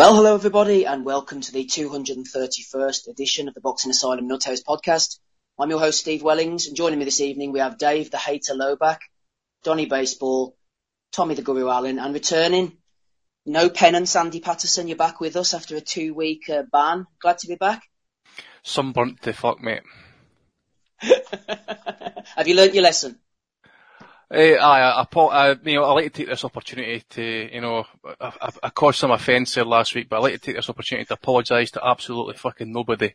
Well, hello everybody, and welcome to the 231st edition of the Boxing Asylum Nuthouse podcast. I'm your host, Steve Wellings, and joining me this evening we have Dave the Hater Lowback, Donny Baseball, Tommy the Guru Allen, and returning, no pen and Sandy Patterson, you're back with us after a two-week uh, ban. Glad to be back. Sunburnt to fuck, mate. have you learnt your lesson? Uh, I, I, I, you know, I like to take this opportunity to, you know, I, I caused some offence there last week, but I like to take this opportunity to apologise to absolutely fucking nobody.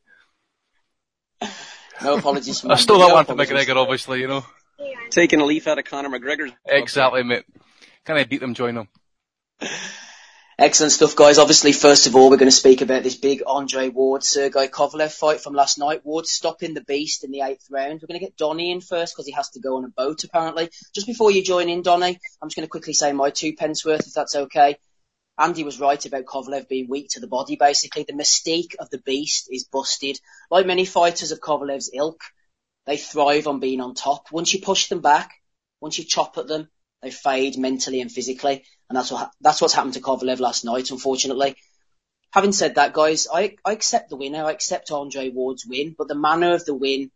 No apologies from I stole that no one from McGregor, obviously, you know. Taking a leaf out of Conor McGregor's. Exactly, mate. Can I beat them, join them? Excellent stuff, guys. Obviously, first of all, we're going to speak about this big Andre Ward Sergey Kovalev fight from last night. Ward stopping the beast in the eighth round. We're going to get Donny in first because he has to go on a boat apparently. Just before you join in, Donny, I'm just going to quickly say my two pence worth, if that's okay. Andy was right about Kovalev being weak to the body, basically. The mystique of the beast is busted. Like many fighters of Kovalev's ilk, they thrive on being on top. Once you push them back, once you chop at them, they fade mentally and physically, and that's what that's what's happened to Kovalev last night, unfortunately. Having said that, guys, I, I accept the winner. I accept Andre Ward's win, but the manner of the win,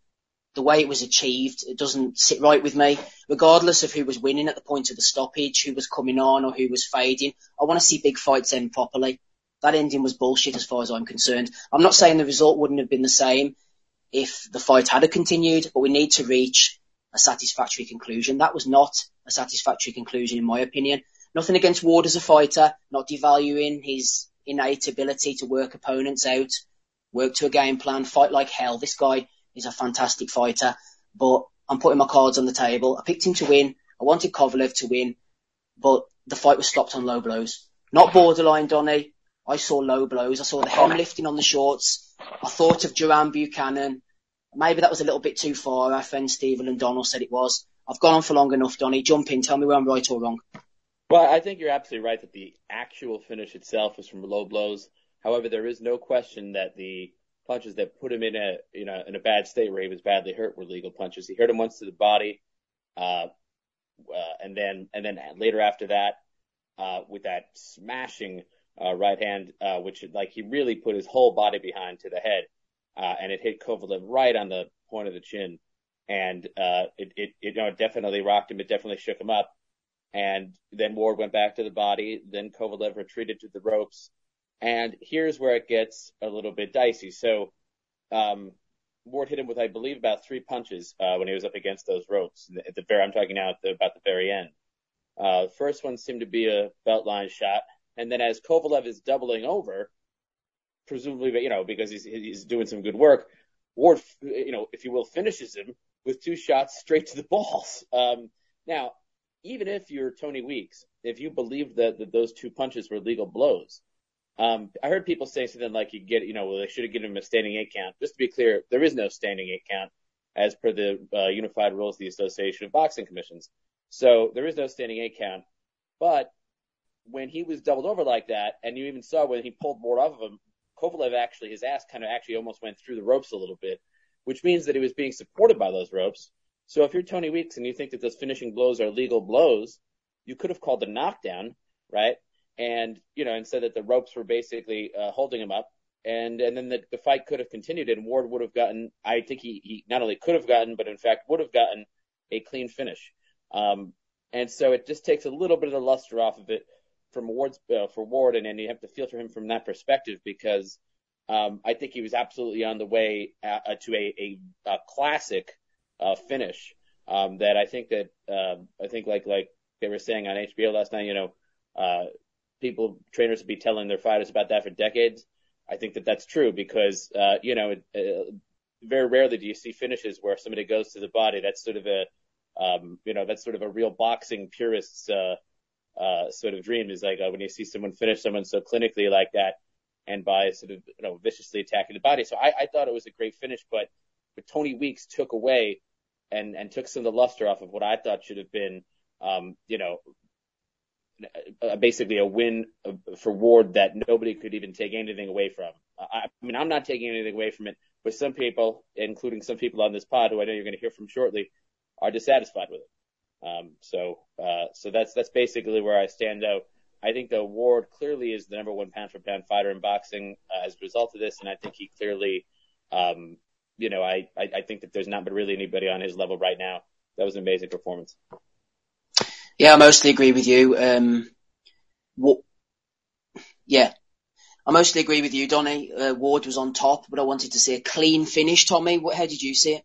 the way it was achieved, it doesn't sit right with me. Regardless of who was winning at the point of the stoppage, who was coming on or who was fading, I want to see big fights end properly. That ending was bullshit as far as I'm concerned. I'm not saying the result wouldn't have been the same if the fight had continued, but we need to reach a satisfactory conclusion. That was not a satisfactory conclusion, in my opinion. Nothing against Ward as a fighter, not devaluing his innate ability to work opponents out, work to a game plan, fight like hell. This guy is a fantastic fighter, but I'm putting my cards on the table. I picked him to win. I wanted Kovalev to win, but the fight was stopped on low blows. Not borderline, Donny. I saw low blows. I saw the hem lifting on the shorts. I thought of Duran Buchanan. Maybe that was a little bit too far. Our friend Stephen and Donald said it was. I've gone on for long enough, Donny. Jump in. Tell me where I'm right or wrong. Well, I think you're absolutely right that the actual finish itself was from low blows. However, there is no question that the punches that put him in a you know in a bad state where he was badly hurt were legal punches. He hurt him once to the body, uh, uh, and then and then later after that, uh, with that smashing uh, right hand, uh, which like he really put his whole body behind to the head uh, and it hit Kovalev right on the point of the chin. And uh, it, it, it, you know, definitely rocked him. It definitely shook him up. And then Ward went back to the body. Then Kovalev retreated to the ropes. And here's where it gets a little bit dicey. So um, Ward hit him with, I believe, about three punches uh, when he was up against those ropes. At the very, I'm talking now the, about the very end. Uh, the first one seemed to be a belt line shot. And then as Kovalev is doubling over, presumably, you know, because he's, he's doing some good work. Ward, you know, if you will, finishes him with two shots straight to the balls. Um, now, even if you're Tony Weeks, if you believe that, that those two punches were legal blows, um, I heard people say something like you get, you know, well, they should have given him a standing eight count. Just to be clear, there is no standing eight count as per the uh, unified rules of the Association of Boxing Commissions. So there is no standing eight count. But when he was doubled over like that, and you even saw when he pulled Ward off of him, Kovalev actually, his ass kind of actually almost went through the ropes a little bit, which means that he was being supported by those ropes. So if you're Tony Weeks and you think that those finishing blows are legal blows, you could have called a knockdown, right? And, you know, and said that the ropes were basically uh, holding him up. And, and then the, the fight could have continued and Ward would have gotten, I think he, he not only could have gotten, but in fact would have gotten a clean finish. Um, and so it just takes a little bit of the luster off of it from Ward's uh, for Ward, and, and you have to filter him from that perspective because um, I think he was absolutely on the way uh, to a, a, a classic finish. Um, that I think that uh, I think like like they were saying on HBO last night, you know, uh, people trainers would be telling their fighters about that for decades. I think that that's true because uh, you know uh, very rarely do you see finishes where somebody goes to the body. That's sort of a um, you know that's sort of a real boxing purist's uh, uh, sort of dream is like uh, when you see someone finish someone so clinically like that and by sort of, you know, viciously attacking the body. So I, I thought it was a great finish, but, but Tony Weeks took away and, and took some of the luster off of what I thought should have been, um, you know, uh, basically a win for Ward that nobody could even take anything away from. I, I mean, I'm not taking anything away from it, but some people, including some people on this pod who I know you're going to hear from shortly, are dissatisfied with it. Um, so, uh, so that's, that's basically where I stand out. I think the Ward clearly is the number one pound for pound fighter in boxing uh, as a result of this, and I think he clearly, um, you know, I, I, I think that there's not really anybody on his level right now. That was an amazing performance. Yeah, I mostly agree with you. Um, what, yeah, I mostly agree with you, Donny. Uh, Ward was on top, but I wanted to see a clean finish. Tommy, what, how did you see it?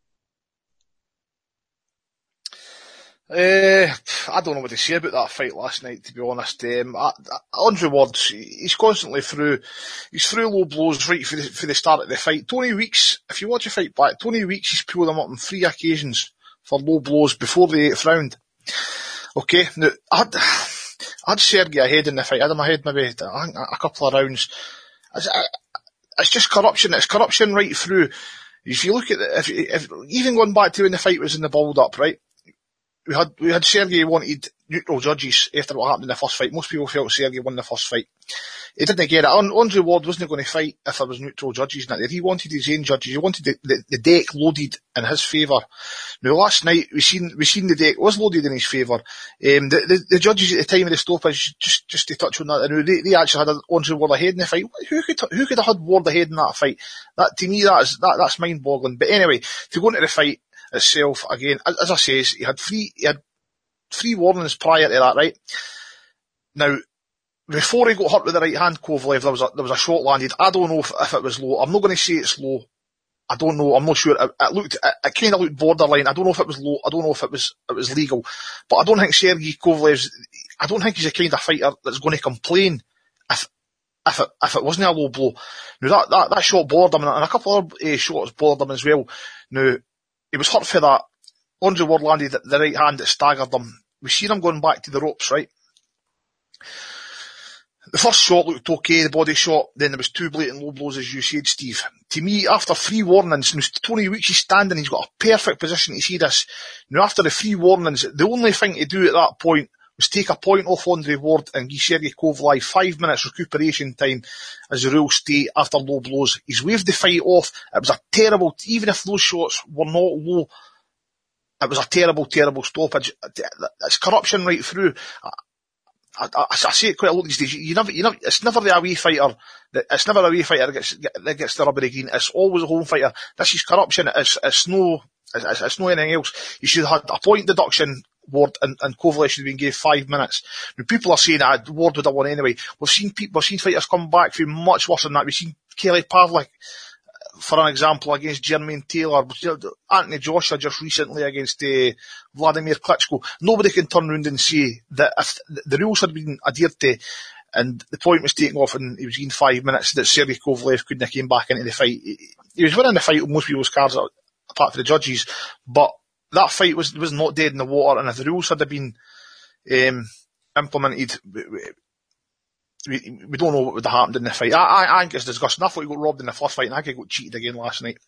Uh, I don't know what to say about that fight last night, to be honest. Um, Andre Ward, he's constantly through, he's through low blows right for the, for the start of the fight. Tony Weeks, if you watch a fight back, Tony Weeks, he's pulled him up on three occasions for low blows before the eighth round. Okay, now, I'd, I'd Sergey ahead in the fight. I had him ahead maybe a, couple of rounds. It's, it's just corruption. It's corruption right through. If you look at the, if, if, even going back to when the fight was in the build up, right? We had we had Sergey wanted neutral judges after what happened in the first fight. Most people felt Sergey won the first fight. He didn't get it. Andre Ward wasn't going to fight if there was neutral judges in. He wanted his own judges. He wanted the, the, the deck loaded in his favour. Now last night we seen we seen the deck was loaded in his favour. Um, the, the, the judges at the time of the stoppage, just just to touch on that, they, they actually had Andre Ward ahead in the fight. Who could who could have had Ward ahead in that fight? That to me that's that, that's mind boggling. But anyway, to go into the fight, itself again. As I say, he had three he had three warnings prior to that, right? Now, before he got hurt with the right hand, Kovalev, there was a, there was a shot landed. I don't know if, if it was low. I'm not going to say it's low. I don't know. I'm not sure. It, it looked, it, it kind of looked borderline. I don't know if it was low. I don't know if it was, it was legal. But I don't think Sergey Kovalev's, I don't think he's the kind of fighter that's going to complain if, if it, if it wasn't a low blow. Now that, that, that shot bored him and a couple of uh, shots bored him as well. Now, he was hurt for that. Andre Ward landed the, the right hand that staggered him. We seen him going back to the ropes, right? The first shot looked okay, the body shot, then there was two blatant low blows as you said, Steve. To me, after three warnings, Tony Weeks is standing, he's got a perfect position to see this. Now after the three warnings, the only thing to do at that point was take a point off Andre Ward and give Sergey Kovalev five minutes recuperation time as the rules state after low blows. He's waved the fight off. It was a terrible, even if those shots were not low, it was a terrible, terrible stoppage. It's corruption right through. I, I, I, say it quite a lot these days. You never, you never, it's never the away fighter that, it's never the away fighter that gets, that gets the rubber green. It's always a home fighter. This is corruption. It's, it's no, it's, it's no anything else. You should have had a point deduction Ward and, and Kovalev should have been given five minutes. Now, people are saying that Ward would have won anyway. We've seen people, we've seen fighters come back from much worse than that. We've seen Kelly Pavlik, for an example, against Jermaine Taylor. Anthony Joshua just recently against uh, Vladimir Klitschko. Nobody can turn around and say that if the rules had been adhered to and the point was taken off and he was in five minutes that Sergey Kovalev couldn't have came back into the fight. He was winning the fight with most people's cards apart from the judges, but that fight was was not dead in the water, and if the rules had been um, implemented, we, we, don't know what would have happened in the fight. I, I, I think it's disgusting. I thought he got robbed in the first fight, and I think he got cheated again last night.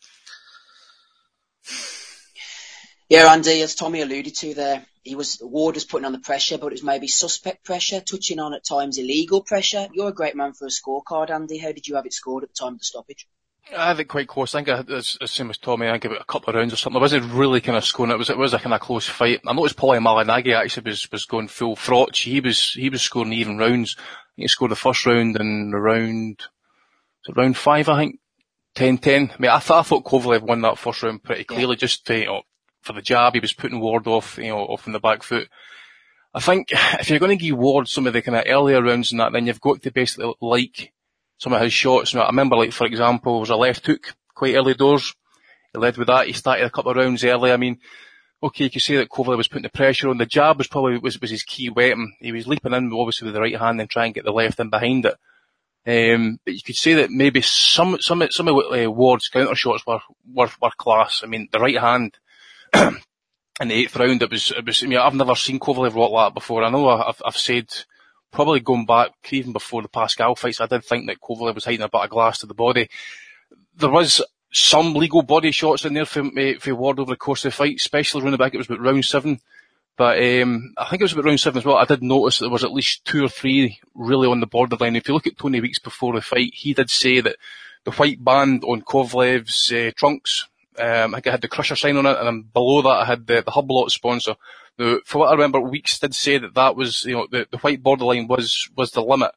Yeah, Andy, as Tommy alluded to there, he was Ward was putting on the pressure, but it was maybe suspect pressure, touching on at times illegal pressure. You're a great man for a scorecard, Andy. How did you have it scored at the time of the stoppage? I have it quite close. I think I, as, as same as Tommy, I think about a couple of rounds or something. I wasn't really kind of scoring. It was it was a kind of close fight. I noticed Paulie Malignaggi actually was was going full frotch. He was he was scoring even rounds. He scored the first round and round round five, I think. 10-10. I mean, I thought, I thought Kovalev won that first round pretty clearly, yeah. just to, you know, for the jab. He was putting Ward off, you know, off in the back foot. I think if you're going to give Ward some of the kind of earlier rounds and that, then you've got to basically like some of his shots. I remember, like, for example, was a left hook, quite early doors. He led with that. He started a couple of rounds early. I mean, okay, you could say that Kovalev was putting the pressure on. The jab was probably, was, was his key weapon. He was leaping in, obviously, with the right hand and trying to get the left in behind it. Um, but you could say that maybe some, some, some of uh, Ward's counter shots were, were, were class. I mean, the right hand, in the eighth round, it was, it was, I mean, I've never seen Kovalev rock like that before. I know I've, I've said, probably going back even before the Pascal fights, I did think that Kovalev was hiding a bit of glass to the body. There was some legal body shots in there for, for Ward over the course of the fight, especially around the back. It was about round seven. But um, I think it was about round seven as well. I did notice that there was at least two or three really on the borderline. If you look at Tony Weeks before the fight, he did say that the white band on Kovalev's uh, trunks Um, I think I had the Crusher sign on it, and then below that I had the, the Hublot sponsor. Now, for what I remember, Weeks did say that that was, you know, the, the white borderline was, was the limit.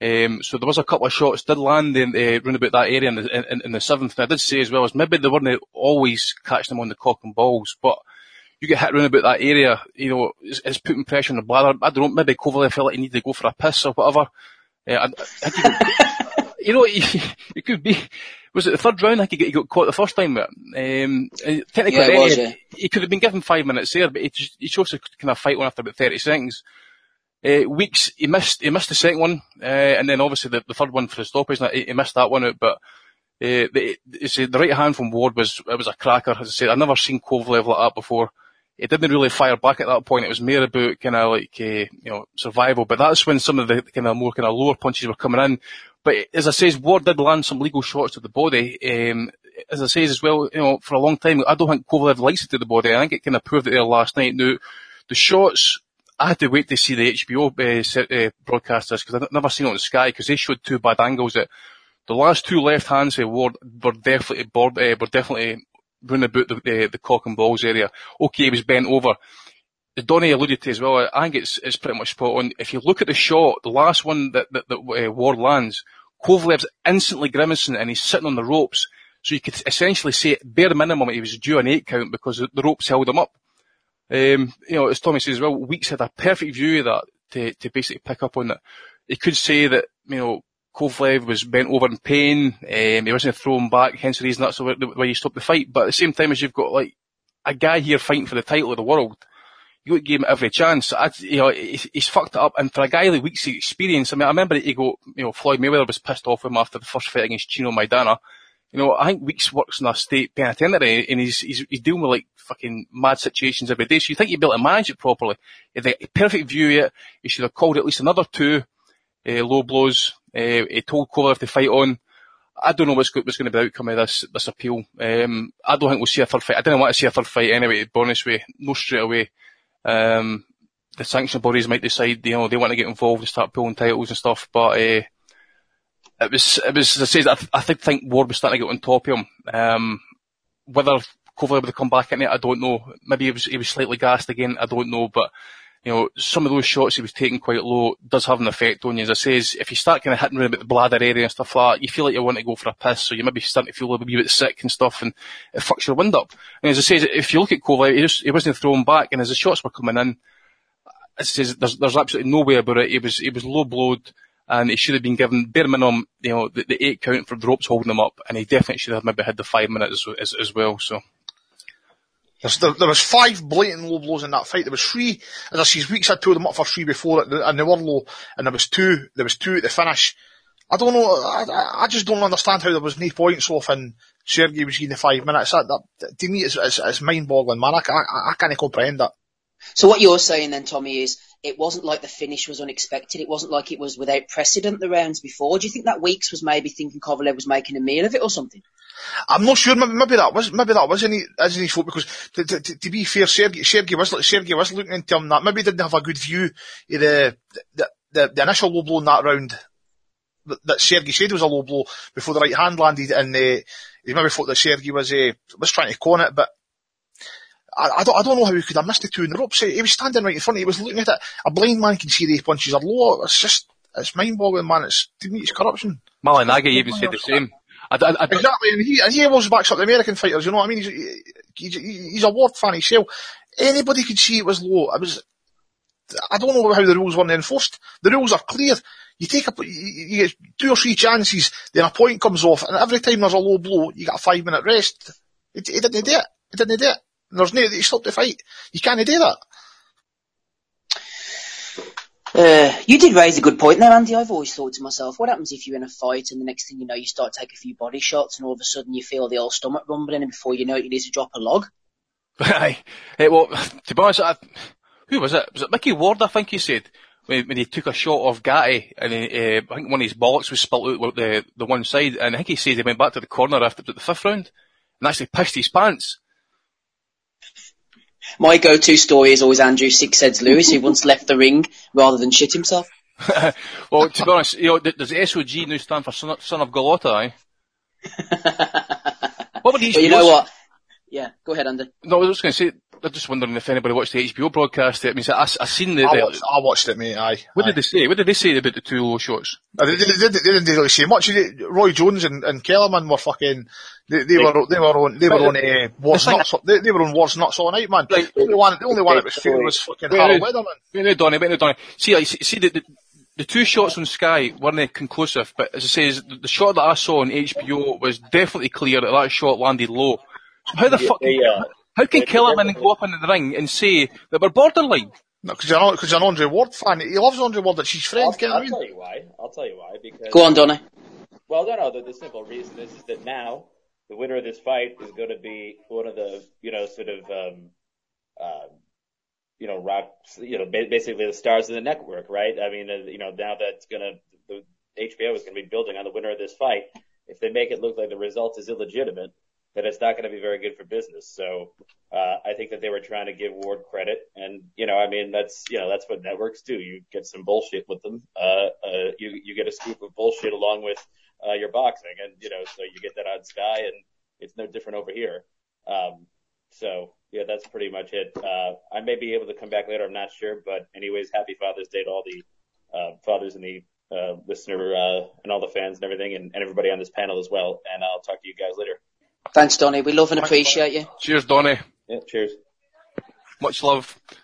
Um, so there was a couple of shots did land in, uh, round about that area in the, in, in the seventh. And I did say as well as maybe they weren't always catching them on the cock and balls, but you get hit round about that area, you know, it's, it's putting pressure on the bladder. I don't know, maybe Kovalev felt like he needed to go for a piss or whatever. Uh, I, I you know, it could be, was it the third round? I think he got, caught the first time it. Um, technically, yeah, it was, yeah. he could have been given five minutes there, but he, he chose to kind of fight one after about 30 seconds. Uh, weeks he missed he missed the second one, uh, and then obviously the, the third one for the stoppage. He, he missed that one out, but uh, the, the right hand from Ward was it was a cracker. As I said, I've never seen Kovalev like that before. It didn't really fire back at that point. It was more about kind of like uh, you know survival. But that's when some of the kind of more kind of lower punches were coming in. But as I say, Ward did land some legal shots to the body. Um, as I say as well, you know, for a long time, I don't think Kovalev likes it to the body. I think it kind of proved it there last night. Now, the shots I had to wait to see the HBO uh, uh, broadcasters because I've never seen it on the Sky because they showed two bad angles. That the last two left hands uh, were, were definitely board, uh, were definitely running about the, the, the cock and balls area. Okay, he was bent over. As Donny alluded to as well, I think it's, it's pretty much spot on. If you look at the shot, the last one that, that, that uh, Ward lands, Kovalev's instantly grimacing and he's sitting on the ropes. So you could essentially say, bare minimum, he was due an eight count because the ropes held him up. Um, you know, as Tommy says as well, Weeks had a perfect view of that to, to basically pick up on that. He could say that, you know, Kovalev was bent over in pain, um, he wasn't thrown back, hence the reason that's why you stopped the fight. But at the same time as you've got like a guy here fighting for the title of the world, you got give him every chance. I, you know, he's, he's fucked it up. And for a guy like Weeks' experience, I mean, I remember he go, you know, Floyd Mayweather was pissed off him after the first fight against Chino Maidana. You know, I think Weeks works in a state penitentiary and he's, he's, he's dealing with like fucking mad situations every day. So you think you'd be able to manage it properly. He had perfect view it. He should have called at least another two, uh, low blows. Uh, he told Kovalev to fight on. I don't know what's, what's going to be the outcome of this, this appeal. Um, I don't think we'll see a third fight. I didn't want to see a third fight anyway, to be honest with you. No straight away. Um, the sanction bodies might decide, you know, they want to get involved and start pulling titles and stuff, but, uh, it was, it was, as I say, I, I think, think Ward was starting to get on top of him. Um, whether Kovalev would come back in it, I don't know. Maybe he was, he was slightly gassed again, I don't know, but, you know, some of those shots he was taking quite low does have an effect on you. As I say, if you start kind of hitting around about the bladder area and stuff like that, you feel like you want to go for a piss, so you maybe starting to feel a wee bit sick and stuff, and it fucks your wind up. And as I say, if you look at Kovalev, he, just, he wasn't thrown back, and as the shots were coming in, as I say, there's, there's absolutely no way about it. He was, he was low blowed, and he should have been given bare minimum, you know, the, the eight count for the ropes holding him up, and he definitely should have maybe had the five minutes as, as, as well, so. There, there, was five blatant low blows in that fight. There was three, as I see, Weeks had two of them up for three before and they were low, and there was two, there was two at the finish. I don't know, I, I just don't understand how there was no points off and Sergey was getting the five minutes. That, that, to me, it's, it's, it's mind-boggling, man. I, I, I can't comprehend that. So what you're saying then, Tommy, is it wasn't like the finish was unexpected. It wasn't like it was without precedent the rounds before. Do you think that Weeks was maybe thinking Kovalev was making a meal of it or something? I'm not sure. Maybe, maybe that was maybe that was any as any fault because to, to, to, be fair, Sergey, Sergey was Sergey was looking into him that maybe he didn't have a good view of the the, the, the initial low blow in that round that, that Sergey said was a low blow before the right hand landed, and uh, he maybe thought that Sergey was uh, was trying to con it, but I, I, don't, I don't know how he could have missed the two in the ropes. He was standing right in front. He was looking at it. A blind man can see the punches are low. It's just, it's mind-boggling, man. It's, to me, it's corruption. Malignaggi even said the same. I, I, exactly, and he, and he always backs up the American fighters, you know what I mean? He's, he's, he's a Ward fan himself. Anybody could see it was low. It was, I don't know how the rules weren't enforced. The rules are clear. You take a, you, you get two or three chances, then a point comes off, and every time there's a low blow, you get a five minute rest. He, he didn't do it. He didn't do it. And There's no, he stopped the fight. You can't do that. Uh, you did raise a good point there, Andy. I've always thought to myself, what happens if you're in a fight and the next thing you know, you start taking a few body shots and all of a sudden you feel the old stomach rumbling and before you know it, you need to drop a log? Aye. hey, well, to be honest, I, who was it? Was it Mickey Ward, I think he said, when, when he took a shot off Gatti and he, uh, I think one of his bollocks was spilt out the, the one side and I think he said he went back to the corner after the fifth round and actually pissed his pants. My go-to story is always Andrew Six Heads Lewis, who once left the ring rather than shit himself. well, to be honest, you know, does SOG now stand for son of, son of Golota, eh? what would he? You know what? Yeah, go ahead, Andy. No, I was just going to say, I'm just wondering if anybody watched the HBO broadcast. I mean, I, I seen the. I the watched, I watched it, mate. Aye. what aye. did they say? What did they say about the two low shots? They, they, they, they didn't really say much. Roy Jones and, and Kellerman were fucking. They, they were they were on they were on uh, Wars thing- nuts. They, they were on Wars nuts all night, man. Like- the only one the only one that was fair was fucking Wait, Harold wait. Lederman. Wait now, Donny, wait now, Donny. See, like, see, see the, the, the two shots on Sky weren't conclusive, but as I say, the, the shot that I saw on HBO was definitely clear that that shot landed low. So how the fuck, They, uh, how can they- Kellerman go up into the ring and say that we're borderline? No, because you're, not- 'cause you're an Andre Ward fan. He loves Andre Ward. That's his friend. I'll, I'll tell you why. I'll tell you why. Because Go on, Donny. Well, no, no. The, the simple reason is, is that now the winner of this fight is going to be one of the, you know, sort of, um, uh, you know, rock, you know, basically the stars of the network, right? I mean, uh, you know, now that's going to, the HBO is going to be building on the winner of this fight. If they make it look like the result is illegitimate, then it's not going to be very good for business. So, uh, I think that they were trying to give Ward credit and, you know, I mean, that's, you know, that's what networks do. You get some bullshit with them. Uh, uh, you, you get a scoop of bullshit along with, uh, your boxing and, you know, so you get that on Sky and it's no different over here. Um, so yeah, that's pretty much it. Uh, I may be able to come back later. I'm not sure, but anyways, happy Father's Day to all the, uh, fathers and the, uh, listener, uh, and all the fans and everything and, and everybody on this panel as well. And I'll talk to you guys later. Thanks, Donny. We love and appreciate you. Cheers, Donny. Yeah, cheers. Much love. I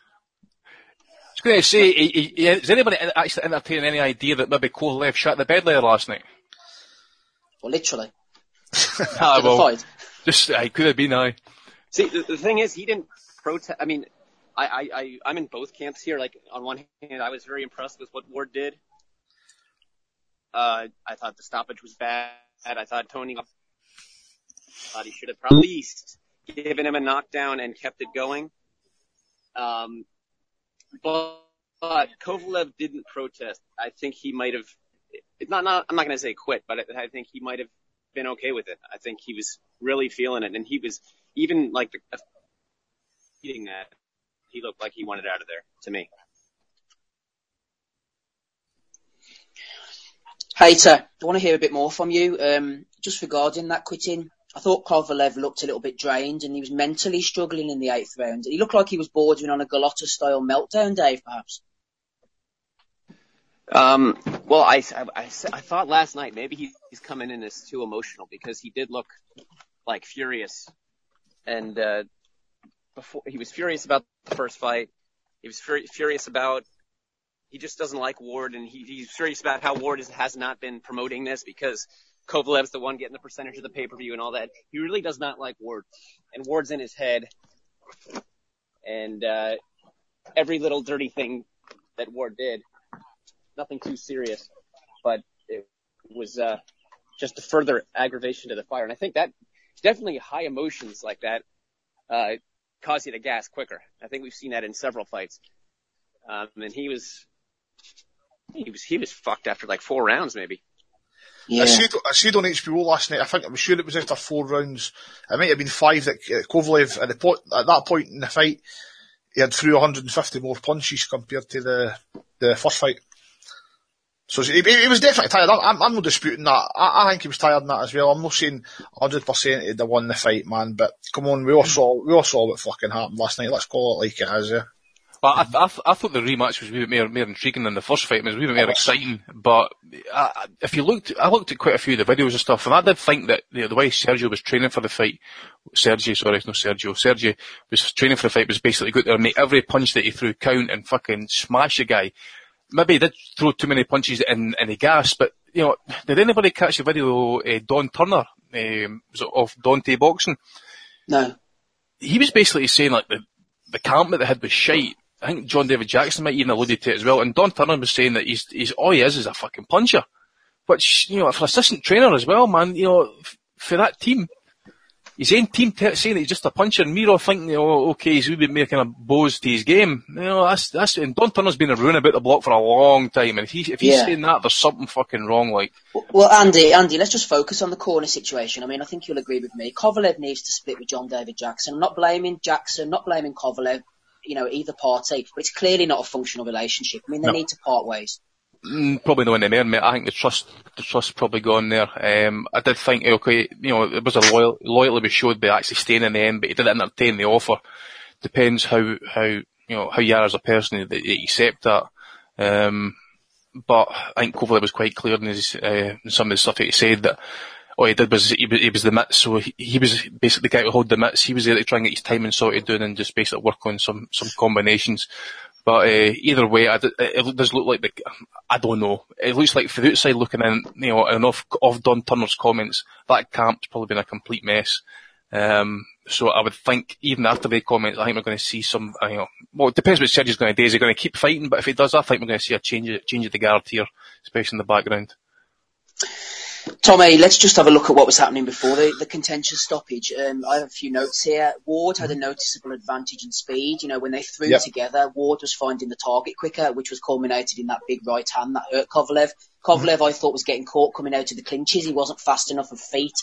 was going to say, i- i- is anybody actually entertaining any idea that maybe Kovalev shot the bed later last night? Well, literally. Ah, well, just, I could have been, I. See, the, the thing is, he didn't protest. I mean, I, I, I, I'm in both camps here. Like, on one hand, I was very impressed with what Ward did. Uh, I thought the stoppage was bad. I thought Tony, thought he should have probably at least given him a knockdown and kept it going. Um, but, but Kovalev didn't protest. I think he might have, it's not, not, I'm not going to say quit, but I, I think he might have been okay with it. I think he was really feeling it and he was, even like the, eating that, he looked like he wanted out of there to me. Hater, I want to hear a bit more from you. Um, just regarding that quitting, I thought Kovalev looked a little bit drained and he was mentally struggling in the eighth round. He looked like he was bordering on a Golota style meltdown, Dave, perhaps. Um, well, I, I, I, thought last night maybe he, he's coming in as too emotional because he did look like furious, and uh, before he was furious about the first fight. He was furi- furious about he just doesn't like Ward, and he, he's furious about how Ward is, has not been promoting this because Kovalev's the one getting the percentage of the pay per view and all that. He really does not like Ward, and Ward's in his head, and uh, every little dirty thing that Ward did nothing too serious, but it was uh, just a further aggravation to the fire. And I think that definitely high emotions like that uh, cause you to gas quicker. I think we've seen that in several fights. Um, and he was he was he was fucked after like four rounds maybe. Yeah. I said, I said on HBO last night, I think I'm sure it was after four rounds. It might have been five that uh, Kovalev, at, the at that point in the fight, he had through 150 more punches compared to the, the first fight. So he, he was definitely tired. I'm, I'm, not disputing that. I, I think he was tired in that as well. I'm not saying 100% he'd have won the fight, man, but come on, we all saw, we all saw what fucking happened last night. Let's call it like it is, yeah. But I, I, th- I thought the rematch was a bit more, more intriguing than the first fight. It was a bit more exciting. But I, I- if you looked, I looked at quite a few of the videos and stuff, and I did think that the, the way Sergio was training for the fight, Sergio, sorry, no Sergio, Sergio was training for the fight was basically go there and make every punch that he threw count and fucking smash the guy. Maybe he did throw too many punches in, in the gas, but you know, did anybody catch the video? Uh, Don Turner um, of Dante boxing No. he was basically saying like the the camp that they had was shite. I think John David Jackson might even alluded to it as well. And Don Turner was saying that he's he's all he is is a fucking puncher. Which you know, for assistant trainer as well, man, you know, f- for that team, his own team t- saying that he's just a puncher, and Miro thinking, oh, okay, he's a more kind of bows to his game. You know, that's that's and Don Turner's been a ruin about the block for a long time, and if he if he's Yeah. saying that, there's something fucking wrong. Like, Well, Andy, Andy, let's just focus on the corner situation. I mean, I think you'll agree with me. Kovalev needs to split with John David Jackson. I'm not blaming Jackson, not blaming Kovalev, you know, either party, but it's clearly not a functional relationship. I mean, they No. need to part ways. Mm, probably no anymore, mate. I think the trust, the trust probably gone there. Um, I did think, okay, you know, it was a loyal, loyalty we showed by actually staying in the end, but he didn't entertain the offer. Depends how, how, you know, how you are as a person that you accept that. Um, but I think Kovalev was quite clear in his, uh, in some of the stuff that he said that all he did was he, he was the mitts, so he, he was basically the guy who hold the mitts. He was there to try and get his timing sorted doing and just basically work on some, some combinations. But uh, either way, I, it does look like the, I don't know. It looks like for the outside looking in, you know, and off, off Don Turner's comments, that camp's probably been a complete mess. Um, so I would think even after the comments, I think we're going to see some, uh, you know, well, it depends what Sergio's going to do. Is he going to keep fighting? But if he does, I think we're going to see a change, change of the guard here, especially in the background. Tommy, let's just have a look at what was happening before the, the contentious stoppage. Um, I have a few notes here. Ward had a noticeable advantage in speed. You know, when they threw yep. together, Ward was finding the target quicker, which was culminated in that big right hand that hurt Kovalev. Kovalev, mm-hmm. I thought, was getting caught coming out of the clinches. He wasn't fast enough of feet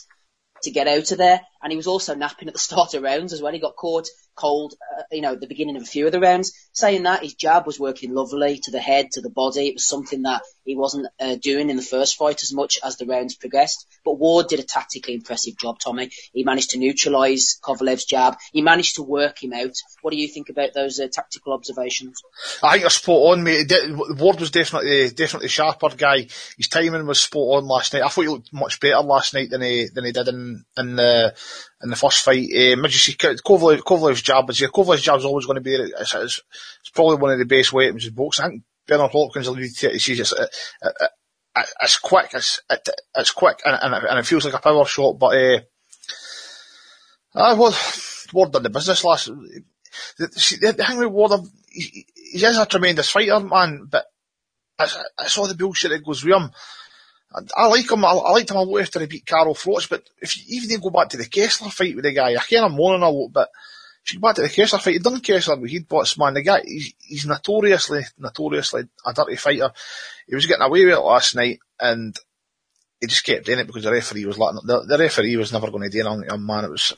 to get out of there. And he was also napping at the start of rounds as well. He got caught cold, uh, you know, at the beginning of a few of the rounds. Saying that, his jab was working lovely to the head, to the body. It was something that he wasn't uh, doing in the first fight as much as the rounds progressed. But Ward did a tactically impressive job, Tommy. He managed to neutralise Kovalev's jab. He managed to work him out. What do you think about those uh, tactical observations? I think you're spot on, mate. Ward was definitely definitely sharper guy. His timing was spot on last night. I thought he looked much better last night than he than he did in in the in the first fight. Um, as you see, Kovalev, Kovalev's jab is Kovalev's always going to be it's, it's, it's, probably one of the best weapons in boxing. I think Bernard Hopkins alluded to it. He says it's, it, it, it's quick, it's, it, it's quick, and, and, and, it feels like a power shot. But uh, uh well, Ward done the business last. The, the, the thing with Ward, he, he is a tremendous fighter, man. But I, it's all the bullshit that goes with him. I like him. I, I liked him a lot after he beat Carl Froch, but if you even go back to the Kessler fight with the guy, I can't moaning a lot, but if you go back to the Kessler fight, he done Kessler with headbutts, man. The guy, he's, he's notoriously, notoriously a dirty fighter. He was getting away with it last night, and he just kept doing it because the referee was letting, the, the referee was never going to do anything to him, man. It was,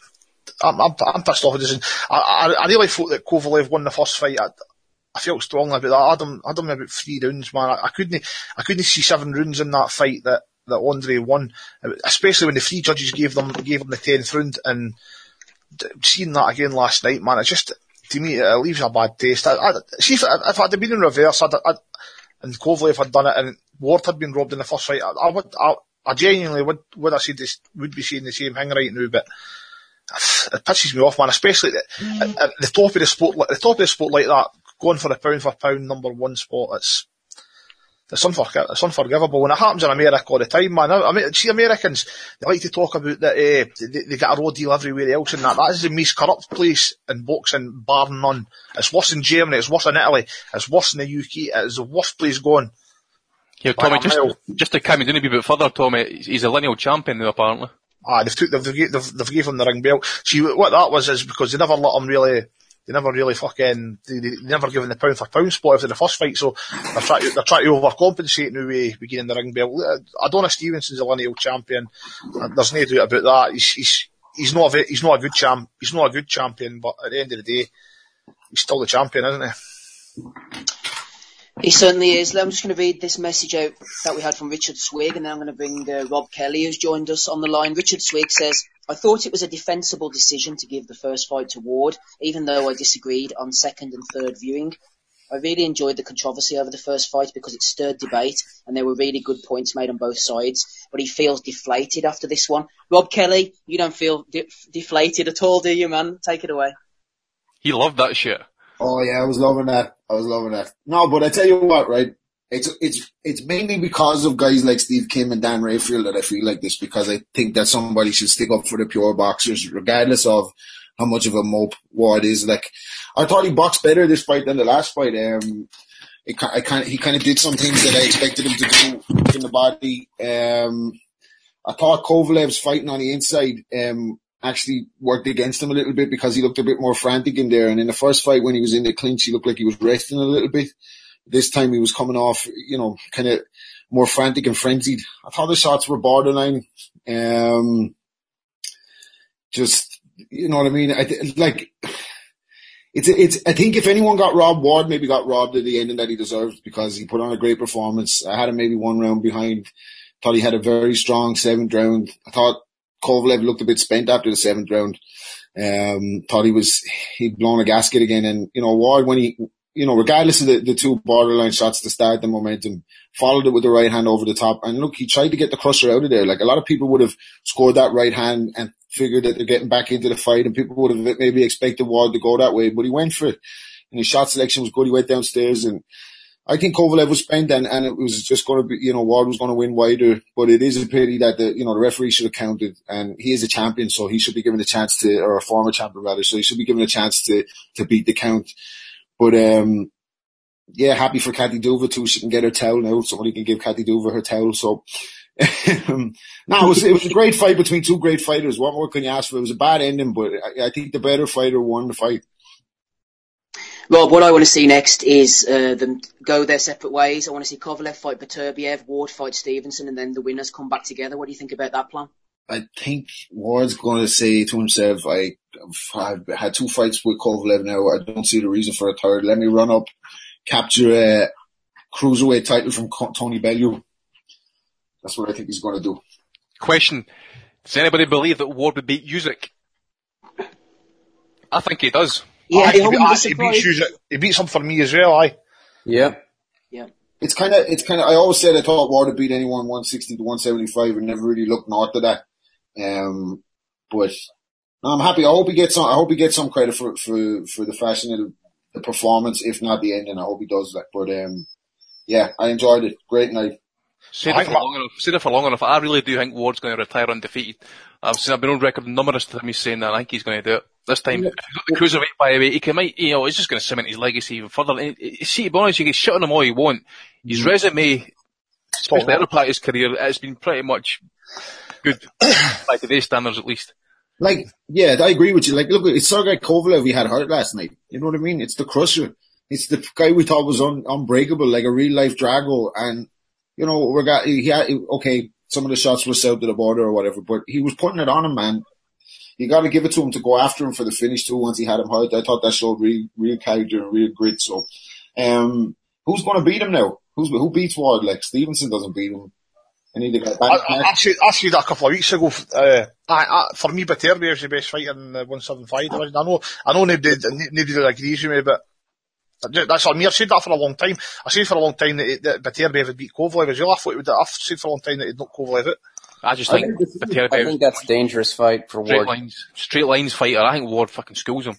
I'm, I'm, I'm pissed off. I, I, I really thought that Kovalev won the first fight. I, I felt strongly about that. I had him, I had him about three rounds, man. I, I couldn't, I couldn't see seven rounds in that fight that, that Andre won, especially when the three judges gave them, gave him the tenth round and seeing that again last night, man, it just, to me, it leaves a bad taste. I, I, see if, if I'd been in reverse, I'd, I'd, and Kovalev had done it and Ward had been robbed in the first fight, I, I would, I, I genuinely would, would have said this, would be saying the same thing right now, but it pisses me off, man, especially at, mm. at, at the top of the sport, the top of the sport like that, going for a pound for pound number one spot, it's, it's, unforg- it's unforgivable. And it happens in America all the time, man. I mean, see, Americans, they like to talk about that uh, they, they get a raw deal everywhere else and that. That is the most corrupt place in boxing, bar none. It's worse in Germany, it's worse in Italy, it's worse in the UK, it's the worst place going. Here, Tommy, just, just to come in a bit further, Tommy, he's a lineal champion now, apparently. Ah, they've took, they've, they've, they've gave him the ring belt. See, what that was is because they never let him really, they never really fucking, they, they never given the pound for pound spot after the first fight, so they're trying to, they're trying to overcompensate now with, with getting the ring belt. Adonis Stevenson's a lineal champion. Uh, there's no doubt about that. He's, he's, he's not a, he's not a good champ, he's not a good champion, but at the end of the day, he's still the champion, isn't he? He certainly is. I'm just going to read this message out that we had from Richard Swig, and then I'm going to bring uh, Rob Kelly, who's joined us on the line. Richard Swig says, I thought it was a defensible decision to give the first fight to Ward, even though I disagreed on second and third viewing. I really enjoyed the controversy over the first fight because it stirred debate and there were really good points made on both sides, but he feels deflated after this one. Rob Kelly, you don't feel de- deflated at all, do you, man? Take it away. He loved that shit. Oh yeah, I was loving that. I was loving that. No, but I tell you what, right? It's it's it's mainly because of guys like Steve Kim and Dan Rafael that I feel like this because I think that somebody should stick up for the pure boxers, regardless of how much of a mope Ward is. Like I thought he boxed better this fight than the last fight. Um, it, I kind he kind of did some things that I expected him to do in the body. Um, I thought Kovalev's fighting on the inside um, actually worked against him a little bit because he looked a bit more frantic in there. And in the first fight, when he was in the clinch, he looked like he was resting a little bit. This time he was coming off, you know, kind of more frantic and frenzied. I thought the shots were borderline. Um, just, you know what I mean? I, like, it's it's. I think if anyone got robbed, Ward maybe got robbed at the ending that he deserved because he put on a great performance. I had him maybe one round behind. Thought he had a very strong seventh round. I thought Kovalev looked a bit spent after the seventh round. Um, thought he was he'd blown a gasket again, and you know Ward when he you know, regardless of the, the two borderline shots to start the momentum, followed it with the right hand over the top. And look, he tried to get the crusher out of there. Like a lot of people would have scored that right hand and figured that they're getting back into the fight and people would have maybe expected Ward to go that way, but he went for it. And his shot selection was good. He went downstairs and I think Kovalev was spent and, and it was just going to be, you know, Ward was going to win wider, but it is a pity that the, you know, the referee should have counted and he is a champion, so he should be given a chance to, or a former champion rather, so he should be given a chance to, to beat the count. But, um, yeah, happy for Kathy Duva too. She can get her towel now. Somebody can give Kathy Duva her towel. So, um, no, it was, it was a great fight between two great fighters. What more can you ask for? It was a bad ending, but I, I think the better fighter won the fight. Rob, what I want to see next is uh, them go their separate ways. I want to see Kovalev fight Beterbiev, Ward fight Stevenson, and then the winners come back together. What do you think about that plan? I think Ward's going to say to himself, I, I've had two fights with Kovalev now. I don't see the reason for a third. Let me run up capture a cruiserweight title from Tony Bellew. That's what I think he's going to do. Question: Does anybody believe that Ward would beat Usyk? I think he does. Yeah, he, beats Usyk. He beats him for me as well. I. Yeah. Yeah. It's kind of, it's kind of. I always said I thought Ward would beat anyone 160 to 175, and never really looked north of that. Um, but no, I'm happy. I hope he gets some. I hope he gets some credit for for for the fashion of the performance, if not the ending. I hope he does that. But um, yeah, I enjoyed it. Great night. Said it, for long enough, said it for long enough. I really do think Ward's going to retire undefeated. I've seen, I've been on record numerous times saying that I think he's going to do it. This time, yeah. the cruiserweight by the way, he can might, you know, he's just going to cement his legacy even further. See, to be honest, you can shit on him all you want. His mm. resume, especially the other part of his career, has been pretty much good by today's standards at least. Like, yeah, I agree with you. Like, look, it's Sergey Kovalev we had hurt last night. You know what I mean? It's the crusher. It's the guy we thought was un- unbreakable, like a real life Drago. And, you know, we got, he had, okay, some of the shots were south of the border or whatever, but he was putting it on him, man. You got to give it to him to go after him for the finish too. Once he had him hurt, I thought that showed real, real character and real grit. So, um, who's going to beat him now? Who's who beats Ward? Like Stevenson doesn't beat him. I need to get back. I, I, I, said, I said that a couple of weeks ago. Uh, I, I, for me, Beterbiev is the best fighter in the 175 division. I know, I know nobody, nobody agrees with me, but that's on me. I've said that for a long time. I said for a long time that, that Beterbiev would beat Kovalev as well. I thought it would, I've said for a long time that he'd not Kovalev it. I just think, I think, I think that's a dangerous fight for straight Ward. Lines, straight lines fighter. I think Ward fucking schools him.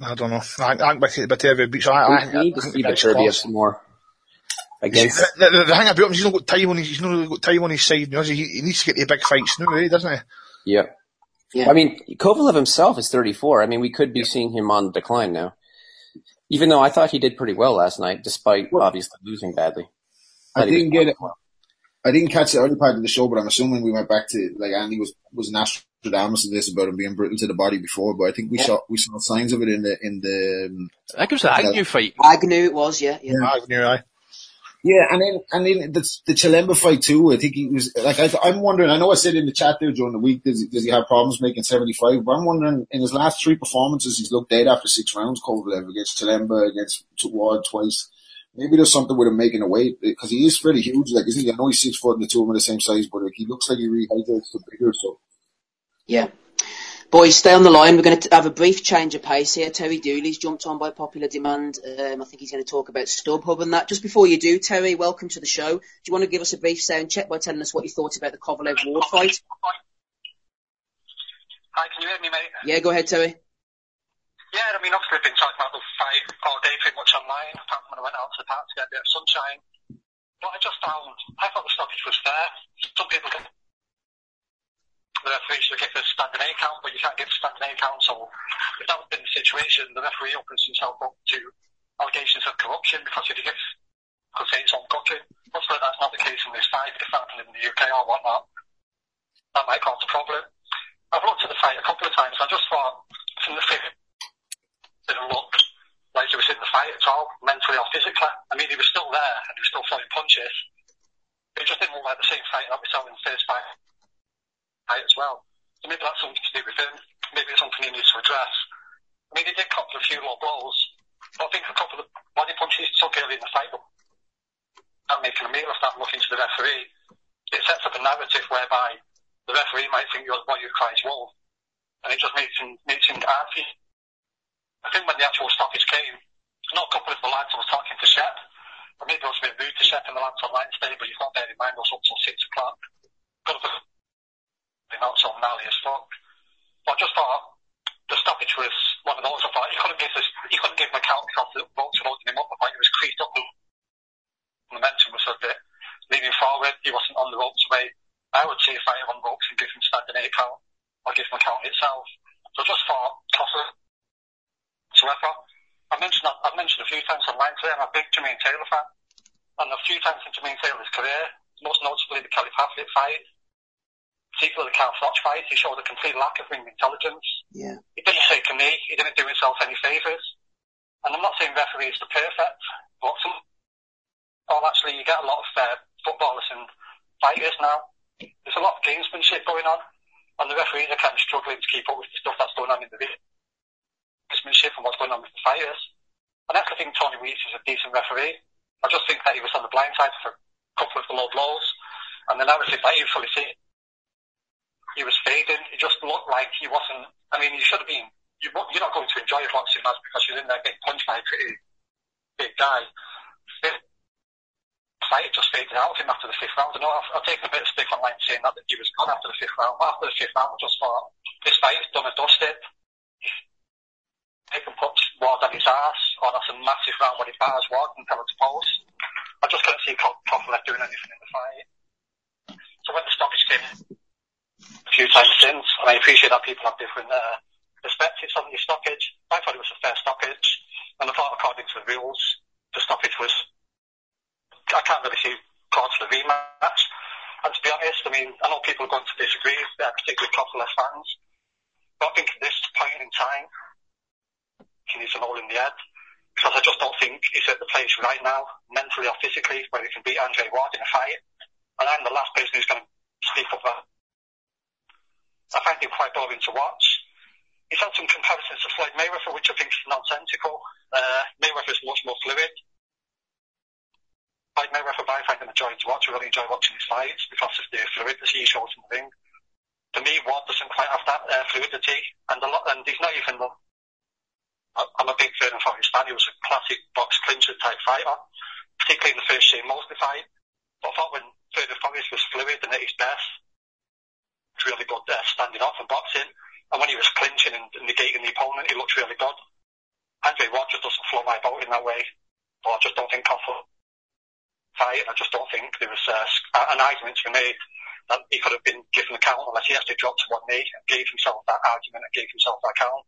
I don't know. I, I think Beterbiev beats. I, I, I need to see Beterbiev some more against. The, the, the thing about him is he's not got time on his, he's not got time on his side. You know, he, he needs to get the big fights now, eh, doesn't he? Yeah. Yeah. I mean, Kovalev himself is 34. I mean, we could be yeah. seeing him on decline now. Even though I thought he did pretty well last night, despite well, obviously losing badly. I didn't get it. Well. I didn't catch the early part of the show, but I'm assuming we went back to like Andy was was an Nostradamus of this about him being brutal to the body before, but I think we yeah. saw we saw signs of it in the in the. Um, I think it was the Agnew fight. Agnew it was, yeah, yeah. yeah Agnew, aye. Yeah, and then and then the the Chilemba fight too. I think he was like I, I'm wondering. I know I said in the chat there during the week does he, does he have problems making 75? But I'm wondering in his last three performances he's looked dead after six rounds. Kovalev against Chilemba, against Ward twice. Maybe there's something with him making a weight because he is pretty huge. Like isn't he? I know he's six foot and the two of them are the same size, but like, he looks like he rehydrates to bigger. So yeah, Boys, stay on the line. We're going to have a brief change of pace here. Terry Dooley's jumped on by popular demand. Um, I think he's going to talk about StubHub and that. Just before you do, Terry, welcome to the show. Do you want to give us a brief sound check by telling us what you thought about the Kovalev Ward fight? Hi, can you hear me, mate? Yeah, go ahead, Terry. Yeah, I mean, obviously I've been talking about the fight all day pretty much online, apart from when I went out to the park to get a bit of sunshine. But I just found, I thought the stoppage was fair. Some people get the referee should give a standing A count, but you can't give a standing A count. So if that had been the situation, the referee opens himself up to allegations of corruption because if he gets, could say it's on country. Hopefully that's not the case in this fight. If that in the UK or whatnot, that might cause a problem. I've looked at the fight a couple of times. I just thought from the fifth, didn't look like he was in the fight at all, mentally or physically. I mean, he was still there and he was still throwing punches. It just didn't look like the same fight that we saw in the first fight as well. So maybe that's something to do with him. Maybe it's something he needs to address. I mean, he did cop a few low blows, but I think a couple of body punches he took early in the fight, and making a meal of that, looking to the referee, it sets up a narrative whereby the referee might think you're what you cries wolf, and it just makes him makes him you. I think when the actual stoppage came, not a couple of the lads I was talking to Shep, but maybe I was a bit rude to Shep and the lads online today, but you've got bear in mind I up till six o'clock. Got to be not so gnarly as fuck. But I just thought the stoppage was one of those. I thought he couldn't give this, he couldn't give count because the ropes were holding him up. I thought he was creased up. Momentum was a bit leaning forward. He wasn't on the ropes away. I would see a fighter on ropes and give him standing eight count or give him count itself. So I just thought, it. So I mentioned I've mentioned a few times online today, I'm a big Jermaine Taylor fan. And a few times in Jermaine Taylor's career, most notably the Kelly Pavlik fight, particularly the Carl Froch fight, he showed a complete lack of ring intelligence. Yeah. He didn't take a knee. He didn't do himself any favours. And I'm not saying referees are perfect, but some, oh, actually, you get a lot of uh, footballers and fighters now. There's a lot of gamesmanship going on, and the referees are kind of struggling to keep up with the stuff that's going on in the gamesmanship and what's going on with the fighters. And that's the thing Tony Weeks is a decent referee. I just think that he was on the blind side for a couple of the low blows, and the narrative that you fully see he was fading. It just looked like he wasn't. I mean, he should have been. You, you're not going to enjoy a boxing match because you're in there getting punched by a pretty big guy. The fight just faded out of him after the fifth round. I know I've, I've taken a bit of stick online saying that he was gone after the fifth round, but after the fifth round, I just thought this fight's done and dusted. He can put Ward on his ass, or that's a massive round when he bars Ward and tell him to post. I just couldn't see Kovalev doing anything in the fight. So when the stoppage came a few times since. And I appreciate that people have different uh, perspectives on the stoppage. I thought it was a fair stoppage, and I thought according to the rules, the stoppage was. I can't really see cause for the rematch. And to be honest, I mean, I know people are going to disagree, uh, particularly Kovalev fans, but I think at this point in time, he needs an all in the head. Because I just don't think he's at the place right now, mentally or physically, where he can beat Andre Ward in a fight. And I'm the last person who's going to speak up that I find him quite boring to watch. He's had some comparisons to Floyd Mayweather, which I think is nonsensical. Uh, is much more fluid. Floyd Mayweather, I find him a joy to watch. I really enjoy watching his fights because of the fluidity he shows in the ring. To me, Ward doesn't quite have that uh, fluidity, and a lot, and he's not even. I'm a big fan of Stan. He was a classic box clincher type fighter, particularly in the first Shane Mosley fight. But I thought when Ferdinand was fluid and at his best, really good there, standing off and boxing. And when he was clinching and negating the opponent, he looked really good. Andre just doesn't float my boat in that way. But I just don't think Koffel fight, and I just don't think there was uh, an argument to be made that he could have been given a count unless he actually dropped to one knee and gave himself that argument and gave himself that count.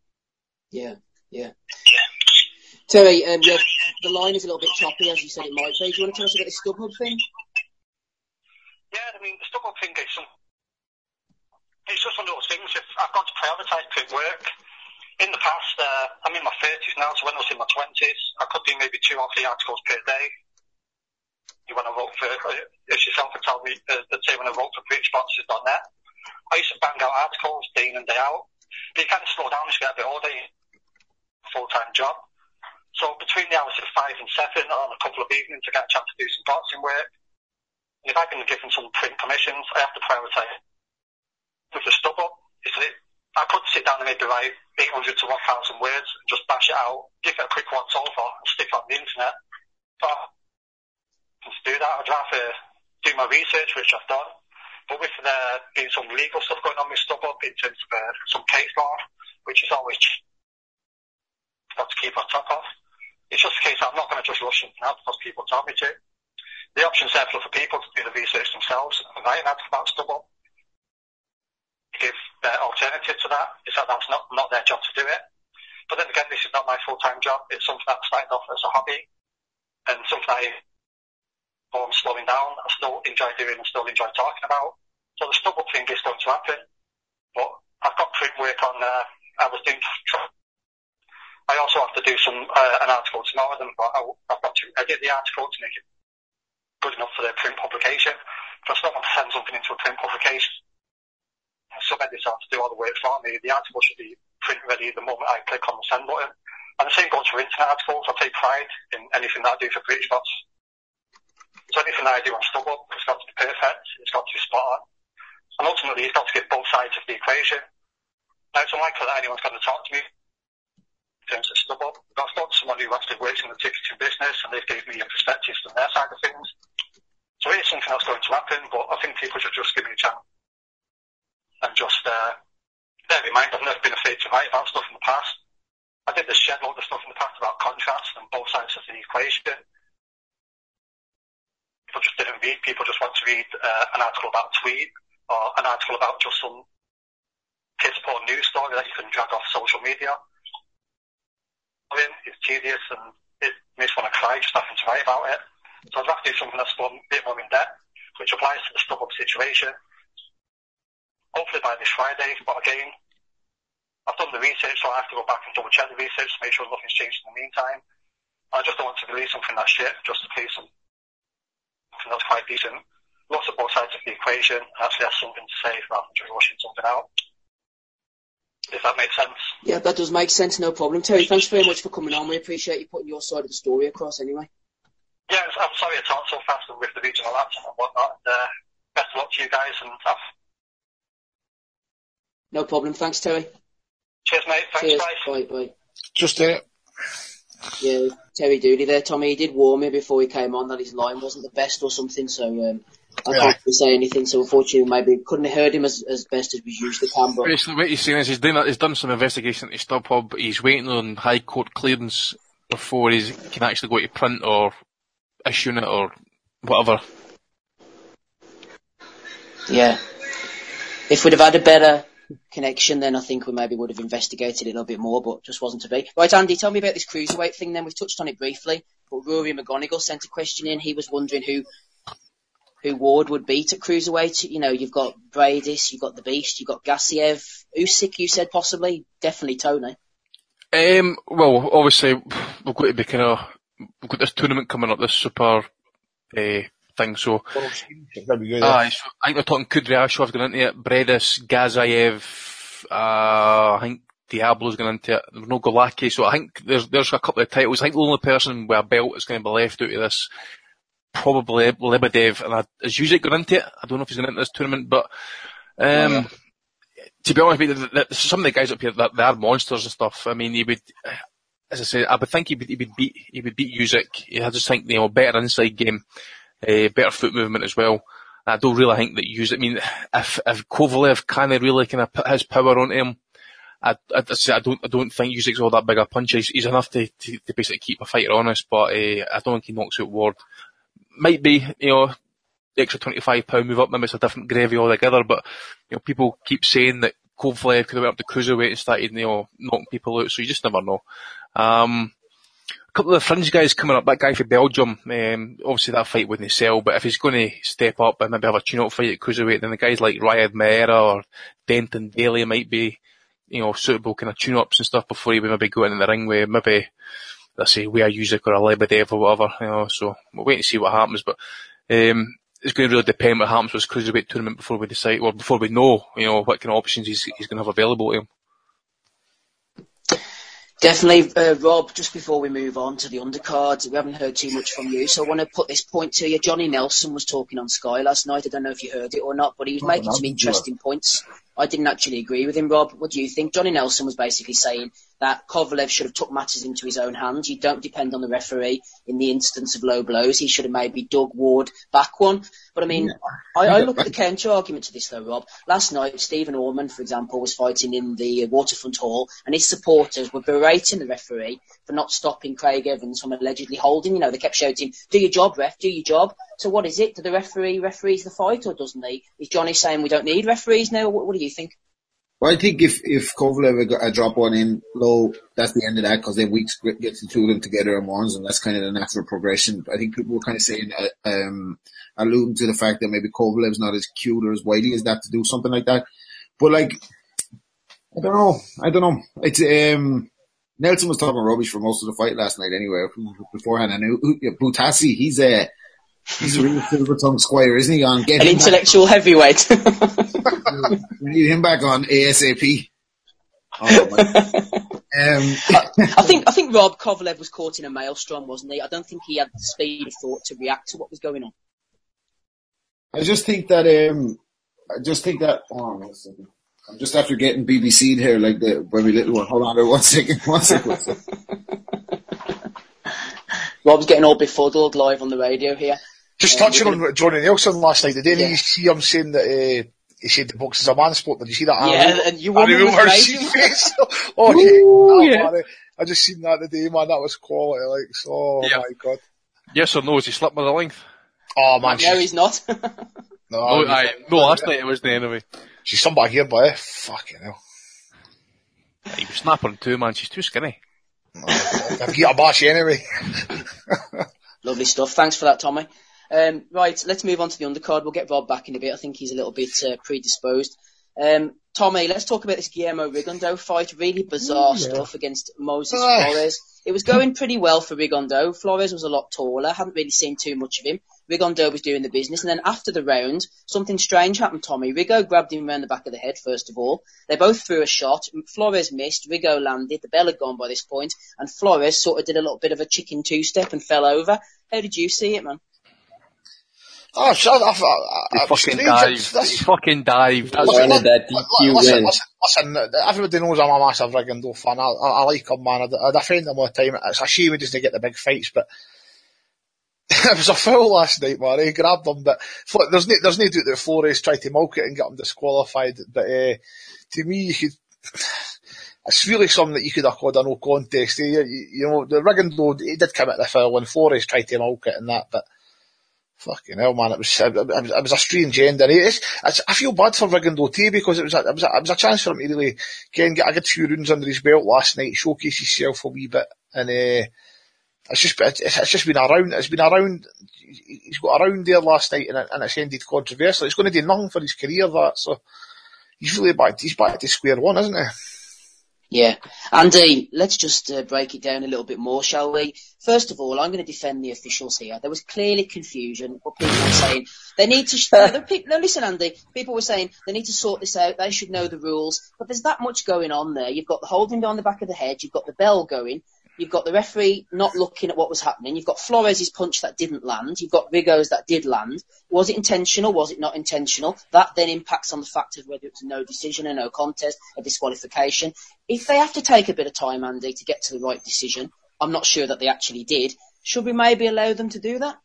Yeah, yeah. Terry, um, yeah, the line is a little bit choppy, as you said it might be. Do you want to tell us about the StubHub thing? Yeah, I mean, the StubHub thing is some it's just one of those things. If I've got to prioritise print work. In the past, uh, I'm in my 30s now, so when I was in my 20s, I could do maybe two or three articles per day. You want to vote for, uh, as yourself would tell me, uh, the say when I wrote for BritishBoxers.net, I used to bang out articles day in and day out. But you kind of slow down as you get a bit older, full-time job. So between the hours of five and seven, on a couple of evenings, I get a chance to do some boxing work. And if I've been given some print commissions, I have to prioritise with the is that I could sit down and maybe write 800 to 1,000 words and just bash it out, give it a quick once over and stick it on the internet. But to do that, I'd rather do my research, which I've done. But with there being some legal stuff going on with StubHub in terms of uh, some case law, which is always got to keep on top of. It's just a case I'm not going to just rush into that because people tell me to. The option's there for people to do the research themselves and write an article about StubHub give uh, alternative to that is that that's not, not their job to do it. But then again, this is not my full-time job. It's something that started off as a hobby and something I, oh, I'm slowing down. I still enjoy doing and still enjoy talking about. So the StubHub thing is going to happen. But I've got print work on, uh, I was doing, I also have to do some, uh, an article tomorrow, but I, I've got to edit the article to make it good enough for their print publication. If I still want to send something into a print publication, sub editors have to do all the work for me. The article should be print ready the moment I click on the send button. And the same goes for internet articles. I take pride in anything that I do for British Bots. So anything I do on StubHub, it's got to be perfect, it's got to be spot on. And ultimately, it's got to get both sides of the equation. Now, it's unlikely that anyone's going to talk to me terms of StubHub. I've got someone who actually works in the ticketing business, and they've given me a perspective from their side of things. So it is something that's going to happen, but I think people should just give me a chance. And just, uh, bear in mind, I've never been afraid to write about stuff in the past. I did this shed load of stuff in the past about contrast and both sides of the equation. People just didn't read. People just want to read uh, an article about tweet or an article about just some piss poor news story that you can drag off social media. I mean, it's tedious and it makes to cry just having to write about it. So I'd rather do something that's a bit more in depth, which applies to the StubHub situation. Hopefully by this Friday, but again, I've done the research, so I have to go back and double check the research to make sure nothing's changed in the meantime. I just don't want to release something that's shit just to please. Something that's quite decent. Lots of both sides of the equation actually has something to say rather than just rushing something out. If that makes sense. Yeah, that does make sense, no problem. Terry, thanks very much for coming on. We appreciate you putting your side of the story across anyway. Yeah, I'm sorry I talked so fast with the regional accent and whatnot. And, uh, best of luck to you guys and have. No problem. Thanks, Terry. Cheers, mate. Thanks, Cheers. guys. Bye, bye. Just there. Yeah, Terry Dooley there, Tommy. He did warn me before he came on that his line wasn't the best or something, so um, I Yeah. can't really say anything. So unfortunately, maybe couldn't have heard him as, as best as we usually can. But Basically, what he's saying is he's done, he's done some investigation into StubHub. He's waiting on High Court clearance before he can actually go to print or issue it or whatever. yeah, if we'd have had a better connection, then I think we maybe would have investigated it a little bit more, but just wasn't to be. Right, Andy, tell me about this cruiserweight thing. Then we've touched on it briefly, but Rory McGonigal sent a question in. He was wondering who who Ward would beat at cruiserweight. You know, you've got Briedis, you've got the Beast, you've got Gassiev, Usyk. You said possibly, definitely Tony. Um, well, obviously, we've got to be kind of, we've got this tournament coming up, this super, uh, thing, so, That'd good. aye, so I think they're talking Kudryashov going into it, Briedis, Gassiev, uh, I think Diablo's going into it, there's no Glowacki, so I think there's, there's a couple of titles, I think the only person with a belt that's going to be left out of this, probably Lebedev, and I, is Usyk going into it? I don't know if he's going into this tournament, but, um, to be honest with you, the, the, some of the guys up here, they they are monsters and stuff. I mean, he would, as I say, I would think he would, he would beat, he would beat Usyk. I just think, you know, better inside game, uh, better foot movement as well. I don't really think that Usyk, I mean, if, if Kovalev kind of really kind of put his power onto him, I, I, I I don't, I don't think Usyk's all that big a puncher. He's, he's enough to, to, to basically keep a fighter honest, but, uh, I don't think he knocks out Ward. Might be, you know, the extra £25 move up, maybe it's a different gravy altogether, but, you know, people keep saying that Kovalev could have went up to cruiserweight and started, you know, knocking people out, so you just never know. Um, a couple of the fringe guys coming up, that guy for Belgium, um, obviously that fight wouldn't sell, but if he's going to step up and maybe have a tune-up fight at cruiserweight, then the guys like Ryad Merhy or Denton Daley might be, you know, suitable kind of tune-ups and stuff before he would maybe go in the ring with maybe, let's say, we are Usyk or a Lebedev or whatever, you know, so we'll wait and see what happens, but, um, it's going to really depend what happens with his cruiserweight tournament before we decide, or before we know, you know, what kind of options he's, he's going to have available to him. Definitely, uh, Rob, just before we move on to the undercards, we haven't heard too much from you, so I want to put this point to you. Johnny Nelson was talking on Sky last night. I don't know if you heard it or not, but he was making some interesting points. I didn't actually agree with him, Rob. What do you think? Johnny Nelson was basically saying that Kovalev should have took matters into his own hands. You don't depend on the referee in the instance of low blows. He should have maybe dug Ward back one. But I mean, I, I look at the counter argument to this though, Rob. Last night, Stephen Ormond, for example, was fighting in the Waterfront Hall and his supporters were berating the referee for not stopping Craig Evans from allegedly holding. You know, they kept shouting, do your job, ref, do your job. So what is it? Do the referee referees the fight or doesn't he? Is Johnny saying we don't need referees now? What, what do you think? Well, I think if if Kovalev a, a drop one in low, that's the end of that because then weeks gets the two of them together and warns, and that's kind of the natural progression. I think people were kind of saying, uh, um, alluding to the fact that maybe Kovalev's not as cute or as wily as that to do something like that. But like, I don't know, I don't know. It's um, Nelson was talking rubbish for most of the fight last night anyway. Beforehand, and Butasi, he's a he's a real silver tongue squire, isn't he? On get An intellectual heavyweight. we need him back on ASAP. Oh, my- um, I think I think Rob Kovalev was caught in a maelstrom, wasn't he? I don't think he had the speed of thought to react to what was going on. I just think that um, I just think that. Hold on one second. I'm just after getting BBC'd here, like the very little one. Hold on there, one second, one second. One second. Rob's getting all befuddled live on the radio here. Just Um, touching we're on Johnny Nelson last night, did any Yeah. of you see him saying that uh, he said the box is a man's sport? Did you see that? Yeah, Harry- and your Harry woman was Wilmer's raging. face? oh, yeah. Ooh, Oh, yeah. man, I just seen that today, man. That was quality, like, so, oh Yeah. my god. Yes or no? Has he slept by the length? Oh man, no, she's, he's not. no, No, aye, no, last night it was the anyway. she's somebody here, but eh, fucking hell. He was snapping too, man. She's too skinny. I'd get a bash anyway. Lovely stuff. Thanks for that, Tommy. Um, right, let's move on to the undercard. We'll get Rob back in a bit. I think he's a little bit uh, predisposed. Um, Tommy, let's talk about this Guillermo Rigondeaux fight. Really bizarre stuff against Moses Aye. Flores. It was going pretty well for Rigondeaux. Flores was a lot taller. Hadn't really seen too much of him. Rigondeaux was doing the business. And then after the round, something strange happened, Tommy. Rigo grabbed him around the back of the head, first of all. They both threw a shot. Flores missed. Rigo landed. The bell had gone by this point, And Flores sort of did a little bit of a chicken two-step and fell over. How did you see it, man? Oh, shut up. I, I, He fucking strange, dived. that's- He fucking dived. I Listen, wanted that Li- DQ listen, win. listen, listen, everybody knows I'm a massive Rigondeaux fan. I, I, I like him, man. I, I defend him all the time. It's a shame he doesn't get the big fights, but it was a foul last night, man. He grabbed him, but Flo- there's no, there's no doubt that Flores tried to milk it and get him disqualified. But uh, to me, you could. It's really something that you could have called a no contest. eh? You, you, you know, the Rigondeaux, he did commit the foul, and Flores tried to milk it and that, but Fucking hell, man! It was it, was, a strange ending. It's, it's, I feel bad for Rigondeaux too because it was a, it was a, it was a chance for him to really again get a good few rounds under his belt last night, showcase himself a wee bit, and uh, it's just it's, it's just been around. It's been around. He's got around there last night, and, and it's ended controversially. It's going to do nothing for his career. That so he's really back. He's back to square one, isn't he? Yeah. Andy, let's just uh, break it down a little bit more, shall we? First of all, I'm going to defend the officials here. There was clearly confusion. What people were saying, they need to. Sh- no, the pe- no, listen, Andy. People were saying they need to sort this out. They should know the rules. But there's that much going on there. You've got the holding down the back of the head. You've got the bell going. You've got the referee not looking at what was happening. You've got Flores' punch that didn't land. You've got Rigo's that did land. Was it intentional? Was it not intentional? That then impacts on the fact of whether it's a no decision, a no contest, a disqualification. If they have to take a bit of time, Andy, to get to the right decision, I'm not sure that they actually did. Should we maybe allow them to do that?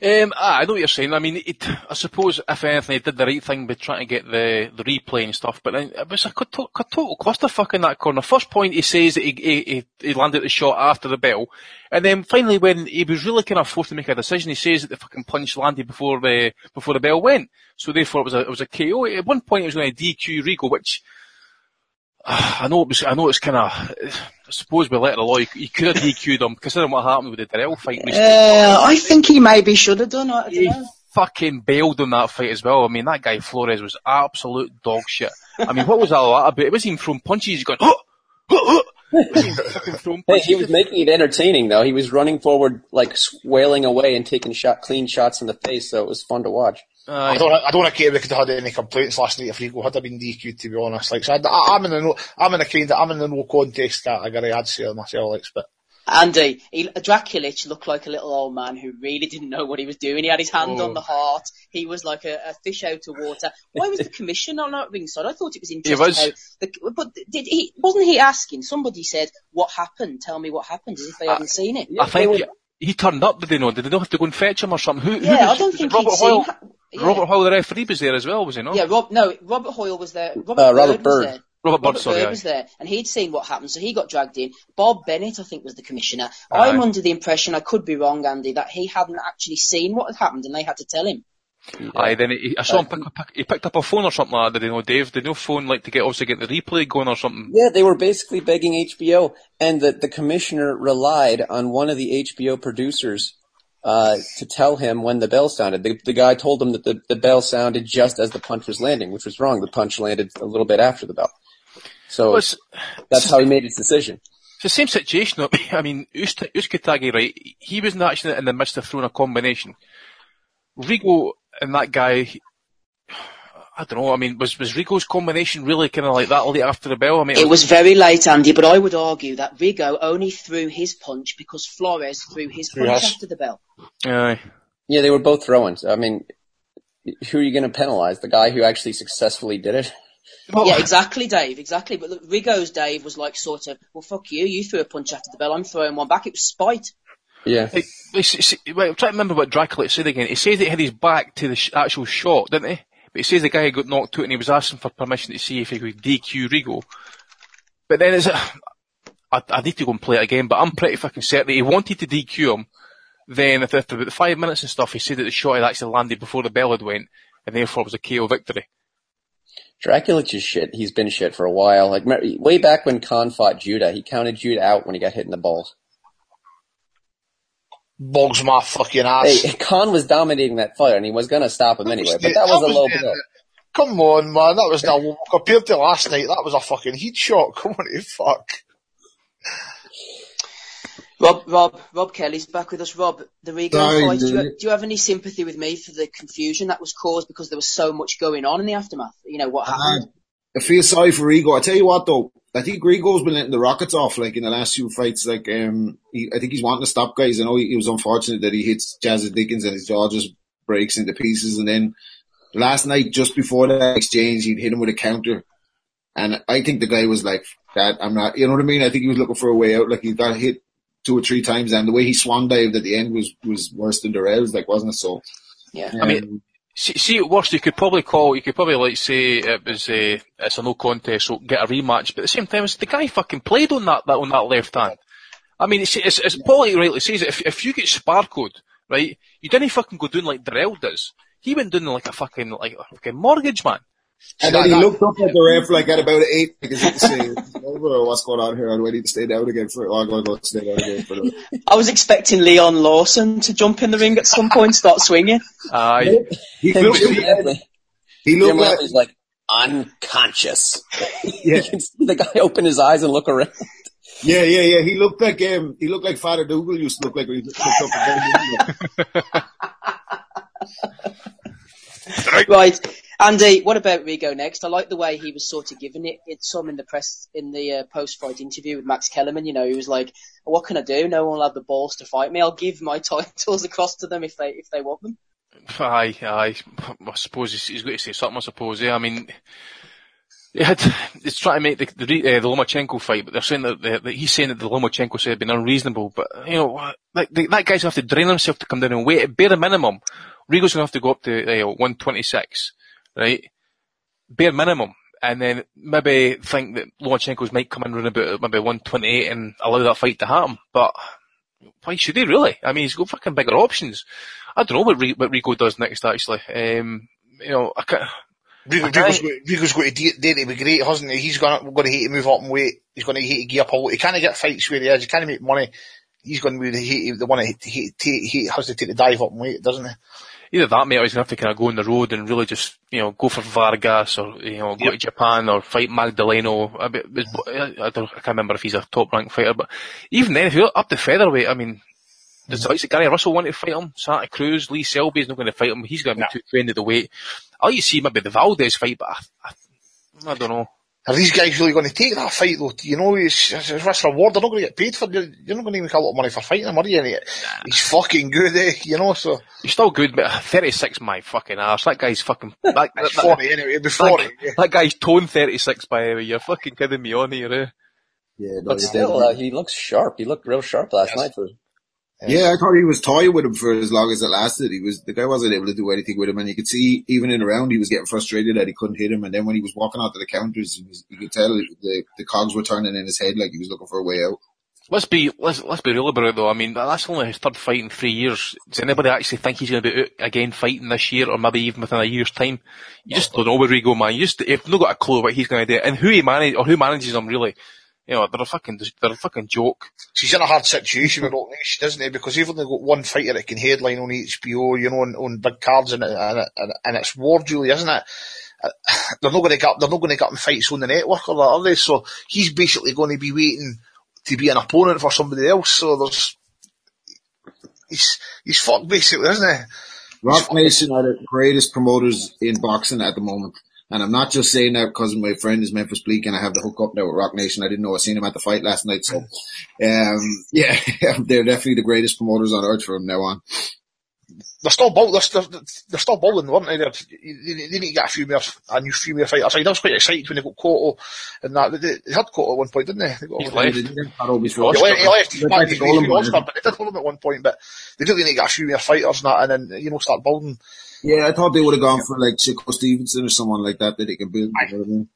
Um, ah, I know what you're saying. I mean, it, I suppose if anything, he did the right thing by trying to get the, the replay and stuff. But then it was a, to- a total clusterfuck in that corner. First point, he says that he, he, he- landed the shot after the bell, and then finally, when he was really kind of forced to make a decision, he says that the fucking punch landed before the before the bell went. So therefore, it was a it was a KO. At one point, it was going to DQ Rico, which I know it was. I know it's kind of. I suppose we let the law. He could have DQ'd him, considering what happened with the Darrell fight. recently. Uh, I think he maybe should have done. it. He fucking bailed on that fight as well. I mean, that guy Flores was absolute dog shit. I mean, what was all that about? It was him throwing punches. He's going, oh, oh, oh. It was him fucking throwing Hey, he was making it entertaining though. He was running forward, like wailing away and taking shot, clean shots in the face. So it was fun to watch. Aye. I don't, I don't care if we could have had any complaints last night if Rigo had been DQ'd, to be honest. Like, so I, am in the no, I'm in the kind of, I'm in the no contest category, I'd say myself, like, but Andy, he, Drakulich looked like a little old man who really didn't know what he was doing. He had his hand Oh. on the heart. He was like a, a fish out of water. Why was the commission commissioner not ringside? I thought it was interesting. was. How the, but did he? Wasn't he asking? Somebody said, "What happened? Tell me what happened," as if they hadn't seen it. I think he, he turned up, did they know? Did they not have to go and fetch him or something? Who, who Yeah, was, I don't think Robert he'd seen. Hoyle, ha- yeah. Robert Hoyle, the referee, was there as well, was he not? Yeah, Rob. No, Robert Hoyle was there. Robert, Uh, Robert Byrd, was there. Robert Byrd, Robert sorry. Bird was there, and he'd seen what happened, so he got dragged in. Bob Bennett, I think, was the commissioner. Aye. I'm under the impression, I could be wrong, Andy, that he hadn't actually seen what had happened, and they had to tell him. Aye, then he, I saw him pick, pick, he picked up a phone or something like that, did you know, Dave? Did no phone like to get, obviously get the replay going or something? Yeah, they were basically begging HBO, and the the commissioner relied on one of the HBO producers uh, to tell him when the bell sounded. The, the guy told him that the, the bell sounded just as the punch was landing, which was wrong. The punch landed a little bit after the bell. So Well, that's how he made his decision. it's the same situation. I mean, Uskatagi, right, he wasn't actually in the midst of throwing a combination. Rigo and that guy, I don't know. I mean, was was Rigo's combination really kind of like that late after the bell? I mean, It was very late, Andy, but I would argue that Rigo only threw his punch because Flores threw his punch Yes. after the bell. Aye. Yeah, they were both throw-ins. I mean, who are you going to penalize? The guy who actually successfully did it? Yeah, exactly, Dave, exactly. But look, Rigo's Dave was like sort of, well, fuck you, you threw a punch after the bell, I'm throwing one back. It was spite. Yeah. Like, they s- s- wait, I'm trying to remember what Dracula said again. He said that he had his back to the sh- actual shot, didn't he? But he says the guy got knocked out and he was asking for permission to see if he could DQ Rigo. But then it's, I, I need to go and play it again, but I'm pretty fucking certain he wanted to DQ him. Then after about five minutes and stuff, he said that the shot had actually landed before the bell had went, and therefore it was a KO victory. Drakulich is shit. He's been shit for a while. Like way back when Khan fought Judah, he counted Judah out when he got hit in the balls. Bogs my fucking ass. Hey, Khan was dominating that fight, and he was gonna stop him anyway. But that was a low blow. Come on, man. That was now compared to last night. That was a fucking heat shot. Come on, you fuck. Rob, Rob, Rob Kelly's back with us. Rob, the Rigo Sorry, fight, do you, do you have any sympathy with me for the confusion that was caused because there was so much going on in the aftermath? You know, what happened? I feel sorry for Rigo. I tell you what though, I think Rigo's been letting the rockets off like in the last few fights. Like, um, he, I think he's wanting to stop guys. I know he, he was unfortunate that he hits Jazza Dickens and his jaw just breaks into pieces. And then last night, just before that exchange, he'd hit him with a counter. And I think the guy was like, that I'm not, you know what I mean? I think he was looking for a way out. Like he got hit two or three times and the way he swan dived at the end was, was worse than Darrell's, like, wasn't it? So, Yeah. I mean, see, see at worst, you could probably call, you could probably like say it was a, it's a no contest, so get a rematch. But at the same time, the guy fucking played on that, that on that left hand. I mean, it's, it's, it's Paulie rightly says it. If, if you get sparkled, right, you didn't fucking go down like Darrell does. He went down like a fucking, like a fucking mortgage man. And then he looked up at the ref like at about eight, like as if to say, over or what's going on here? Do I need to stay down again for it? Oh, I'm going to go stay down again for it. I was expecting Leon Lawson to jump in the ring at some point, start swinging. Aye. He Jim looked, Wadley- he Jim looked like, Wadley's like unconscious. yeah, You can see the guy open his eyes and look around. yeah, yeah, yeah. He looked like, um, he looked like Father Dougal used to look like when he looked up and down. Right. Andy, what about Rigo next? I like the way he was sort of giving it, it some in the press, in the uh, post-fight interview with Max Kellerman. You know, he was like, what can I do? No one will have the balls to fight me. I'll give my titles across to them if they, if they want them. Aye, aye. I suppose he's, he's got to say something, I suppose, yeah. I mean, he had, he's trying to make the, the, uh, the Lomachenko fight, but they're saying that, that he's saying that the Lomachenko said had been unreasonable, but, you know, like, the, that guy's gonna have to drain himself to come down and wait. At bare minimum, Rigo's gonna have to go up to, uh, 126, right? Bare minimum. And then maybe think that Lomachenko's might come in around about maybe 128 and allow that fight to happen, but why should he really? I mean, he's got fucking bigger options. I don't know what, Re- what Rigo does next, actually. Um, you know, I can't, Rigo. Rigo's, got, Rigo's got to date, date to be great, hasn't he? He's gonna, going to hate to move up and weight. He's going to hate to gear up a lot. He can't get fights where he is. He can't make money. He's going to be the, hate, the one that hate, hate, hate, hate, has to take the dive up and weight, doesn't he? Either that, mate, or he's gonna have to kind of go on the road and really just, you know, go for Vargas or, you know, go Yep. to Japan or fight Magdaleno. I, I, I, don't, I can't remember if he's a top ranked fighter, but even then, if you're up to featherweight, I mean, does the likes of Gary Russell want to fight him? Santa Cruz, Lee Selby's not going to fight him. He's going to be No. too trained at the weight. I'll you see maybe the Valdez fight, but I, I, I don't know. Are these guys really going to take that fight though? You know, it's, it's a risk reward. They're not going to get paid for it. You're not going to make a lot of money for fighting him, are you? And he- he's fucking good, eh? You know, so He's still good, but 36 my fucking ass. That guy's fucking, that, that, that, 40 anyway. It'll be 40. that, yeah. that guy's tone 36 by the way. You're fucking kidding me on here, eh? Yeah, no, But still, uh, he looks sharp. He looked real sharp last Yes. night. For Yeah, I thought he was toying with him for as long as it lasted. He was the guy wasn't able to do anything with him, and you could see even in the round he was getting frustrated that he couldn't hit him. And then when he was walking out to the counters, he was, you could tell the the cogs were turning in his head like he was looking for a way out. Let's be let's let's be real about it though. I mean, that's only his third fight in three years. Does anybody actually think he's going to be out again fighting this year, or maybe even within a year's time? You just don't know where we go, man. You just you've not got a clue what he's going to do, and who he manage or who manages him really. You know, they're a fucking they're a fucking joke. He's in a hard situation with Roc Nation, isn't he? Because you've only got one fighter that can headline on HBO, you know, on, on big cards, and, it- and, it- and, and it's War Julie, isn't it? They're not going to get they're not going to get him fights on the network or that, are they? So he's basically going to be waiting to be an opponent for somebody else. So there's he's he's fucked basically, isn't he? Roc Nation are the greatest promoters in boxing at the moment. And I'm not just saying that because my friend is Memphis Bleek and I have the hook up now with Roc Nation. I didn't know I seen him at the fight last night. So, um, yeah, they're definitely the greatest promoters on earth from now on. They're still bull, they're, they're, they're still bowling, weren't they? They're, they, they need to get a few more, a new few more fighters. I was quite excited when they got Cotto and that. They, they had Cotto at one point, didn't they? they got He's one- left. He didn't get Cotto. He left, he left, he's back, back he's, to Golden been Boy, but they did hold him at one point, but they really need to get a few more fighters and that, and then, you know, start building. Yeah, I thought they would have gone for like Chico Stevenson or someone like that that they can build. You know what I mean?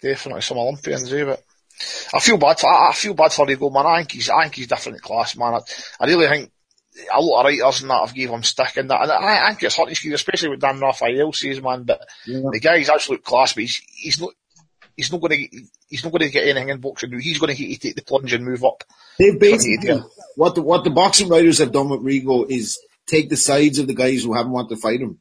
Definitely some Olympians, eh, but I feel bad for, I, I feel bad for Rigo, man. I think he's, I think he's different class, man. I, I really think a lot of writers and that have gave him stick and that, and I, I think it's hurt his career, especially with Dan Rafael says, man, but Yeah. the guy's absolute class, but he's, he's not, he's not going to, he's not going to get anything in boxing. He's going to take the plunge and move up. They basically what the what the boxing writers have done with Rigo is take the sides of the guys who haven't wanted to fight him.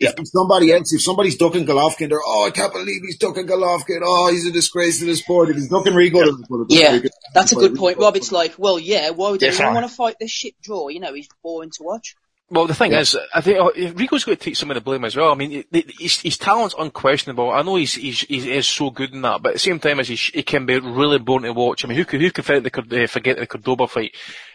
If Yeah. somebody else, if somebody's ducking Golovkin, they're oh I can't believe he's ducking Golovkin. Oh, he's a disgrace to the sport. If he's ducking Rigo, they're gonna do Yeah, it. that's a good point, Rob. It's like, well, yeah, why would anyone want to fight this shit draw? You know, he's boring to watch. Well, the thing is, I think uh, Rico's got to take some of the blame as well. I mean, it- it- his, his talent's unquestionable. I know he's, he's, he is so good in that, but at the same time as he, he can be really boring to watch. I mean, who could, who could forget the, Cord- uh, forget the Cordoba fight?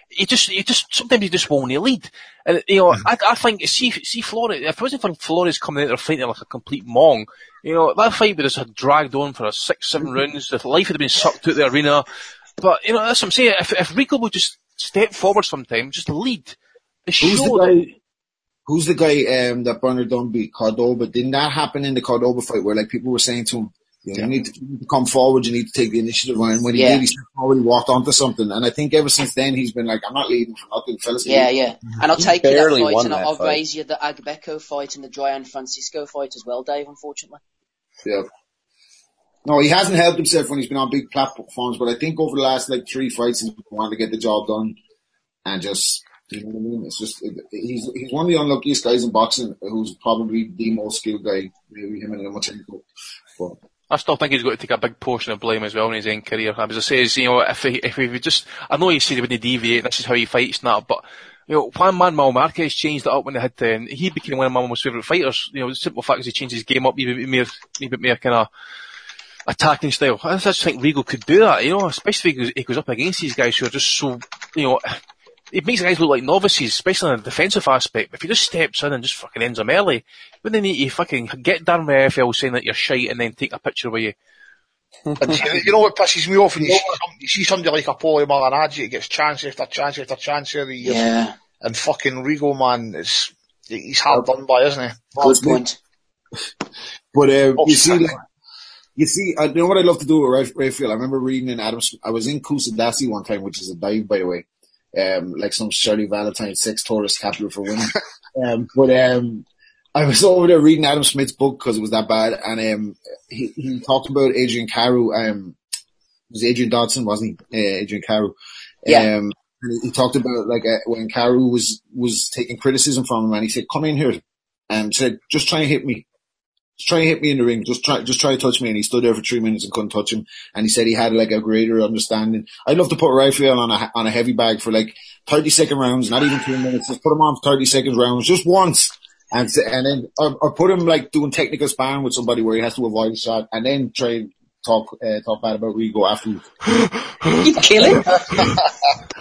He just, he just, sometimes you just won't lead. And, you know, I, I think, see, see Flores, if it wasn't for Flores coming out there fighting like a complete mong, you know, that fight would have had dragged on for a six, seven rounds. The life would have been sucked out of the arena. But, you know, that's what I'm saying. If, if Rico would just step forward sometime, just lead, Who's the guy? Who's the guy um, that Bernard Dunne beat Cordoba? Didn't that happen in the Cordoba fight where like people were saying to him, you, know, you, need to, you need to come forward, you need to take the initiative, and when he Yeah. did, he stepped forward, he walked onto something. And I think ever since then, he's been like, I'm not leading for nothing, fellas. Yeah, yeah. Mm-hmm. And I'll take you that barely fight, won and that I'll fight. raise you the Agbeko fight and the Drian Francisco fight as well, Dave. Unfortunately. Yeah. No, he hasn't helped himself when he's been on big platforms, but I think over the last like three fights, he's wanted to get the job done and just, you know what I mean? It's just, he's, he's one of the unluckiest guys in boxing who's probably the most skilled guy, maybe him and Lomachenko. But I still think he's got to take a big portion of blame as well in his own career. As I say, you know, if he, if he just, I know he said he wouldn't deviate, this is how he fights and that, but, you know, Juan Manuel Marquez changed it up when they had to, and he became one of my most favourite fighters. You know, the simple fact is he changed his game up, even a bit more, more kind of attacking style. I just think Regal could do that, you know, especially goes, he goes up against these guys who are just so, you know, it makes guys look like novices, especially in the defensive aspect. If he just steps in and just fucking ends them early, wouldn't they need to fucking get Darren AFL saying that you're shite and then take a picture with you? You you know what pisses me off when you see, some, you see somebody like a Paulie Malignaggi that gets chance after chance after chance every year. Yeah. And fucking Rigo, man, is, he's hard done by, isn't he? Good point. But uh, Oh, you see, like, you see, I you know what I love to do with Raf- Rafael. I remember reading in Adam. I was in Kusadasi one time, which is a dive, by the way, um, like some Shirley Valentine sex tourist capital for women. um, but um, I was over there reading Adam Smith's book because it was that bad, and um, he he talked about Adrian Carew. Um, it was Adrian Dodson, wasn't he? Uh, Adrian Carew. Yeah. Um, he talked about like uh, when Carew was was taking criticism from him, and he said, "Come in here," and said, "Just try and hit me." Just try and hit me in the ring. Just try, just try to touch me. And he stood there for three minutes and couldn't touch him. And he said he had like a greater understanding. I'd love to put Rafael on a, on a heavy bag for like 30 second rounds, not even two minutes. Just put him on for 30 second rounds, just once. And, and then, or, or put him like doing technical sparring with somebody where he has to avoid a shot and then try and talk, uh, talk bad about Rigo afterwards. You kill him.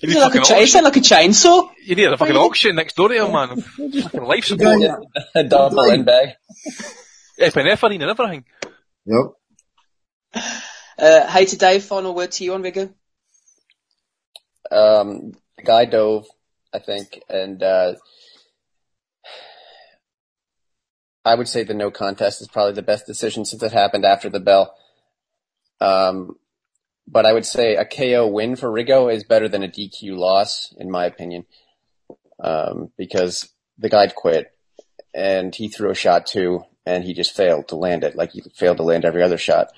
You need, it like a fucking cha- is it auction, like a chainsaw? you need a fucking auction next door to him, man. fucking life support. A double end bag. Epinephrine and everything. Yep. Uh, hey to Dave, final word to you on Rigo. Um, guy dove, I think, and uh, I would say the no contest is probably the best decision since it happened after the bell. Um, but I would say a KO win for Rigo is better than a DQ loss, in my opinion, um, because the guy quit and he threw a shot too, and he just failed to land it, like he failed to land every other shot.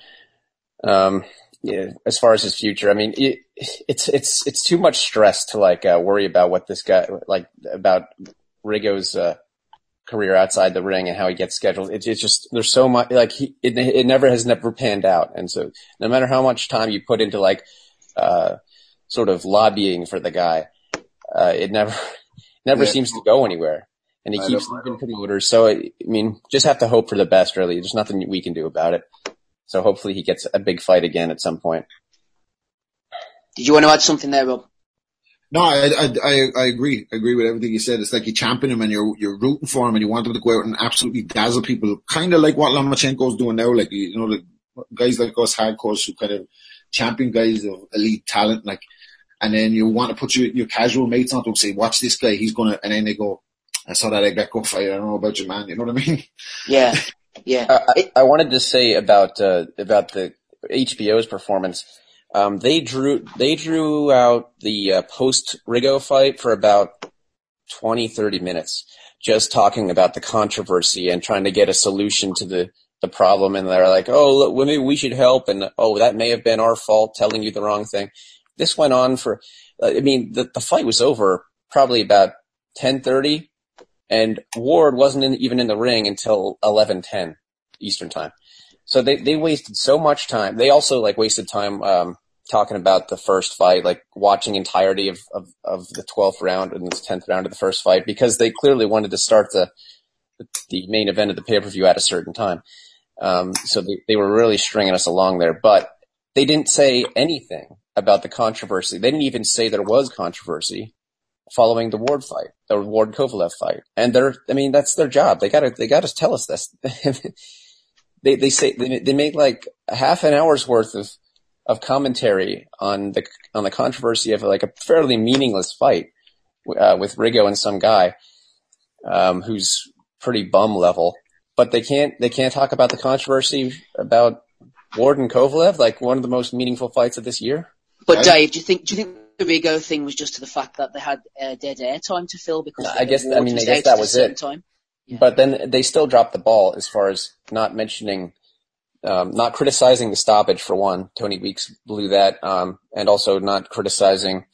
Um, yeah, as far as his future, I mean, it, it's it's it's too much stress to like uh, worry about what this guy like about Rigo's uh, career outside the ring and how he gets scheduled. It's it's just there's so much like he it, it never has never panned out, and so no matter how much time you put into like uh, sort of lobbying for the guy, uh, it never never Yeah. seems to go anywhere, and he I keeps I leaving promoters. So I mean, just have to hope for the best. Really, there's nothing we can do about it. So hopefully he gets a big fight again at some point. Did you want to add something there, Rob? No, I, I, I, I agree. I agree with everything you said. It's like you champion him and you're, you're rooting for him and you want him to go out and absolutely dazzle people. Kind of like what Lomachenko's doing now. Like, you know, the guys like us hardcores who kind of champion guys of elite talent, like, and then you want to put your, your casual mates on to say, watch this guy, he's gonna, and then they go, I saw that Greco fight, I don't know about your man. You know what I mean? Yeah, yeah. Uh, I, I wanted to say about uh, about the HBO's performance. Um, they drew they drew out the uh, post Rigo fight for about 20, 30 minutes, just talking about the controversy and trying to get a solution to the the problem. And they're like, "Oh, look, maybe we should help," and "Oh, that may have been our fault, telling you the wrong thing." This went on for. uh, I mean, the the fight was over probably about ten thirty, and Ward wasn't in, even in the ring until eleven ten Eastern time. So they they wasted so much time. They also like wasted time um, talking about the first fight, like watching entirety of of, of the twelfth round and the tenth round of the first fight because they clearly wanted to start the the main event of the pay per view at a certain time. Um, so they, they were really stringing us along there, but they didn't say anything about the controversy. They didn't even say there was controversy following the Ward fight, the Ward Kovalev fight. And they're, I mean, that's their job. They gotta, they gotta tell us this. they, they say, they, they made like half an hour's worth of, of commentary on the, on the controversy of like a fairly meaningless fight, uh, with Rigo and some guy, um, who's pretty bum level. But they can't, they can't talk about the controversy about Ward and Kovalev, like one of the most meaningful fights of this year. But Right. Dave, do you think do you think the Rigo thing was just to the fact that they had uh, dead air time to fill because I guess- I mean, I guess that was it. Time? Yeah. But then they still dropped the ball as far as not mentioning, um, not criticizing the stoppage for one. Tony Weeks blew that, um, and also not criticizing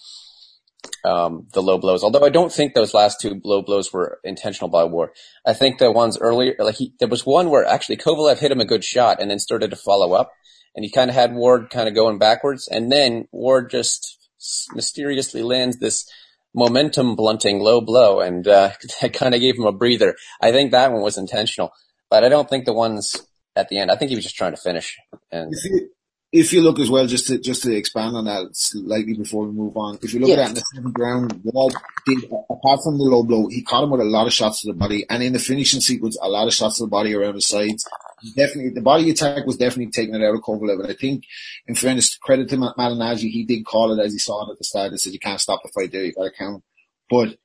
um, the low blows. Although I don't think those last two low blows were intentional by Ward. I think the ones earlier, like he, there was one where actually Kovalev hit him a good shot and then started to follow up, and he kind of had Ward kind of going backwards, and then Ward just mysteriously lands this momentum blunting low blow, and uh, that kind of gave him a breather. I think that one was intentional, but I don't think the ones at the end. I think he was just trying to finish. And If you, if you look as well, just to just to expand on that slightly before we move on, if you look Yeah. at that in the seventh round, Ward did apart from the low blow, he caught him with a lot of shots to the body, and in the finishing sequence, a lot of shots to the body around the sides. Definitely, the body attack was definitely taking it out of Kovalev, and I think, in fairness, credit to Ma- he did call it as he saw it at the start and said, "You can't stop the fight there, you got to count." But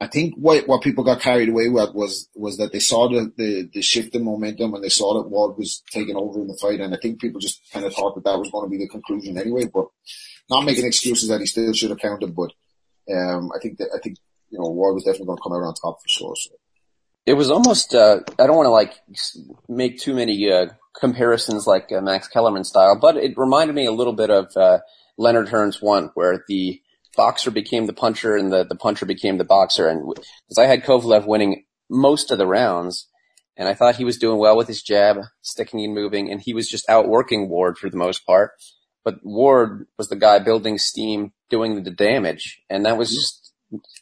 I think what what people got carried away with was was that they saw the, the the shift in momentum and they saw that Ward was taking over in the fight, and I think people just kind of thought that that was going to be the conclusion anyway. But not making excuses that he still should have counted, but um, I think that I think you know Ward was definitely going to come out on top for sure. So. it was almost. Uh, I don't want to like make too many uh, comparisons like uh, Max Kellerman style, but it reminded me a little bit of uh, Leonard Hearns one, where the boxer became the puncher and the, the puncher became the boxer. And because I had Kovalev winning most of the rounds, and I thought he was doing well with his jab, sticking and moving, and he was just outworking Ward for the most part. But Ward was the guy building steam, doing the damage, and that was just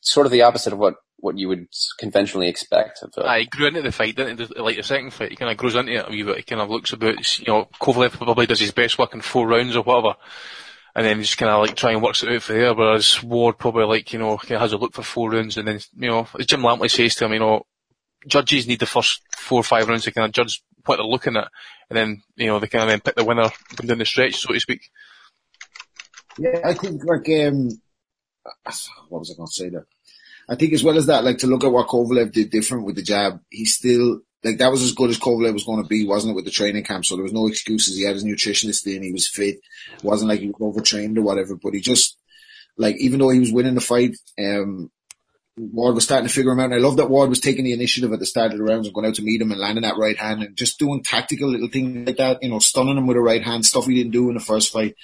sort of the opposite of what what you would conventionally expect. Of a, he grew into the fight, didn't? Like the second fight, he kind of grows into it a wee bit. He kind of looks about, you know, Kovalev probably does his best work in four rounds or whatever. And then he just kind of like try and works it out for there, whereas Ward probably like, you know, kind of has a look for four rounds and then, you know, as Jim Lampley says to him, you know, judges need the first four or five rounds to kind of judge what they're looking at. And then, you know, they kind of then pick the winner come down the stretch, so to speak. Yeah, I think like um, what was I going to say there? I think as well as that, like to look at what Kovalev did different with the jab, he still like that was as good as Kovalev was going to be, wasn't it, with the training camp? So there was no excuses. He had his nutritionist in, he was fit. It wasn't like he was overtrained or whatever, but he just like even though he was winning the fight, um, Ward was starting to figure him out. And I love that Ward was taking the initiative at the start of the rounds and going out to meet him and landing that right hand and just doing tactical little things like that, you know, stunning him with a right hand, stuff he didn't do in the first fight,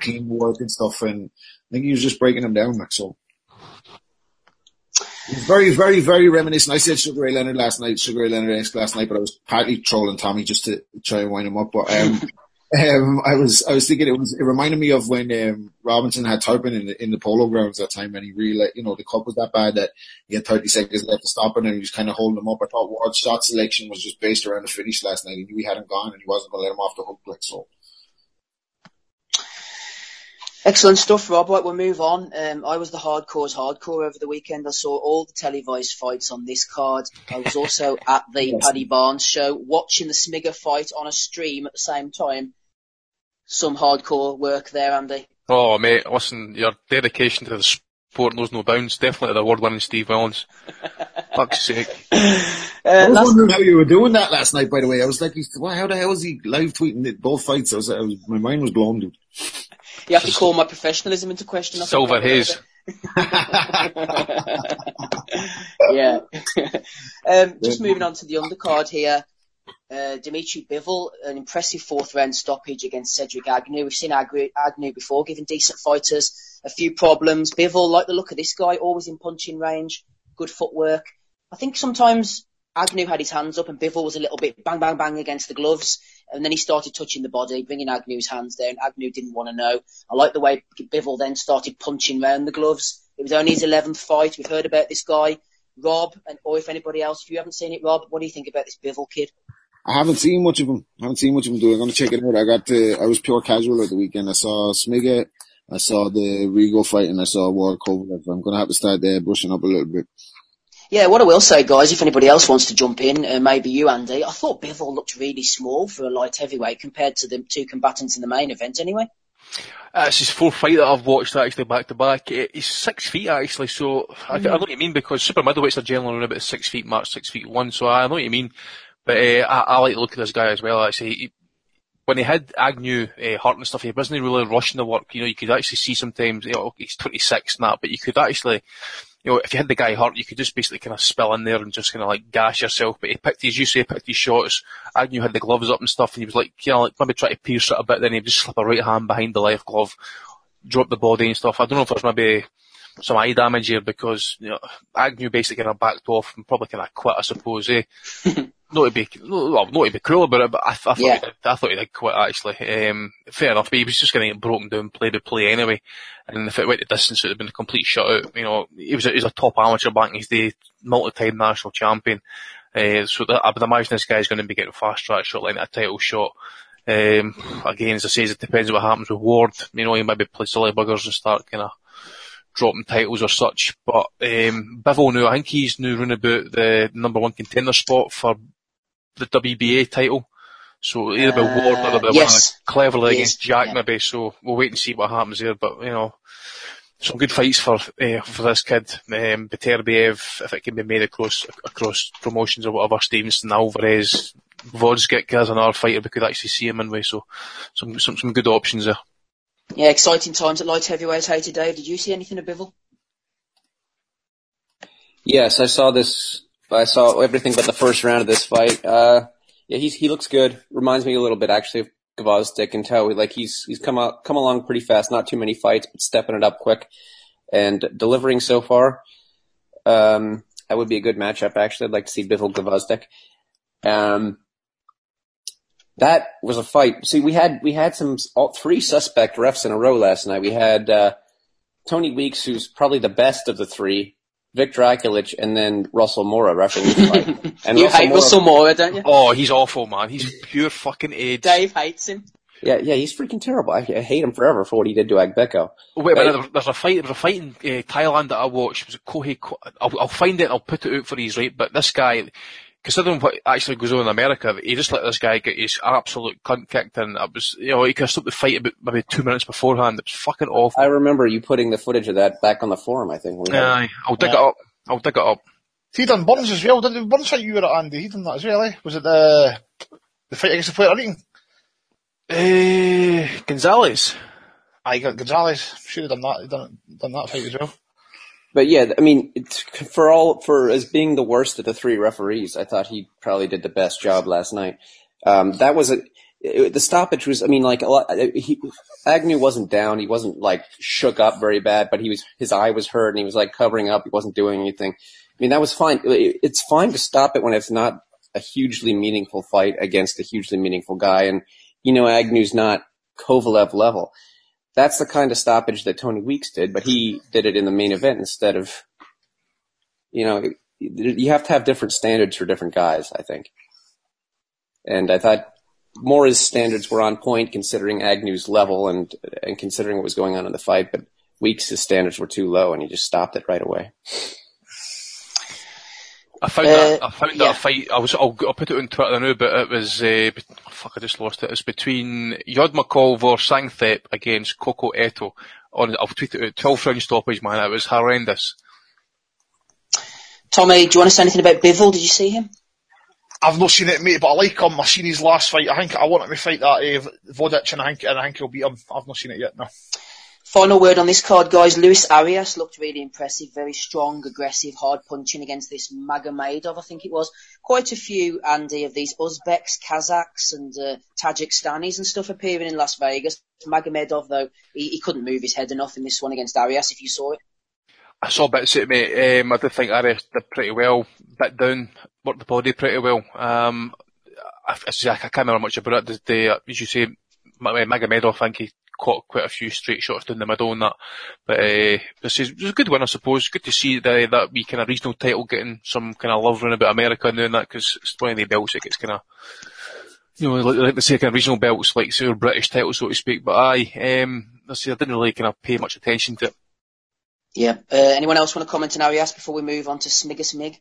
clean work and stuff. And I think he was just breaking him down, like so. Very, very, very reminiscent. I said Sugar Ray Leonard last night, Sugar Ray Leonard esque last night, but I was partly trolling Tommy just to try and wind him up. But um, Um, I was I was thinking it was it reminded me of when um, Robinson had Turpin in the in the polo grounds that time, and he really you know the cup was that bad that he had 30 seconds left to stop it, and he was kind of holding him up. I thought Ward's shot selection was just based around the finish last night. He knew he hadn't gone, and he wasn't going to let him off the hook like so. Excellent stuff, Rob. Right, we'll move on. Um, I was the hardcore's hardcore over the weekend. I saw all the televised fights on this card. I was also at the Yes. Paddy Barnes show, watching the Smigger fight on a stream at the same time. Some hardcore work there, Andy. Oh, mate, listen, your dedication to the sport knows no bounds. Definitely the award-winning Steve Wellens. Fuck's sake. I Uh, was wondering how you were doing that last night. By the way, I was like, he's- "Wow, how the hell is he live tweeting it, both fights?" I was, I was, my mind was blown, dude. You have to call my professionalism into question. I Silver haze. yeah. um, just moving on to the undercard here. Uh, Dimitri Bivol, an impressive fourth round stoppage against Cedric Agnew. We've seen Agnew, Agnew before, giving decent fighters a few problems. Bivol, like the look of this guy, always in punching range, good footwork. I think sometimes Agnew had his hands up and Bivol was a little bit bang, bang, bang against the gloves. And then he started touching the body, bringing Agnew's hands down. Agnew didn't want to know. I like the way Bivol then started punching round the gloves. It was only his 11th fight. We've heard about this guy. Rob, and or if anybody else, if you haven't seen it, Rob, what do you think about this Bivol kid? I haven't seen much of him. I haven't seen much of him do. I'm going to check it out. I got the, I was pure casual at the weekend. I saw Smiga, I saw the Rigo fight, and I saw Ward Kovalev. I'm going to have to start there brushing up a little bit. Yeah, what I will say, guys, if anybody else wants to jump in, uh, maybe you, Andy, I thought Bivol looked really small for a light heavyweight compared to the two combatants in the main event anyway. Uh, it's his fourth fight that I've watched actually back to back. He's six feet actually, so I, I know what you mean because super middleweights are generally around about six feet mark, six feet one. So I know what you mean, but uh, I, I like the look of this guy as well. Actually, he, when he had Agnew uh, hurt and stuff, he wasn't really rushing the work. You know, you could actually see sometimes. You know, he's 26 and that, but you could actually. You know, if you had the guy hurt, you could just basically kind of spill in there and just kind of like gash yourself. But he picked his, you say, he picked his shots. Agnew had the gloves up and stuff, and he was like, you know, like maybe try to pierce it a bit. Then he'd just slip a right hand behind the left glove, drop the body and stuff. I don't know if there's maybe some eye damage here because you know Agnew basically kind of backed off and probably kind of quit, I suppose. Eh? not to be well, not to be cruel about it, but I, I thought Yeah. he I thought he did quit actually. Um, fair enough, but he was just going to get broken down play by play anyway. And if it went the distance, it would have been a complete shutout. You know, he was a, he was a top amateur back in his day, multi-time national champion. Uh, so that, I would imagine this guy's going to be getting fast track shot like a title shot. Um, again, as I say, it depends what happens with Ward. You know, he might be play silly buggers and start kind of dropping titles or such. But um, Bivol now, I think he's now running about the number one contender spot for the WBA title. So either by Ward or by Uh, yes. Cleverly He against Jack yeah. maybe. So we'll wait and see what happens there. But you know, some good fights for uh, for this kid. Um, Beterbiev, if it can be made across across promotions or whatever. Stevenson, Alvarez, Gvozdyk as another fighter we could actually see him in way. So some some some good options there. Yeah, exciting times at light heavyweight. Hey, today, did you see anything of Bivol? Yes, I saw this. I saw everything but the first round of this fight. Uh, yeah, he's he looks good. Reminds me a little bit actually of Gvozdyk and Toe. Like he's he's come out come along pretty fast. Not too many fights, but stepping it up quick and delivering so far. Um, that would be a good matchup. Actually, I'd like to see Bivol Gvozdyk. Um, that was a fight. See, we had we had some all three suspect refs in a row last night. We had uh, Tony Weeks, who's probably the best of the three, Vic Drakulich, and then Russell Mora refereeing the fight. And you hate Mora- Russell Moore, don't you? Oh, he's awful, man. He's pure fucking AIDS. Dave hates him. Yeah, yeah, he's freaking terrible. I, I hate him forever for what he did to Agbeko. Wait a Right. minute, there's a fight, there was a fight in uh, Thailand that I watched, was it Kohei, Ko- I'll, I'll find it and I'll put it out for his right, but this guy, considering what actually goes on in America, he just let this guy get his absolute cunt kicked and it was, you know, he could have stopped the fight about maybe two minutes beforehand, it was fucking awful. I remember you putting the footage of that back on the forum. I think. We had- I'll dig it up, I'll dig it up. He done Burns as well. Did the Burns fight you were at Andy? He done that as well, eh? Was it the the fight against the Puerto Rican? Uh, Gonzalez. I got Gonzalez. Should have done that. He done done that fight as well. But yeah, I mean, for all for as being the worst of the three referees, I thought he probably did the best job last night. Um, that was a it, the stoppage was. I mean, like a lot. He, Agnew wasn't down. He wasn't like shook up very bad, but he was. His eye was hurt, and he was like covering up. He wasn't doing anything. I mean, that was fine. It- It's fine to stop it when it's not a hugely meaningful fight against a hugely meaningful guy, and you know, Agnew's not Kovalev level. That's the kind of stoppage that Tony Weeks did, but he did it in the main event instead of, you know, you have to have different standards for different guys, I think. And I thought Moore's standards were on point considering Agnew's level and, and considering what was going on in the fight, but Weeks' standards were too low and he just stopped it right away. I found Uh, that I found yeah. that fight. I was I'll, I'll put it on Twitter now, but it was uh, be- fuck. I just lost it. It's between Yodmongkol Vor Saengthep against Koki Eto. On I'll tweet it out. Twelve round stoppage, man. It was horrendous. Tommy, do you want to say anything about Bivol? Did you see him? I've not seen it, mate, but I like him. I've seen his last fight. I think I want him to fight that uh, Gvozdyk, and I think and I think he'll beat him. I've not seen it yet. No. Final word on this card, guys. Luis Arias looked really impressive, very strong, aggressive, hard punching against this Magomedov, I think it was. Quite a few, Andy, of these Uzbeks, Kazakhs, and uh, Tajikistanis and stuff appearing in Las Vegas. Magomedov, though, he, he couldn't move his head enough in this one against Arias, if you saw it. I saw bits of it, mate. Um, I did think Arias did pretty well. Bit down, worked the body pretty well. Um, I, I, I can't remember much about it. The, the, as you say, Ma- Magomedov, I think he caught quite a few straight shots down the middle and that. But uh, this is a good win, I suppose. Good to see the, that wee kind of regional title getting some kind of love around about America and doing that because it's one of the belts that gets kind of, you know, like, like they say, kind of regional belts, like say, British titles, so to speak. But aye, um, I see, I didn't really kind of pay much attention to it. Yeah. Uh, anyone else want to comment on Arias before we move on to Smigga Smig?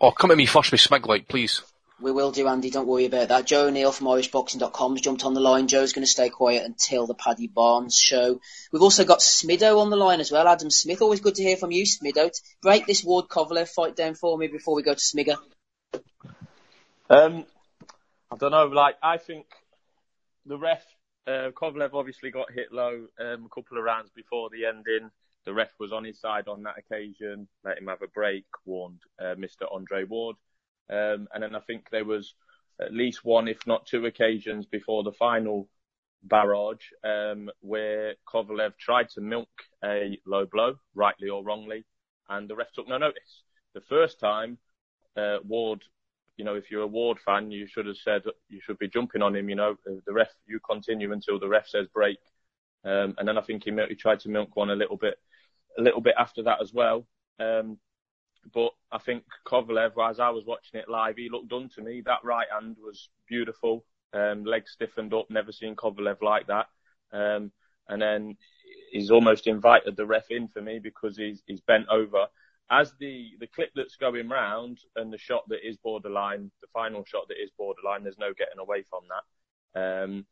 Oh, come at me first with Smig, like, please. We will do, Andy. Don't worry about that. Joe O'Neill from IrishBoxing.com has jumped on the line. Joe's going to stay quiet until the Paddy Barnes show. We've also got Smido on the line as well. Adam Smith, always good to hear from you, Smido. Break this Ward Kovalev fight down for me before we go to Smigger. Um, I don't know. Like, I think the ref, uh, Kovalev obviously got hit low um, a couple of rounds before the ending. The ref was on his side on that occasion, let him have a break, warned uh, Mr. Andre Ward. Um, and then I think there was at least one, if not two occasions before the final barrage, um, where Kovalev tried to milk a low blow, rightly or wrongly, and the ref took no notice. The first time, uh, Ward you know, if you're a Ward fan, you should have said you should be jumping on him. You know, the ref, you continue until the ref says break. Um, and then I think he, he tried to milk one a little bit, a little bit after that as well. Um, but I think Kovalev, as I was watching it live, he looked done to me. That right hand was beautiful. Um, legs stiffened up. Never seen Kovalev like that. Um, and then he's almost invited the ref in for me because he's, he's bent over as the, the clip that's going round and the shot that is borderline, the final shot that is borderline, there's no getting away from that. Um,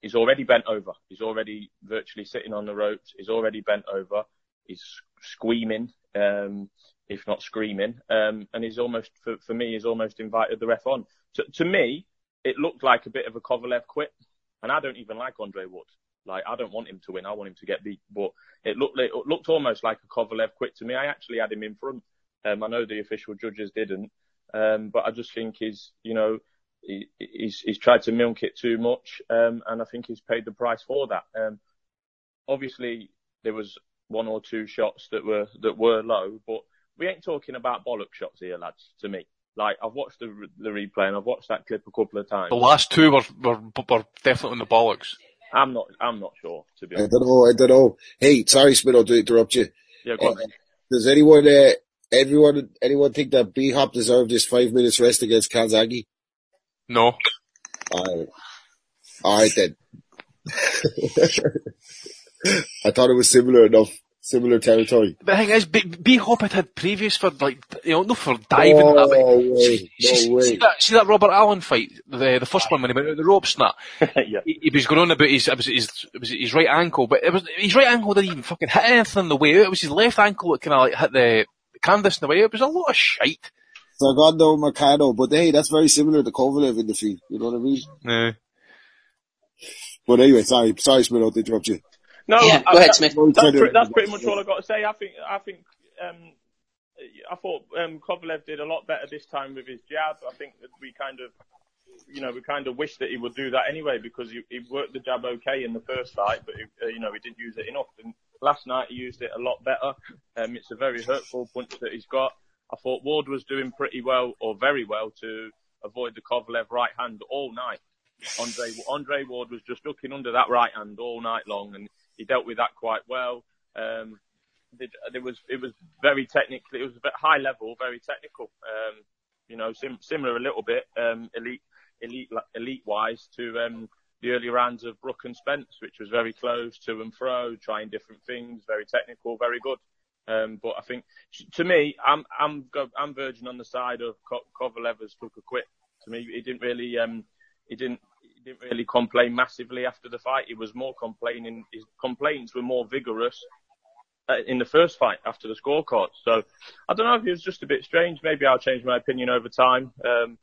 he's already bent over. He's already virtually sitting on the ropes. He's already bent over. He's squeaming, um, if not screaming. Um, and he's almost, for, for me, he's almost invited the ref on. To, to me, it looked like a bit of a Kovalev quit. And I don't even like Andre Ward. Like, I don't want him to win. I want him to get beat. But it looked, it looked almost like a Kovalev quit to me. I actually had him in front. Um, I know the official judges didn't. Um, but I just think he's, you know, he, he's, he's tried to milk it too much. Um, and I think he's paid the price for that. Um, obviously there was one or two shots that were, that were low, but we ain't talking about bollock shots here, lads, to me. Like, I've watched the, the replay and I've watched that clip a couple of times. The last two were, were, were definitely in the bollocks. I'm not, I'm not sure, to be honest. I honest. don't know. I don't know. Hey, sorry, Smith, to interrupt you. Yeah, go on. Uh, does anyone, uh, everyone, anyone think that B Hop deserved his five minutes rest against Calzaghe? No. Alright. Alright then. I thought it was similar enough, similar territory. The thing is, B, B Hop had had previous for like, you know, not for diving. No and that, way, see, no way. see that, see that Robert Allen fight, the the first one when he went out the ropes and that. yeah. He, he was going on about his, it was his, it was his right ankle, but it was his right ankle didn't even fucking hit anything on the way out. It was his left ankle that kind of like hit the canvas on the way out. It was a lot of shite. Segundo Mercado, but hey, that's very similar to Kovalev in the field. You know what I mean? No. But anyway, sorry, sorry, Smith, to interrupt you. No, Yeah, I- go ahead, that- Smith. That's, pre- that's pretty much all I've got to say. I think, I think, um, I thought um, Kovalev did a lot better this time with his jab. I think that we kind of, you know, we kind of wish that he would do that anyway because he, he worked the jab okay in the first fight, but he, uh, you know he didn't use it enough. And last night he used it a lot better. Um, it's a very hurtful punch that he's got. I thought Ward was doing pretty well or very well to avoid the Kovalev right hand all night. Andre Andre Ward was just looking under that right hand all night long, and he dealt with that quite well. Um, there was it was very technically, it was a bit high level, very technical. Um, you know, sim, similar a little bit um, elite elite elite wise to um, the early rounds of Brook and Spence, which was very close to and fro, trying different things, very technical, very good. Um, but I think to me, I'm I'm I'm verging on the side of Kovalev's took a quit. To me, he didn't really um, he didn't didn't really complain massively after the fight. He was more complaining. His complaints were more vigorous uh, in the first fight after the scorecard. So I don't know if it was just a bit strange. Maybe I'll change my opinion over time. Um,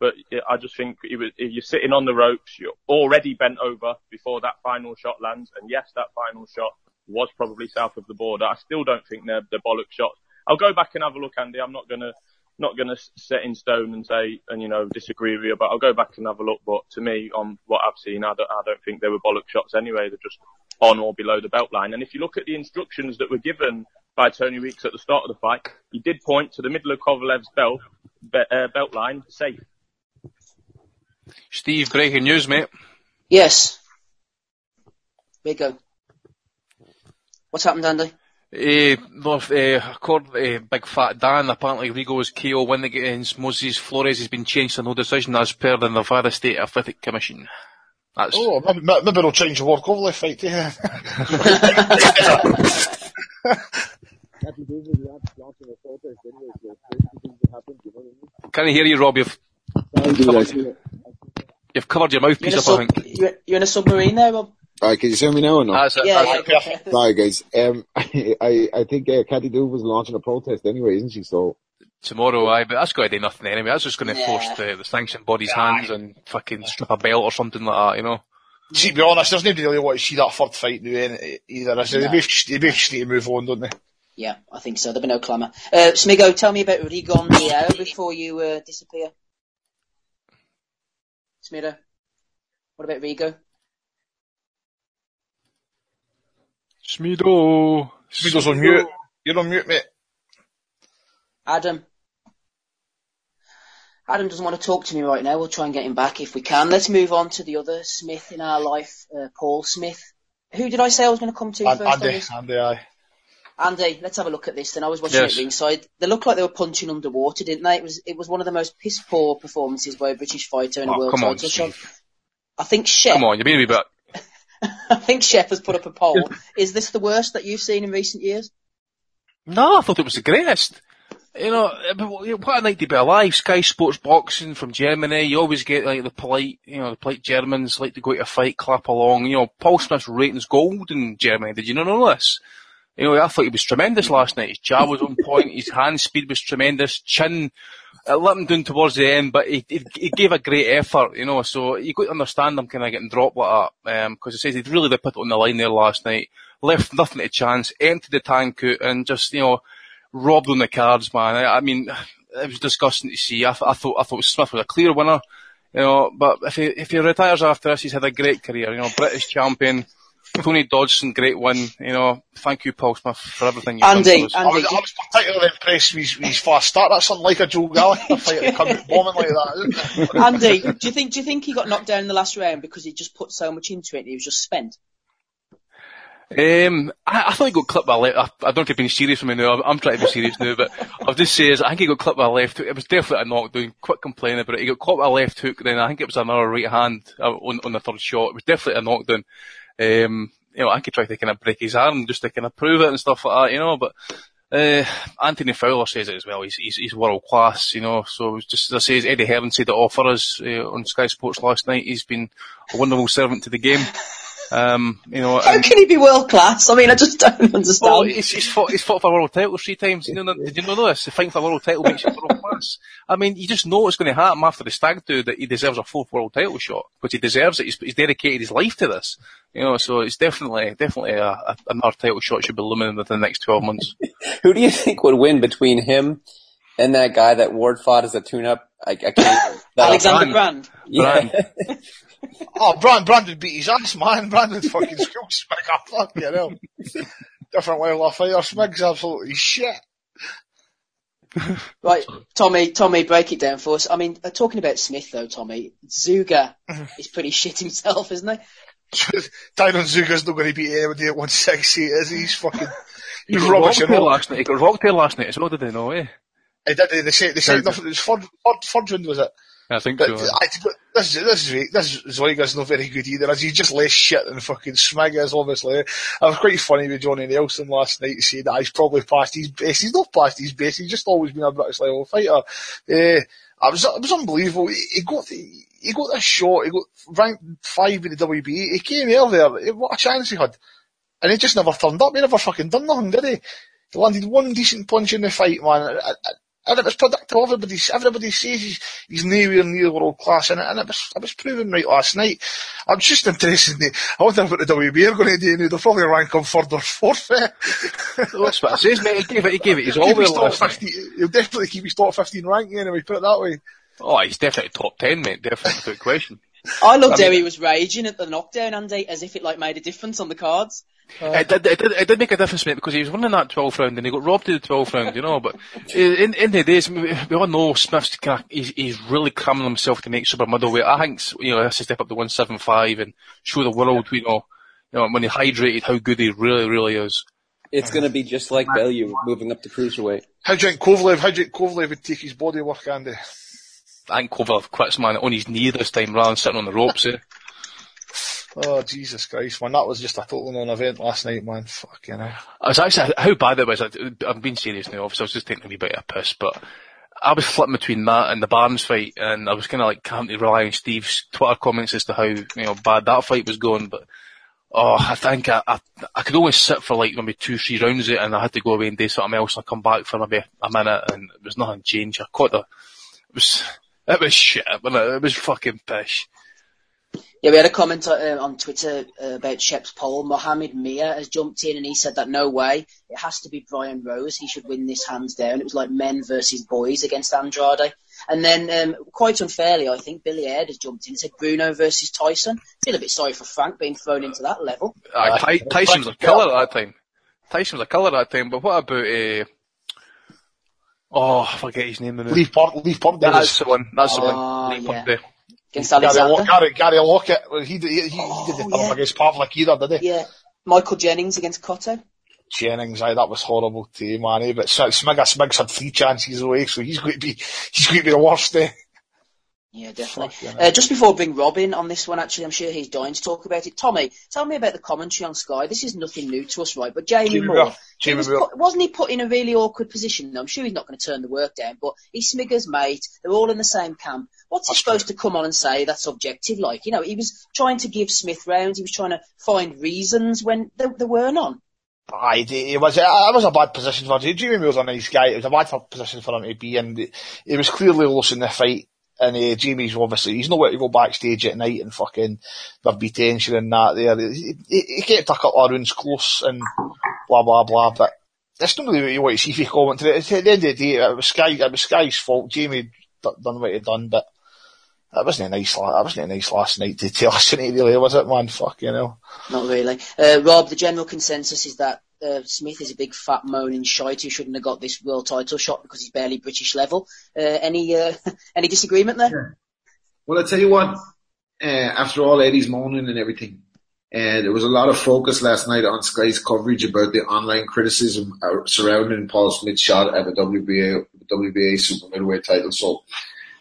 but I just think was, if you're sitting on the ropes, you're already bent over before that final shot lands. And yes, that final shot was probably south of the border. I still don't think they're, they're bollock shots. I'll go back and have a look, Andy. I'm not gonna not gonna set in stone and say and you know disagree with you, but I'll go back and have a look. But to me, on what I've seen, I don't, I don't think they were bollock shots anyway. They're just on or below the belt line. And if you look at the instructions that were given by Tony Weeks at the start of the fight, he did point to the middle of Kovalev's belt, be, uh, belt line, safe. Steve, breaking news, mate. Yes. go. What's happened, Andy? Uh, North, uh, according to uh, Big Fat Dan, apparently Rigo's KO win against Moses Flores has been changed to no decision as per the Nevada State Athletic Commission. That's... Oh, maybe, maybe they'll change the Ward Kovalev fight, yeah. Can I hear you, Rob? You've, covered, you've covered your mouthpiece up, I think. You're, you're in a submarine there, Rob? Alright, can you hear me now or not? Yeah, that's yeah, Sorry guys, um, I, I think uh, Kathy Duva was launching a protest anyway, isn't she? So tomorrow, I but that's going to do nothing anyway. That's just going to Yeah. force the, the sanctioned body's hands and fucking strip a belt or something like that, you know. To be honest, there's nobody really want to see that third fight now eh, either. Is there? They, No. both, they both just need to move on, don't they? Yeah, I think so. There'll be no clamour. Uh, Smigo, tell me about Rigondeaux before you uh, disappear. Smigo, what about Rigo? Smido. Speedo's on mute. You're on mute, mate. Adam. Adam doesn't want to talk to me right now. We'll try and get him back if we can. Let's move on to the other Smith in our life, uh, Paul Smith. Who did I say I was going to come to And, first? Andy. Andy, aye. Andy, let's have a look at this. Then I was watching Yes. it ringside. They looked like they were punching underwater, didn't they? It was it was one of the most piss poor performances by a British fighter in a Oh, world come on, title shot. Steve. I think Shep. Come on, you're being a bit. I think Shep has put up a poll. Is this the worst that you've seen in recent years? No, I thought it was the greatest. You know, what a night to be alive. Sky Sports Boxing from Germany. You always get like the polite, you know, the polite Germans like to go to a fight, clap along. You know, Paul Smith's ratings gold in Germany. Did you not know this? You know, I thought he was tremendous last night. His jab was on point. His hand speed was tremendous. Chin, it let him down towards the end, but he, he, he gave a great effort, you know, so you got to understand him kind of getting dropped like that, um, cause he says he really put it on the line there last night. Left nothing to chance, emptied the tank out and just, you know, robbed on the cards, man. I, I mean, it was disgusting to see. I, I thought, I thought Smith was a clear winner, you know, but if he, if he retires after this, he's had a great career, you know, British champion, Tony Dodson, great win, you know, thank you Paul Smith for everything you've Andy, done for us. I Andy, was, I was particularly impressed with his, with his fast start. That's something like a Joe Gallagher fight to come out bombing like that, isn't it? Andy, do you think do you think he got knocked down in the last round because he just put so much into it and he was just spent? Um, I, I thought he got clipped by a left. I, I don't think being serious from me now. I'm, I'm trying to be serious now, but I'll just say is I think he got clipped by a left hook. It was definitely a knockdown. Quick complaining about it. He got caught by a left hook. Then I think it was another right hand uh, on, on the third shot. It was definitely a knockdown. Um, you know, I could try to kind of break his arm just to kind of prove it and stuff like that, you know, but, uh, Anthony Fowler says it as well. He's, he's, he's world class, you know, so just as I say, Eddie Hearn said it all for us, uh, on Sky Sports last night. He's been a wonderful servant to the game. Um, you know, How and- can he be world class? I mean, I just don't understand. well, he's, he's fought, he's fought for a world title three times. You know, did you know this? The fight for a world title makes you world class. I mean, you just know what's going to happen after the stag do that he deserves a fourth world title shot because he deserves it. He's, he's dedicated his life to this. You know, so it's definitely, definitely a, a, another title shot should be looming within the next 12 months. Who do you think would win between him and that guy that Ward fought as a tune-up? I, I can't. that- Alexander Brand. Yeah. Oh, Brand, Brandon beat his ass, man. Brandon fucking school Smig up, fucking hell. Different level of fighter. Smig's absolutely shit. Right, Tommy, Tommy, break it down for us. I mean, uh, talking about Smith though, Tommy, Zeuge is pretty shit himself, isn't he? Tyron Zeuge's not going to beat anybody at 160, is he? He's fucking, He he's got rubbish. rocked here last night. He got rocked here last night as well, did they know, eh? They did, they said, they said nothing, it was third, third, third round, was it? I think But so. I, this is this is this is Zeuge's not very good either. As he's just less shit than fucking Smig is, obviously. I was quite funny with Johnny Nelson last night to say that he's probably past his best. He's not past his best. He's just always been a British level fighter. Uh, I was it was unbelievable. He, he got the, he got this shot. He got ranked five in the WBA. He came earlier. What a chance he had, and he just never turned up. He never fucking done nothing, did he? He landed one decent punch in the fight, man. And it was predictable. Everybody, everybody says he's, he's nowhere near world class, and, it- and it was, it was proven right last night. I'm just interested. In, I wonder what the WBA are going to do now. They'll probably rank him third or fourth. Eh? That's what I says, mate. He gave it, he gave it his all Keep there his top last night. 15, he'll definitely keep his top 15 ranking anyway, put it that way. Oh, he's definitely top 10, mate. Definitely, without question. I loved I how he was raging at the knockdown, Andy, as if it like made a difference on the cards. It did, it, did, it did make a difference, mate, because he was winning that 12th round and he got robbed in the 12th round, you know, but in, in the days, we we all know Smith's kind of, he's, he's really cramming himself to make super middleweight. I think, you know, he has to step up to 175 and show the world, you know, you know, when he hydrated, how good he really, really is. It's going to be just like Bellew moving up to cruiserweight. How do you think Kovalev, how do you think Kovalev would take his body work, Andy? I think Kovalev quits, man, on his knee this time rather than sitting on the ropes, eh? Oh, Jesus Christ, man. That was just a total non-event last night, man. Fucking hell. I was actually, how bad it was, I, I'm being serious now, obviously I was just taking a wee bit of a piss, but I was flipping between that and the Barnes fight, and I was kind of like having to rely on Steve's Twitter comments as to how, you know, bad that fight was going, but, oh, I think I, I, I could only sit for like maybe two, three rounds of it, and I had to go away and do something else, I come back for maybe a minute, and there was nothing changed. I caught the, it was, it was shit, it? It was fucking pish. Yeah, we had a comment uh, on Twitter uh, about Shep's poll. Mohammed Mia has jumped in and he said that no way, it has to be Brian Rose. He should win this hands down. It was like men versus boys against Andrade. And then, um, quite unfairly, I think Billy Aird has jumped in and said Bruno versus Tyson. Feel a bit sorry for Frank being thrown into that level. Uh, Ty- Tyson was a killer at that time. Tyson was a killer at that time, but what about, uh, oh, I forget his name now. Leave Port, leave Port That's the one, that's the one. Lee yeah. Purdy. Against Gary, Alexander. Lo- Gary, Gary Lockett, he, did- he, he, he Oh, didn't yeah. have against Pavlik either, did he? Yeah. Michael Jennings against Cotto. Jennings, aye, that was horrible too, man. Eh? But Smig, Smig's had three chances away, so he's going to be, he's going to be the worst, eh? Yeah, definitely. Uh, just before I bring Robin on this one, actually, I'm sure he's dying to talk about it. Tommy, tell me about the commentary on Sky. This is nothing new to us, right? But Jamie, Jamie Moore, Moore. Jamie was put, wasn't he put in a really awkward position? I'm sure he's not going to turn the work down, but he's Smigger's mate. They're all in the same camp. What's he supposed to come on and say that's objective? Like, you know, he was trying to give Smith rounds. He was trying to find reasons when there, there were none. Aye, it was, it was a bad position for him. Jamie Moore's a nice guy. It was a bad position for him to be in. He was clearly losing the fight. And uh, Jamie's obviously, he's nowhere to go backstage at night and fucking, there'd be tension and that there. He, he, he kept a couple of rounds close and blah, blah, blah, but that's not really what you want to see if you comment to it. At the end of the day, it was Sky, it was Sky's fault. Jamie done what he'd done, but that wasn't a nice, la- that wasn't a nice last night to, listen to really, was it, man? Fuck, you know. Not really. Uh, Rob, the general consensus is that uh, Smith is a big fat moaning shite who shouldn't have got this world title shot because he's barely British level. Uh, any uh, any disagreement there? Well, I tell you what, uh, after all Eddie's moaning and everything, uh, there was a lot of focus last night on Sky's coverage about the online criticism uh, surrounding Paul Smith's shot at the WBA, WBA super middleweight title. So,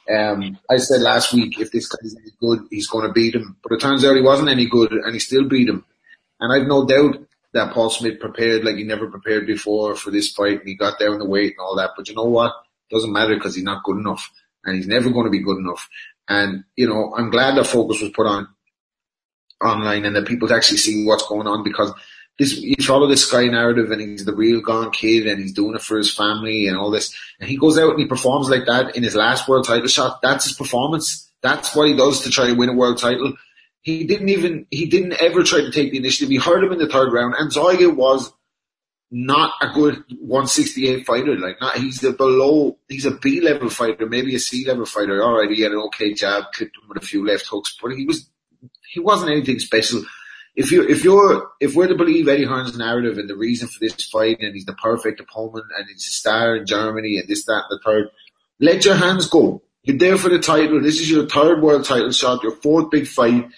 um, I said last week, if this guy's any good, he's going to beat him. But it turns out he wasn't any good and he still beat him. And I've no doubt that Paul Smith prepared like he never prepared before for this fight and he got down the weight and all that. But you know what? doesn't matter because he's not good enough and he's never going to be good enough. And, you know, I'm glad that focus was put on online and that people actually see what's going on because this, you follow this Sky narrative and he's the real gone kid and he's doing it for his family and all this. And he goes out and he performs like that in his last world title shot. That's his performance. That's what he does to try to win a world title. He didn't even, he didn't ever try to take the initiative. He hurt him in the third round and Zeuge was not a good 168 fighter. Like, not, he's a below, he's a B level fighter, maybe a C level fighter. Alright, he had an okay jab, clipped him with a few left hooks, but he was, he wasn't anything special. if you if you're if we're to believe Eddie Hearn's narrative and the reason for this fight and he's the perfect opponent and he's a star in Germany and this that and the third, let your hands go. You're there for the title. This is your third world title shot, your fourth big fight.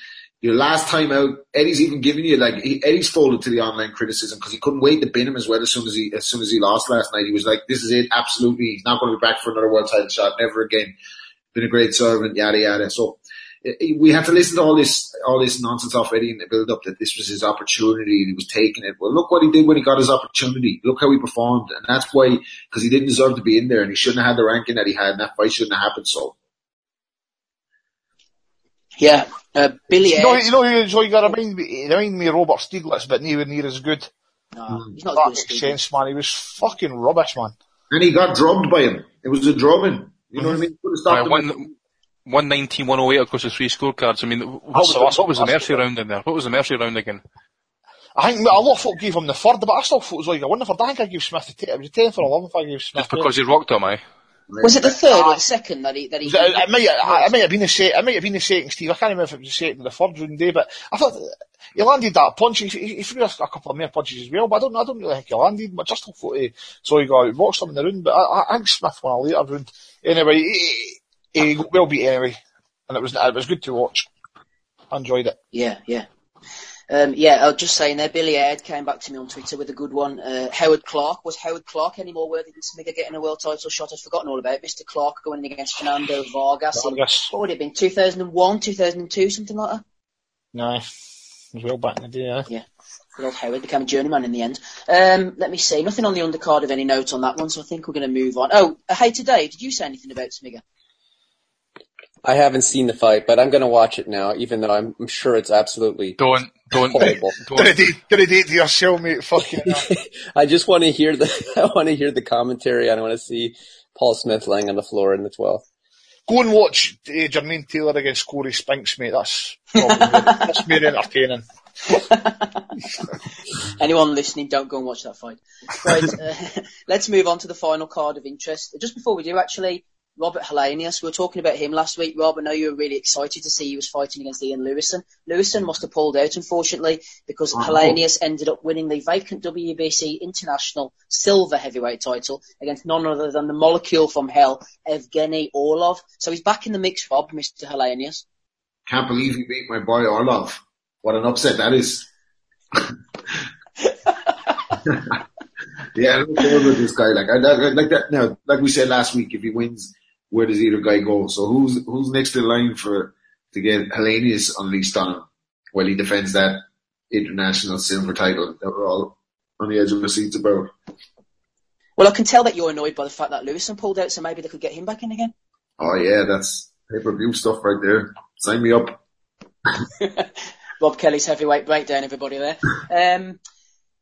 Last time out, Eddie's even giving you like he, Eddie's folded to the online criticism because he couldn't wait to bin him as well as soon as he as soon as he lost last night. He was like, "This is it, absolutely. He's not going to be back for another world title shot, never again." Been a great servant, yada yada. So eh, eh, we have to listen to all this all this nonsense off Eddie in the build up that this was his opportunity and he was taking it. Well, look what he did when he got his opportunity. Look how he performed, and that's why because he didn't deserve to be in there and he shouldn't have had the ranking that he had, and that fight shouldn't have happened. So. Yeah, uh, Billy. You know, you know who you got to remind me, remind me of Robert Stieglitz, but nowhere near as good. No, he's not That as good makes sense, man. He was fucking rubbish, man. And he got drubbed by him. It was a drubbing. You know what I mean? Could have stopped Right, one, 119, 108 across the three scorecards. I mean, what was, what was the that's- mercy round in there? What was the mercy round again? I think a lot of folk gave him the third, but I still thought it was like a wonderful. I think I gave Smith the ten. It was the tenth or eleventh. I gave Smith. Just because he rocked him, aye. Was it the third or the second that he that he? Uh, it, it, might, it might have been the second. I might have been the second, Steve. I can't remember if it was the second or the third round day, but I thought he landed that punch. He, he, threw a, a couple of more punches as well, but I don't. I don't really think he landed. But just thought he so he got boxed him in the round. But I, I think Smith won a later round. Anyway, he, he, well beat anyway, and it was it was good to watch. I enjoyed it. Yeah, yeah. Um, yeah, I was just saying there, Billy Aird came back to me on Twitter with a good one. Uh, Howard Clarke, was Howard Clarke any more worthy than Smiga getting a world title shot? I've forgotten all about it. Mr. Clarke going against Fernando Vargas in, Vargas. what would it have been, 2001, 2002, something like that? No, it was well back in the day. Eh? Good old Howard became a journeyman in the end. Um, let me see, nothing on the undercard of any note on that one, so I think we're going to move on. Oh, uh, hey, today, did you say anything about Smiga? I haven't seen the fight, but I'm going to watch it now, even though I'm, I'm sure it's absolutely Don't, don't, horrible. don't. Dedicate, dedicate to yourself, mate. Fucking. I just want to hear the I want to hear the commentary. and I want to see Paul Smith lying on the floor in the 12th. Go and watch uh, Jermaine Taylor against Corey Spinks, mate. That's probably that's more entertaining. Anyone listening, don't go and watch that fight. Right, uh, let's move on to the final card of interest. Just before we do, actually, Robert Helenius, we were talking about him last week. Rob, I know you were really excited to see he was fighting against Ian Lewison. Lewison must have pulled out, unfortunately, because Oh. Helenius ended up winning the vacant WBC International Silver Heavyweight title against none other than the molecule from hell, Evgeny Orlov. So he's back in the mix, Rob, Mr. Helenius. Can't believe he beat my boy Orlov. What an upset that is. yeah, I don't about this guy. Like, I, I, like that. Now, like we said last week, if he wins, where does either guy go? So who's who's next in line for to get Helenius unleashed on him while he defends that international silver title that we're all on the edge of our seats about? Well, I can tell that you're annoyed by the fact that Lewison pulled out, so maybe they could get him back in again. Oh yeah, that's pay per view stuff right there. Sign me up. Rob Kelly's heavyweight breakdown, everybody there. Um,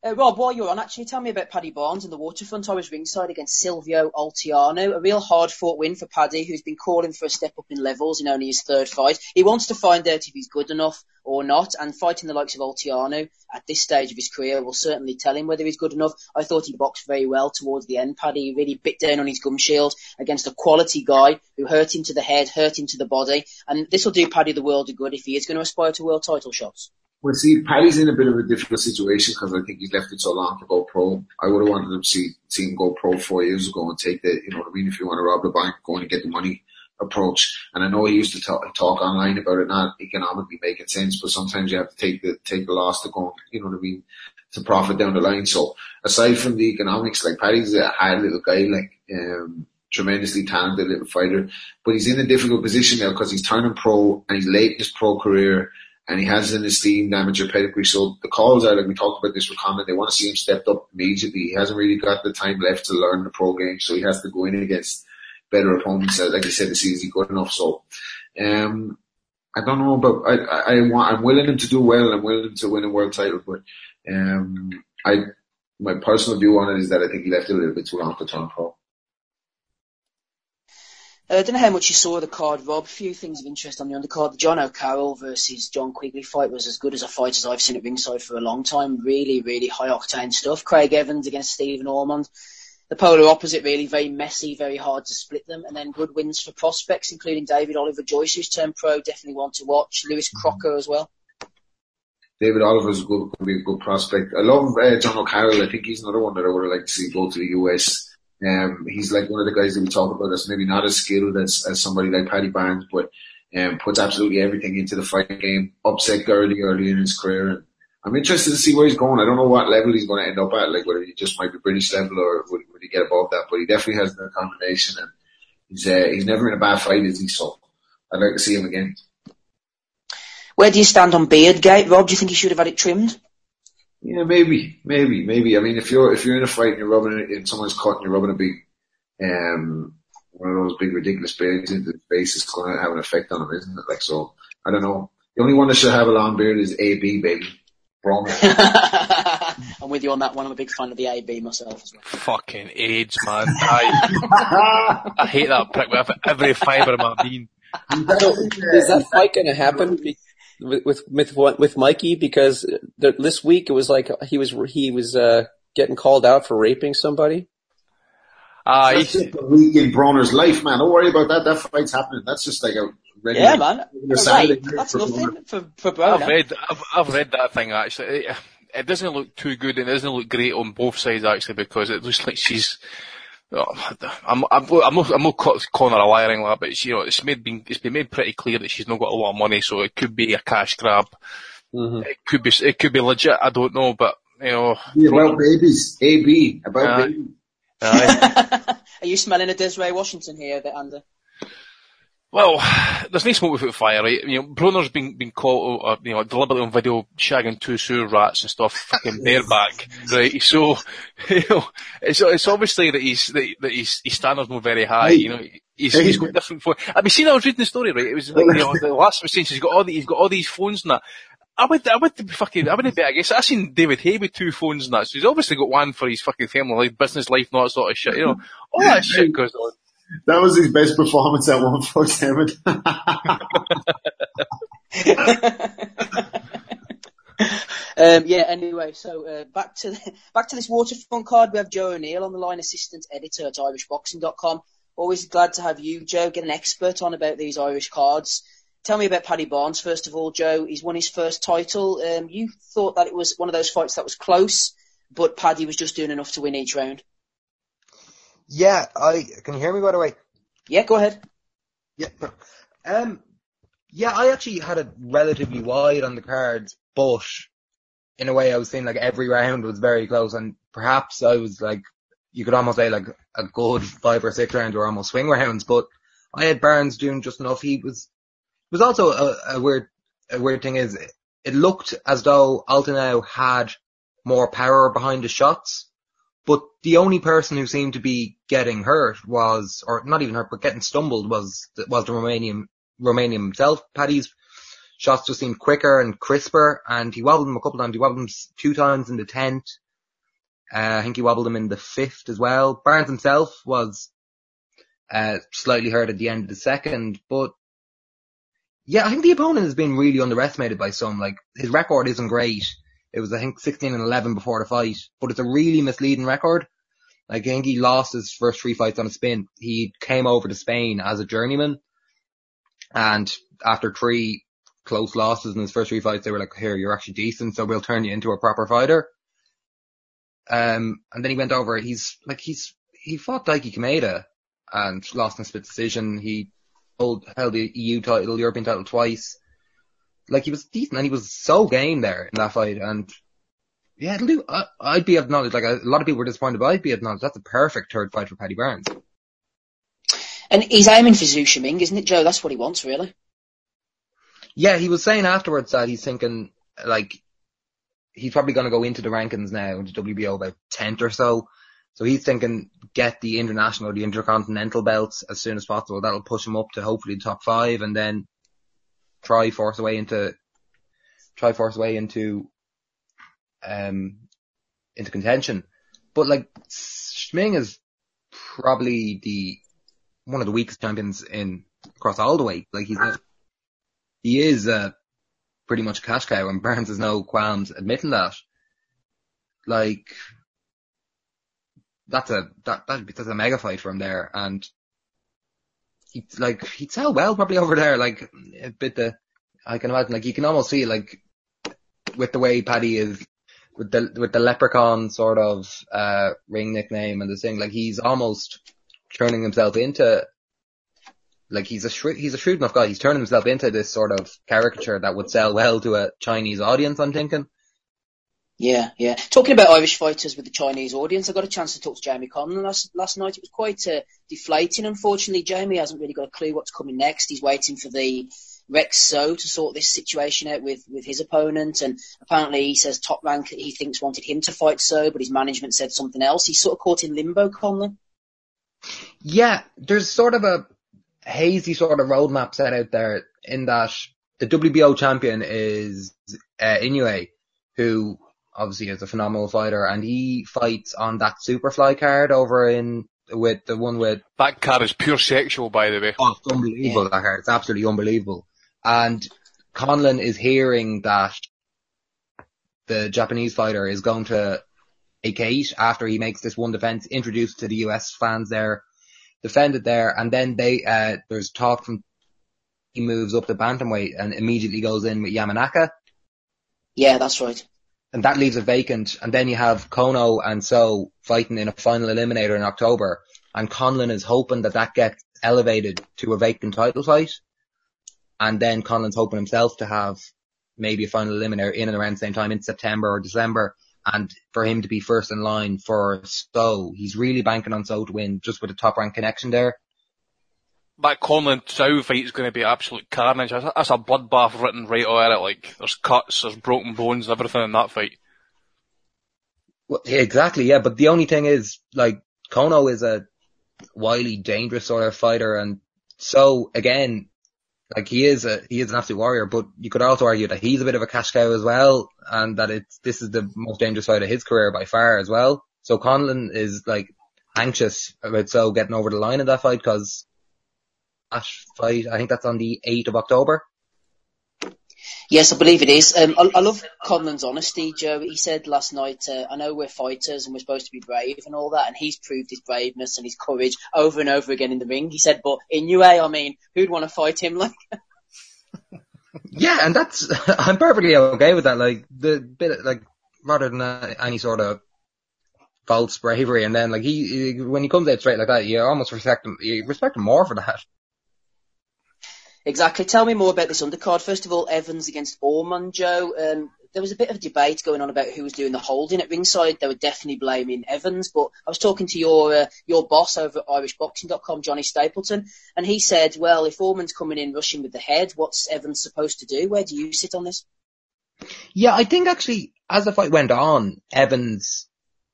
uh, Rob, while you're on, actually tell me about Paddy Barnes and the waterfront. I was ringside against Silvio Olteanu. A real hard fought win for Paddy, who's been calling for a step up in levels in only his third fight. He wants to find out if he's good enough or not, and fighting the likes of Olteanu at this stage of his career will certainly tell him whether he's good enough. I thought he boxed very well towards the end, Paddy. Really bit down on his gum shield against a quality guy who hurt him to the head, hurt him to the body, and this will do Paddy the world of good if he is going to aspire to world title shots. Well, see, Paddy's in a bit of a difficult situation because I think he's left it so long to go pro. I would have wanted him to see, see him go pro four years ago and take the, you know what I mean? If you want to rob the bank, go and get the money approach. And I know he used to talk, talk online about it not economically making sense, but sometimes you have to take the, take the loss to go, you know what I mean, to profit down the line. So aside from the economics, like Paddy's a hard little guy, like, um, tremendously talented little fighter, but he's in a difficult position now because he's turning pro and he's late in his pro career and he has an esteemed amateur pedigree. So the calls are like we talked about this with Conor. They want to see him stepped up immediately. He hasn't really got the time left to learn the pro game, so he has to go in against better opponents. uh, Like I said, see is good enough. So, um, I don't know, but I, I, want, I'm willing him to do well. I'm willing to win a world title, but um, I, my personal view on it is that I think he left it a little bit too long to turn pro. Uh, I don't know how much you saw the card, Rob. A few things of interest on the undercard. The Jono Carroll versus John Quigley fight was as good as a fight as I've seen at ringside for a long time. Really, really high octane stuff. Craig Evans against Stephen Ormond. The polar opposite, really, very messy, very hard to split them. And then good wins for prospects, including David Oliver Joyce, who's turned pro, definitely one to watch. Lewis Crocker as well. David Oliver's good, going to be a good prospect. I love uh, Jono Carroll. I think he's another one that I would have liked to see go to the US. Um, he's like one of the guys that we talk about that's maybe not as skilled as, as somebody like Paddy Barnes, but um, puts absolutely everything into the fight game. Upset Gurley early in his career. And I'm interested to see where he's going. I don't know what level he's going to end up at, like whether he just might be British level or would, would he get above that. But he definitely has the combination, and he's uh, he's never in a bad fight, is he? So I'd like to see him again. Where do you stand on Beardgate, Rob? Do you think he should have had it trimmed? Yeah, maybe, maybe, maybe. I mean, if you're if you're in a fight and you're rubbing it and someone's cut and you're rubbing a big, um, one of those big ridiculous beards into the face, it's going to have an effect on him, isn't it? Like so, I don't know. The only one that should have a long beard is AB, baby. Braun. I'm with you on that one. I'm a big fan of the AB myself as well. Fucking AIDS, man. I, I hate that prick with every fibre of my being. Is that fight going to happen be- with with with, Mikey? Because the, this week it was like he was he was uh, getting called out for raping somebody. Ah, That's he's, just a week in Broner's life, man. Don't worry about that. That fight's happening. That's just like a regular. Yeah, man. regular Right. night That's for Broner. nothing for, for Brown. I've read, I've, I've read that thing actually. It, it doesn't look too good and it doesn't look great on both sides actually because it looks like she's, oh, I'm, I'm, I'm not, I'm not calling her a liar, like, but she, you know, it's made, been, it's been made pretty clear that she's not got a lot of money, so it could be a cash grab. Mm-hmm. It could be, it could be legit, I don't know, but, you know. Yeah, about babies. AB. About Yeah. babies. aye. Are you smelling a Desiree Washington here, a bit, Andy? Well, there's no smoke without fire, right? You know, Broner's been been caught, uh, you know, deliberately on video shagging two sewer rats and stuff, fucking bareback, right? So, you know, it's it's obviously that he's that, that his his standards not very high. You know, he's he's got different phones. I mean, seen I was reading the story, right? It was like, you know, the last saying he's got all the, he's got all these phones and that. I would, I would be fucking, I wouldn't be, I guess, I seen David Haye with two phones and that, so he's obviously got one for his fucking family life, business life, and all that sort of shit, you know. All that shit goes on. That was his best performance at one foot seven. Um, yeah. Anyway, so uh, back to back to this waterfront card. We have Joe O'Neill on the line, assistant editor at IrishBoxing.com. Always glad to have you, Joe, get an expert on about these Irish cards. Tell me about Paddy Barnes first of all, Joe. He's won his first title. Um, you thought that it was one of those fights that was close, but Paddy was just doing enough to win each round. Yeah, I can you hear me by the way? Yeah, go ahead. Yeah. Um yeah, I actually had it relatively wide on the cards, but in a way I was saying like every round was very close and perhaps I was like you could almost say like a good five or six rounds were almost swing rounds, but I had Barnes doing just enough. He was was also a, a weird a weird thing is it looked as though Olteanu had more power behind the shots. The only person who seemed to be getting hurt was, or not even hurt, but getting stumbled was was the Romanian Romanian himself. Paddy's shots just seemed quicker and crisper, and he wobbled him a couple times. He wobbled him two times in the tenth. Uh, I think he wobbled him in the fifth as well. Barnes himself was uh, slightly hurt at the end of the second, but yeah, I think the opponent has been really underestimated by some. Like his record isn't great. It was I think 16 and 11 before the fight, but it's a really misleading record. Like, I think he lost his first three fights on a spin. He came over to Spain as a journeyman, and after three close losses in his first three fights, they were like, "Here, you're actually decent, so we'll turn you into a proper fighter." Um, and then he went over. He's like he's he fought Daiki Kameda and lost in a split decision. He held, held the EU title, European title twice. Like he was decent and he was so game there in that fight. And yeah, it'll do. I, I'd be acknowledged. Like a lot of people were disappointed, but I'd be acknowledged. That's a perfect third fight for Paddy Barnes. And he's aiming for Zou Shiming, isn't it, Joe? That's what he wants, really. Yeah, he was saying afterwards that he's thinking like he's probably going to go into the rankings now into WBO about 10th or so. So he's thinking get the international, the intercontinental belts as soon as possible. That'll push him up to hopefully the top five and then try force away into, try force way into, um, into contention. But like, Shiming is probably the, one of the weakest champions in, across all the way. Like he's a, he is, uh, pretty much a cash cow and Burns has no qualms admitting that. Like, that's a, that, that, that's a mega fight for him there and he, like, he'd sell well probably over there, like, a bit the, I can imagine, like, you can almost see, like, with the way Paddy is with the with the leprechaun sort of uh ring nickname and the thing, like he's almost turning himself into like he's a shrewd, he's a shrewd enough guy. He's turning himself into this sort of caricature that would sell well to a Chinese audience. I'm thinking. Yeah, yeah. Talking about Irish fighters with the Chinese audience, I got a chance to talk to Jamie Conlan last, last night. It was quite uh, deflating, unfortunately. Jamie hasn't really got a clue what's coming next. He's waiting for the Rex Tso to sort this situation out with, with his opponent. And apparently he says top rank he thinks wanted him to fight Tso, but his management said something else. He's sort of caught in limbo, Conlan. Yeah, there's sort of a hazy sort of roadmap set out there in that the WBO champion is uh, Inoue, who obviously is a phenomenal fighter, and he fights on that Superfly card over in with the one with that card is pure sexual, by the way. Oh, it's unbelievable! Yeah. That card, it's absolutely unbelievable. And Conlan is hearing that the Japanese fighter is going to vacate after he makes this one defense introduced to the US fans there, defended there, and then they uh, there's talk from he moves up to bantamweight and immediately goes in with Yamanaka. Yeah, that's right and that leaves it vacant. And then you have Kono and Tso fighting in a final eliminator in October, and Conlan is hoping that that gets elevated to a vacant title fight, and then Conlan's hoping himself to have maybe a final eliminator in and around the same time in September or December, and for him to be first in line for Tso. He's really banking on Tso to win, just with a top rank connection there. That Conlan Tso fight is going to be absolute carnage. That's a, that's a bloodbath written right on it. Like there's cuts, there's broken bones, everything in that fight. Well, exactly, yeah. But the only thing is, like, Kono is a wily, dangerous sort of fighter, and so again, like he is a he is an absolute warrior. But you could also argue that he's a bit of a cash cow as well, and that it's this is the most dangerous fight of his career by far as well. So Conlan is like anxious about Tso getting over the line in that fight because that fight. I think that's on the 8th of October. Yes, I believe it is. Um, I, I, love Conlan's honesty, Joe. He said last night, uh, I know we're fighters and we're supposed to be brave and all that, and he's proved his braveness and his courage over and over again in the ring. He said, but Inoue, I mean, who'd want to fight him like Yeah, and that's, I'm perfectly okay with that. Like, the bit, like, rather than uh, any sort of false bravery, and then, like, he, he, when he comes out straight like that, you almost respect him, you respect him more for that. Exactly. Tell me more about this undercard. First of all, Evans against Ormond, Joe. Um, there was a bit of debate going on about who was doing the holding at ringside. They were definitely blaming Evans, but I was talking to your uh, your boss over at IrishBoxing.com, Johnny Stapleton, and he said, "Well, if Ormond's coming in rushing with the head, what's Evans supposed to do? Where do you sit on this?" Yeah, I think actually, as the fight went on, Evans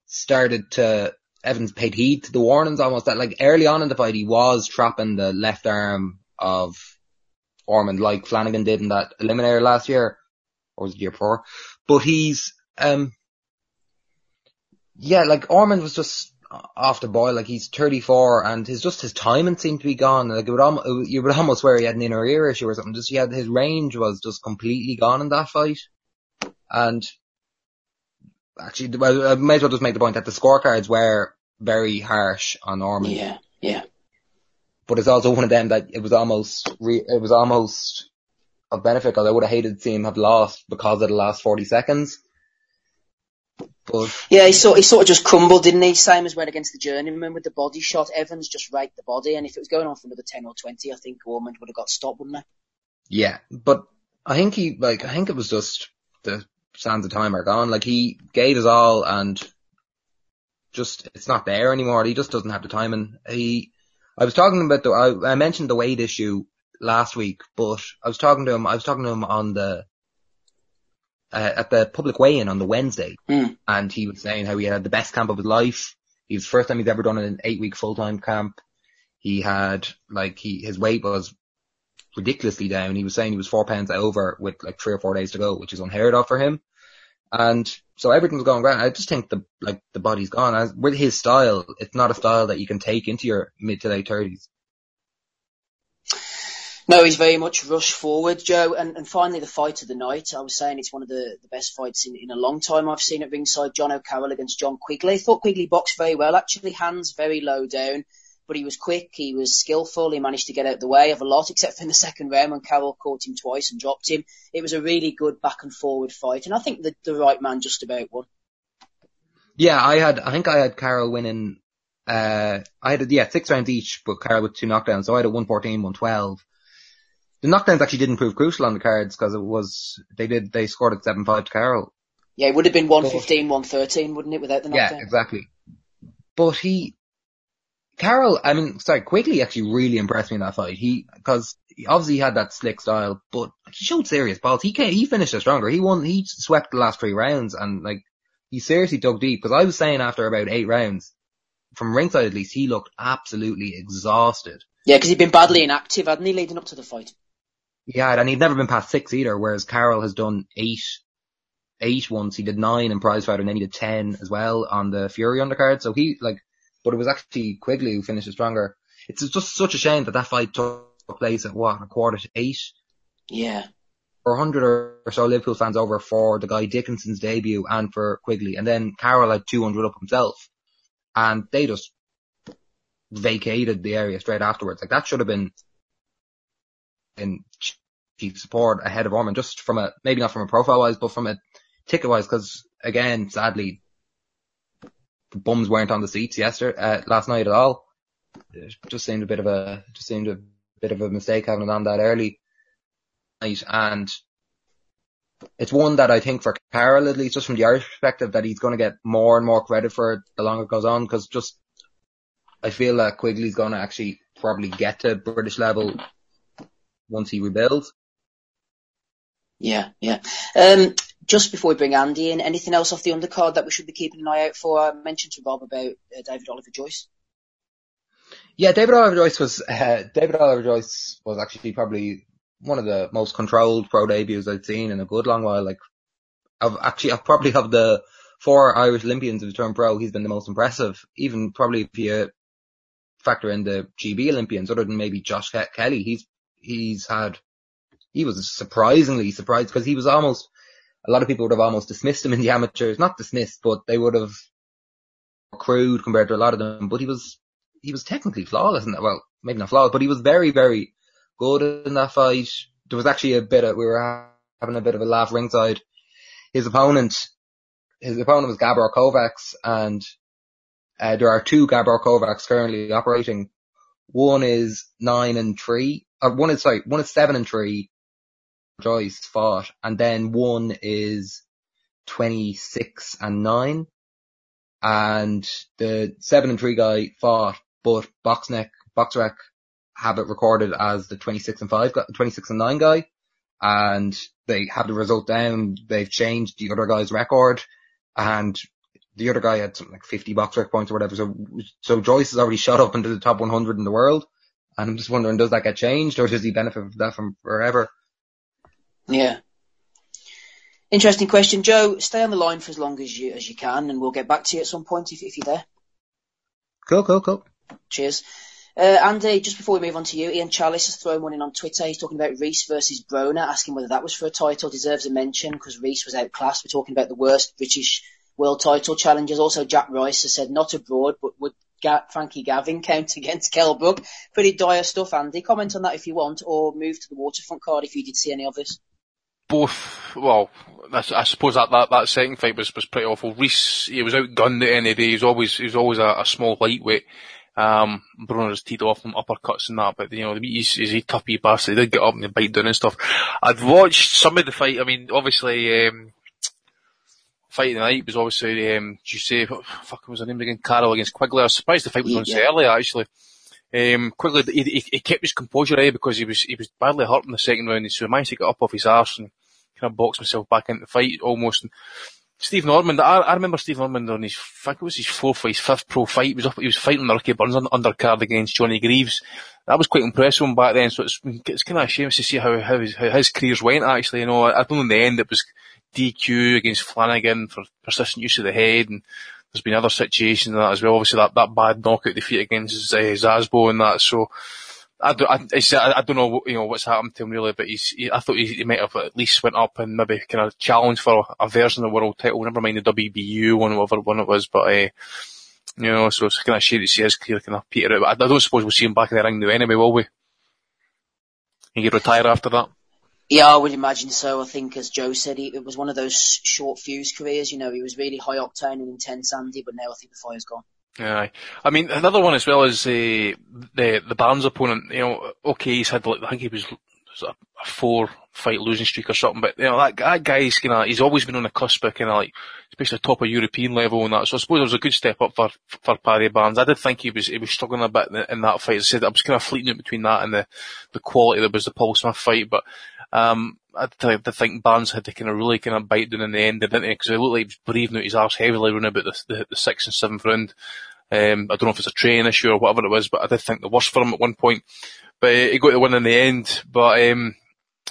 started to Evans paid heed to the warnings almost that like early on in the fight he was trapping the left arm of Ormond like Flanagan did in that eliminator last year, or was it year before? But he's, um, yeah, like Ormond was just off the boil. Like he's 34 and his just his timing seemed to be gone. Like it would you would almost swear he had an inner ear issue or something. Just he had his range was just completely gone in that fight. And actually, I may as well just make the point that the scorecards were very harsh on Ormond. Yeah, yeah but it's also one of them that it was almost re- it was almost a benefit because I would have hated to see him have lost because of the last 40 seconds. But yeah, he sort he sort of just crumbled, didn't he? Same as when against the journeyman with the body shot. Evans just raked the body, and if it was going on for another 10 or 20, I think Ormond would have got stopped, wouldn't he? Yeah, but I think he like I think it was just the sands of time are gone. Like he gave his all, and just it's not there anymore. He just doesn't have the time, and he I was talking about the, I, I mentioned the weight issue last week, but I was talking to him, I was talking to him on the, uh, at the public weigh-in on the Wednesday, mm. and he was saying how he had the best camp of his life. He was the first time he's ever done an eight-week full-time camp. He had, like, he, his weight was ridiculously down. He was saying he was four pounds over with like three or four days to go, which is unheard of for him. And so everything's going great. I just think the like the body's gone. As with his style, it's not a style that you can take into your mid to late thirties. No, he's very much rush forward, Joe. And, and finally, the fight of the night. I was saying it's one of the, the best fights in, in a long time I've seen at ringside. Jono Carroll against John Quigley. I thought Quigley boxed very well, actually. Hands very low down. But he was quick, he was skillful, he managed to get out the way of a lot, except for in the second round when Carroll caught him twice and dropped him. It was a really good back and forward fight, and I think the, the right man just about won. Yeah, I had, I think I had Carroll winning, uh, I had, yeah, six rounds each, but Carroll with two knockdowns, so I had a 114, 112. The knockdowns actually didn't prove crucial on the cards because it was, they did, they scored at 7-5 to Carroll. Yeah, it would have been 115, 113, wouldn't it, without the knockdown? Yeah, exactly. But he, Carroll, I mean, sorry, Quigley actually really impressed me in that fight. He, cause obviously he obviously had that slick style, but he showed serious balls. He came, he finished it stronger. He won, he swept the last three rounds and like, he seriously dug deep. Cause I was saying after about eight rounds, from ringside at least, he looked absolutely exhausted. Yeah, because he'd been badly inactive, hadn't he, leading up to the fight? Yeah, and he'd never been past six either, whereas Carroll has done eight, eight once. He did nine in prize fighter and then he did ten as well on the Fury undercard. So he, like, but it was actually Quigley who finished stronger. It's just such a shame that that fight took place at what, a quarter to eight? Yeah. For 100 or so Liverpool fans over for the guy Dickinson's debut and for Quigley. And then Carroll had 200 up himself. And they just vacated the area straight afterwards. Like that should have been in chief support ahead of Ormond, just from a, maybe not from a profile wise, but from a ticket wise, because again, sadly, bums weren't on the seats yesterday, uh, last night at all. It just seemed a bit of a, just seemed a bit of a mistake having it on that early night. And it's one that I think for Carroll, at least just from the Irish perspective, that he's going to get more and more credit for it the longer it goes on. Cause just, I feel that Quigley's going to actually probably get to British level once he rebuilds. Yeah, yeah. Um, just before we bring Andy in, anything else off the undercard that we should be keeping an eye out for? I mentioned to Rob about uh, David Oliver Joyce. Yeah, David Oliver Joyce was uh, David Oliver Joyce was actually probably one of the most controlled pro debuts I've seen in a good long while. Like, I've actually I've probably of the four Irish Olympians who turned pro, he's been the most impressive. Even probably if you factor in the GB Olympians, other than maybe Josh Kelly, he's he's had he was surprisingly surprised because he was almost a lot of people would have almost dismissed him in the amateurs, not dismissed, but they would have crude compared to a lot of them. But he was he was technically flawless in that. Well, maybe not flawless, but he was very very good in that fight. There was actually a bit of we were having a bit of a laugh ringside. His opponent, his opponent was Gabor Kovacs, and uh, there are two Gabor Kovacs currently operating. One is nine and three, or one is sorry, one is seven and three, Joyce fought, and then one is 26 and 9, and the 7 and 3 guy fought, but Boxneck, Boxrec have it recorded as the 26 and 5, 26 and 9 guy, and they have the result down, they've changed the other guy's record, and the other guy had something like 50 Boxrec points or whatever, so, so Joyce has already shot up into the top 100 in the world, and I'm just wondering, does that get changed, or does he benefit from that from forever? Yeah. Interesting question, Joe. Stay on the line for as long as you as you can, and we'll get back to you at some point if, if you're there. Cool, cool, cool. Cheers. Uh, Andy, just before we move on to you, Ian Chalice has thrown one in on Twitter. He's talking about Rees versus Broner, asking whether that was for a title. Deserves a mention because Rees was outclassed. We're talking about the worst British world title challengers. Also, Jack Rice has said not abroad, but would Ga- Frankie Gavin count against Kell Brook? Pretty dire stuff, Andy. Comment on that if you want, or move to the waterfront card if you did see any of this both, well, I, suppose that, that, that second fight was, was pretty awful. Rees, he was outgunned at any day. He was always, he was always a, a small lightweight. Um, Broner's teed off from uppercuts and that, but you know, he's, he's a tough bastard. He did get up and bite down and stuff. I'd watched some of the fight. I mean, obviously, um, fight of the night was obviously, um, did you say, oh, fuck, was her name again? Carroll against Quigley. I was surprised the fight was on yeah. so early, actually. Um, Quigley, he, he, he, kept his composure, eh, because he was, he was badly hurt in the second round, so he managed to get up off his arse and kind of box myself back into the fight almost. And Steve Ormond, I, I remember Steve Ormond on his, I think it was his fourth or his fifth pro fight. He was up, he was fighting the Ricky Burns undercard against Johnny Greaves. That was quite impressive him back then. So it's, it's kind of a shame to see how, how his, how his careers went actually. You know, I don't know in the end it was DQ against Flanagan for persistent use of the head and there's been other situations and that as well. Obviously that, that bad knockout defeat against uh, Zasbo and that. So, I don't, I, I don't know, you know, what's happened to him really, but he's, he, I thought he, he, might have at least went up and maybe kind of challenged for a version of the world title, never mind the WBU one, whatever one it was, but, uh, You know, so it's kind of shame to see his career kind of peter out. But I don't suppose we'll see him back in the ring now anyway, will we? He could retire after that. Yeah, I would imagine so. I think, as Joe said, he, it was one of those short fuse careers. You know, he was really high octane and intense, Andy, but now I think the fire's gone. Aye. I mean, another one as well is uh, the the Barnes opponent. You know, okay, he's had like I think he was, a, four fight losing streak or something, but you know that that guy's kind of he's always been on the cusp of kind of like especially top of European level and that. So I suppose it was a good step up for for Paddy Barnes. I did think he was he was struggling a bit in, that fight. As I said I was kind of fleeting between that and the the quality that was the Paul Smith fight, but. Um, I think Barnes had to kind of really kind of bite down in the end, didn't he? Because it looked like he was breathing out his arse heavily running about the, the, the sixth and seventh round. Um, I don't know if it's a training issue or whatever it was, but I did think the worst for him at one point. But uh, he got the win in the end. But um,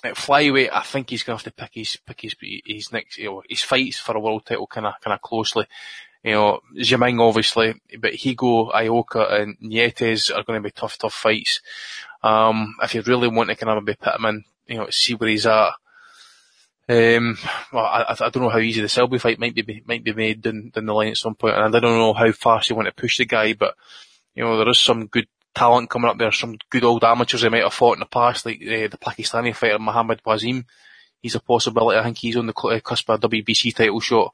at flyweight, I think he's going to have to pick his pick his his next you know his fights for a world title kind of kind of closely. You know, Shiming obviously, but Higa, Ioka, and Nietes are going to be tough, tough fights. Um, if you really want to kind of maybe put him in, you know, see where he's at. Um, well, I, I don't know how easy the Selby fight might be might be made down, down the line at some point, and I don't know how fast you want to push the guy, but you know there is some good talent coming up there, some good old amateurs they might have fought in the past, like uh, the Pakistani fighter Muhammad Waseem. He's a possibility. I think he's on the cusp of a WBC title shot.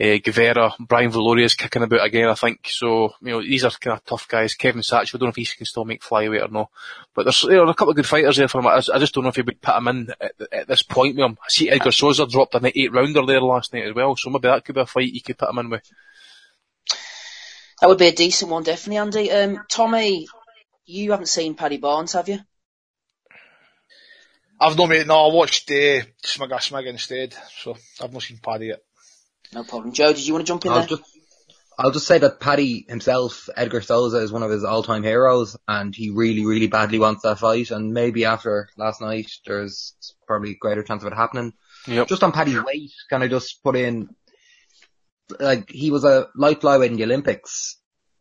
Uh, Guevara, Brian Viloria's kicking about again, I think. So, you know, these are kind of tough guys. Kevin Satchell, I don't know if he can still make flyweight or not. But there's, you know, a couple of good fighters there for him. I, I just don't know if he would put him in at, at this point with him. I see Edgar Sosa dropped an eight rounder there last night as well, so maybe that could be a fight you could put him in with. That would be a decent one, definitely, Andy. Um, Tommy, you haven't seen Paddy Barnes, have you? I've not made, no, I watched uh, Smig Smig instead, so I've not seen Paddy yet. No problem. Joe, did you want to jump in I'll there? just, I'll just say that Paddy himself, Edgar Sosa, is one of his all-time heroes, and he really, really badly wants that fight. And maybe after last night, there's probably a greater chance of it happening. Yep. Just on Paddy's weight, can I just put in, like, he was a light flyweight in the Olympics,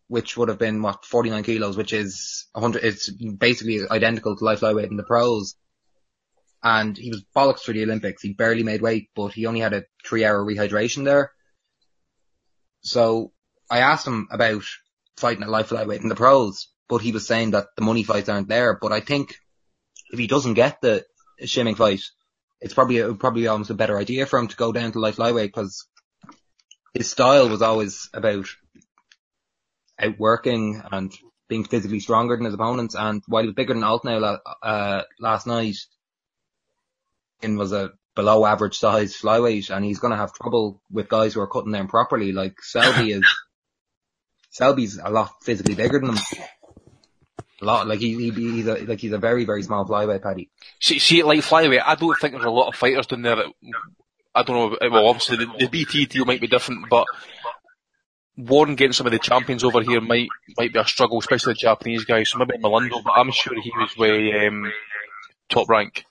which would have been what 49 kilos, which is 100. It's basically identical to light flyweight in the pros. And he was bollocks for the Olympics. He barely made weight, but he only had a three-hour rehydration there. So I asked him about fighting at light flyweight in the pros, but he was saying that the money fights aren't there. But I think if he doesn't get the Shiming fight, it's probably a, probably almost a better idea for him to go down to light flyweight because his style was always about outworking and being physically stronger than his opponents. And while he was bigger than Altnow uh, last night, was a below average size flyweight, and he's going to have trouble with guys who are cutting them properly. Like Selby is, Selby's a lot physically bigger than him. A lot, like he, he he's a, like he's a very very small flyweight, Paddy. See, see, like flyweight, I don't think there's a lot of fighters down there that, I don't know, well obviously the, the BT deal might be different, but Warren getting some of the champions over here might might be a struggle, especially the Japanese guys. So maybe Melindo, but I'm sure he was way um, top rank.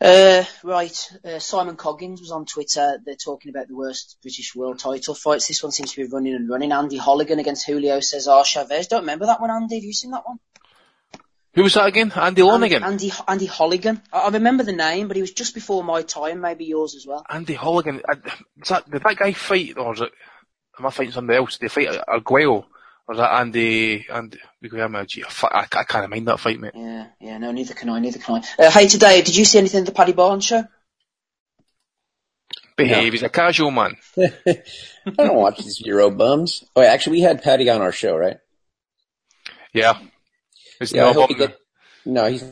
Uh, right, uh, Simon Coggins was on Twitter. They're talking about the worst British world title fights. This one seems to be running and running. Andy Holligan against Julio Cesar Chavez. Don't remember that one, Andy. Have you seen that one? Who was that again? Andy Lonergan? Andy Andy Holligan. I, I remember the name, but he was just before my time. Maybe yours as well. Andy Holligan. That, did that guy fight, or is it, am I fighting somebody else? Did they fight Arguello? Or is that Andy, Andy, I, I can't mind that fight, mate. Yeah, yeah, no, neither can I, neither can I. Uh, hey, today, did you see anything of the Paddy Barnes show? Behave, no. he's a casual man. I don't watch these Euro bums. Oh, actually, we had Paddy on our show, right? Yeah. It's yeah, I hope he get, no, he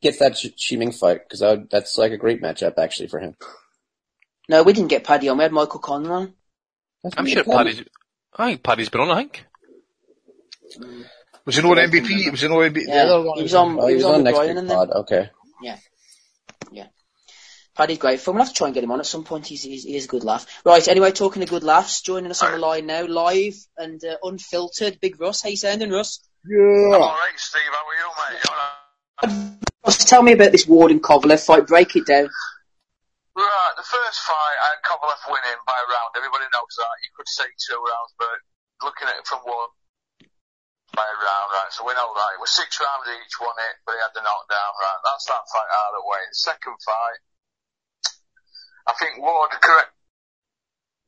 gets that Shiming fight, because that's like a great matchup, actually, for him. No, we didn't get Paddy on, we had Michael Conlan on. I'm sure Paddy's, I think Paddy's been on, I think. Was he no MVP? Was he no MVP? Yeah, the he was on, oh, he was on, on next Brian and pod. Okay. Yeah. Yeah. Paddy's great fun. We'll have to try and get him on at some point. He's, he's, he is a good laugh. Right, anyway, talking of good laughs, joining us on the line now, live and uh, unfiltered. Big Russ, how you sounding, Russ? Yeah. Alright, Steve, how are you, mate? Russ, tell me about this Ward and Kovalev fight. Break it down. Right, the first fight, I had Kovalev winning by a round. Everybody knows that. You could say two rounds, but looking at it from one by a round, right? So we know that. It was six rounds each, won it, but he had the knockdown, right? That's that fight out of the way. The second fight, I think Ward correct,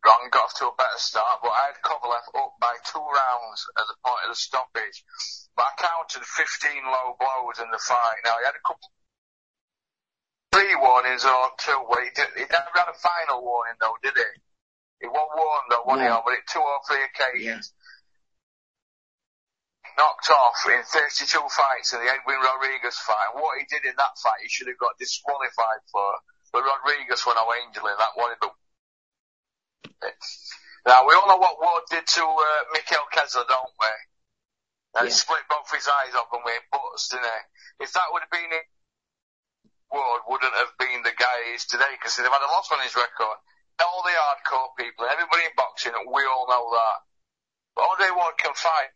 wrong, got off to a better start, but I had Kovalev up by two rounds at the point of the stoppage. But I counted 15 low blows in the fight. Now, he had a couple, three warnings or two, but he, did, he never had a final warning though, did he? He won warned though, wasn't he, No. on but it two or three occasions. Knocked off in 32 fights in the Edwin Rodriguez fight. What he did in that fight, he should have got disqualified for. But Rodriguez went out in that one, but now, we all know what Ward did to uh, Mikkel Kessler, don't we? And he Yeah. split both his eyes open with butts, didn't he? If that would have been it, Ward wouldn't have been the guy he is today because they've had a loss on his record. All the hardcore people, everybody in boxing, we all know that. But Andre Ward can fight.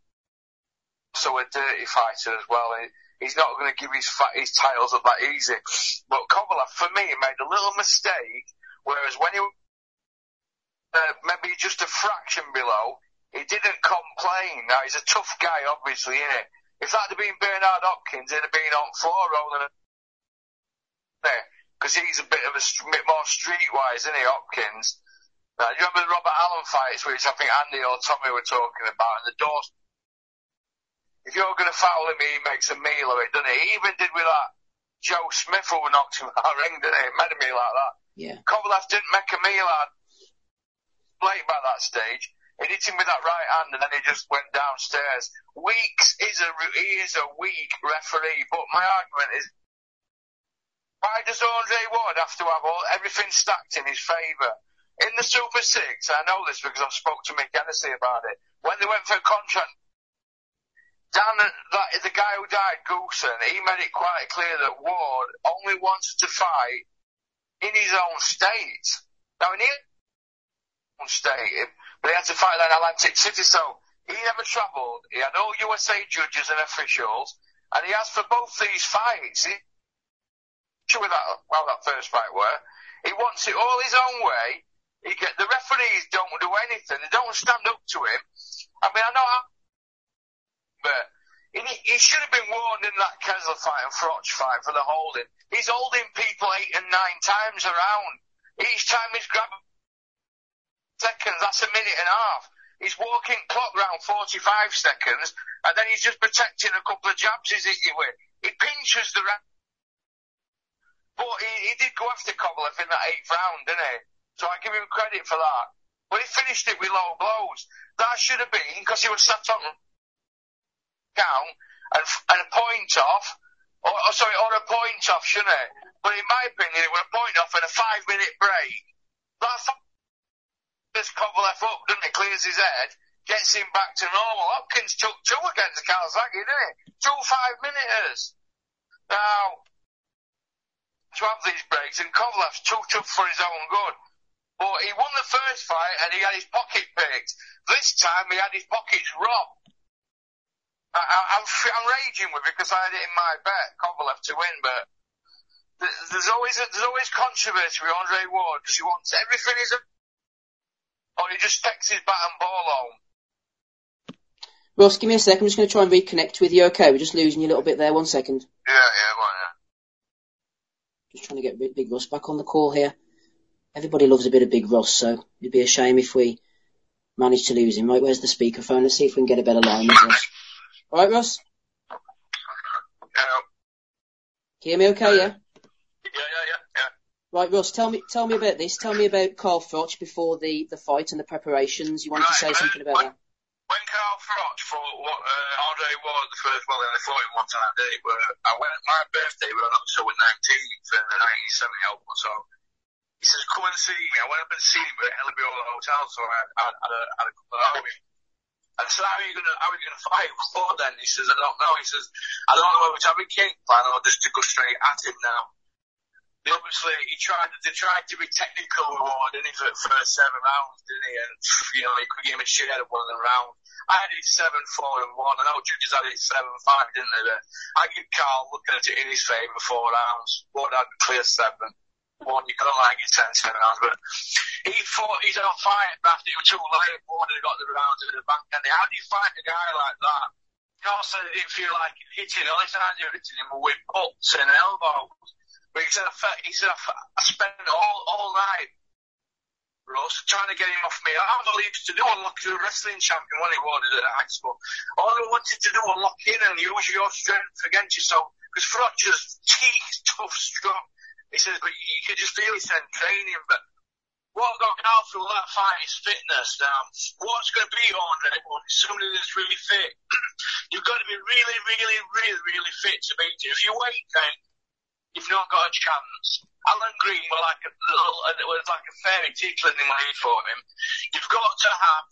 So a dirty fighter as well. He's not going to give his his titles up that easy. But Kovalev, for me, made a little mistake. Whereas when he uh, maybe just a fraction below. He didn't complain. Now he's a tough guy, obviously, it? If that had been Bernard Hopkins, he'd have been on floor rolling. Because he's a bit of a bit more streetwise, isn't he, Hopkins? Now, do you remember the Robert Allen fights, which I think Andy or Tommy were talking about, and the doors? If you're going to foul him, he makes a meal of it, doesn't he? He even did with that Joe Smith who knocked him out of the ring, didn't he? Made a meal like that. Yeah. Kovalev didn't make a meal out late by that stage. He hit him with that right hand and then he just went downstairs. Weeks is a, he is a weak referee, but my argument is, why does Andre Ward have to have all, everything stacked in his favour? In the Super Six, I know this because I've spoke to Mick Hennessy about it, when they went for a contract, Dan, that, the guy who died, Goossen, he made it quite clear that Ward only wanted to fight in his own state. Now, in his own state, but he had to fight in Atlantic City, so he never travelled. He had all USA judges and officials, and he asked for both these fights. He, sure with that, well, that first fight were, he wants it all his own way. He get, the referees don't do anything. They don't stand up to him. I mean, I know how, but he, he should have been warned in that Kessler fight and Froch fight for the holding. He's holding people eight and nine times around. Each time he's grabbing seconds, that's a minute and a half. He's walking clock round 45 seconds, and then he's just protecting a couple of jabs he's hit you with. He pinches the round. But he, he did go after Kovalev in that eighth round, didn't he? So I give him credit for that. But he finished it with low blows. That should have been, because he was sat on count and, and a point off, or, or sorry, or a point off, shouldn't it? But in my opinion, it was a point off and a five minute break. That's this Kovalev up, doesn't it? Clears his head, gets him back to normal. Hopkins took two against Kawasaki, didn't he? Two five minutes. Now, to have these breaks, and Kovalev's too tough for his own good. But he won the first fight and he had his pocket picked. This time he had his pockets robbed. I, I, I'm, I'm raging with it because I had it in my bet, Kovalev to win, but th- there's always a, there's always controversy with Andre Ward because he wants everything he's a, or he just takes his bat and ball home. Ross, give me a second. I'm just going to try and reconnect with you. Okay, we're just losing you a little bit there. One second. Yeah, yeah, well, yeah. Just trying to get Big Big Ross back on the call here. Everybody loves a bit of Big Ross, so it'd be a shame if we managed to lose him. Right, where's the speakerphone? Let's see if we can get a better line with Ross. All right, Ross? Yeah, Can you hear me okay, yeah? yeah, yeah, yeah, yeah. Right, Ross, tell me tell me about this. Tell me about Carl Froch before the, the fight and the preparations. You wanted to say Right, something about that? Carl Froch fought what, uh, Andre Ward the first, they only fought him one time, he? But I went, my birthday was October 19th, uh, 1970, I was, so he says, come and see me. I went up and see him at Hellebiola Hotel, so I had, had, a, had a couple of hours. I said, how are you gonna, how are you gonna fight before then? He says, I don't know. He says, I don't know have a game plan or just to go straight at him now. They obviously, he tried, they tried to be technical with Ward, didn't he, for the first seven rounds, didn't he? And, you know, he could give him a share of one of the rounds. I had it seven, four, and one. I know judges had it seven, five, didn't they? But I give Carl looking at it in his favour, four rounds. Ward had clear seven. One, you couldn't like it ten, seven rounds, but he fought he's on fire after it was too late. Ward had got the rounds in the bank end. How do you fight a guy like that? He also didn't feel like hitting. The only time you're hitting him with butts and elbows. But he said, I, felt, he said, I, fe- I spent all, all night Russ, trying to get him off me. I used to do to a wrestling champion when he wanted at high school. All I wanted to do was lock in and use your strength against yourself. Because Fletcher's teeth, tough, strong. He says, but you can just feel he's in training. But what got out through that fight is fitness. Now, what's going to be on that one is somebody that's really fit. You've got to be really, really, really, really fit to beat him. If you wait, then you've not got a chance. Allan Green was like a little, it was like a fairy tickling in my head for him. You've got to have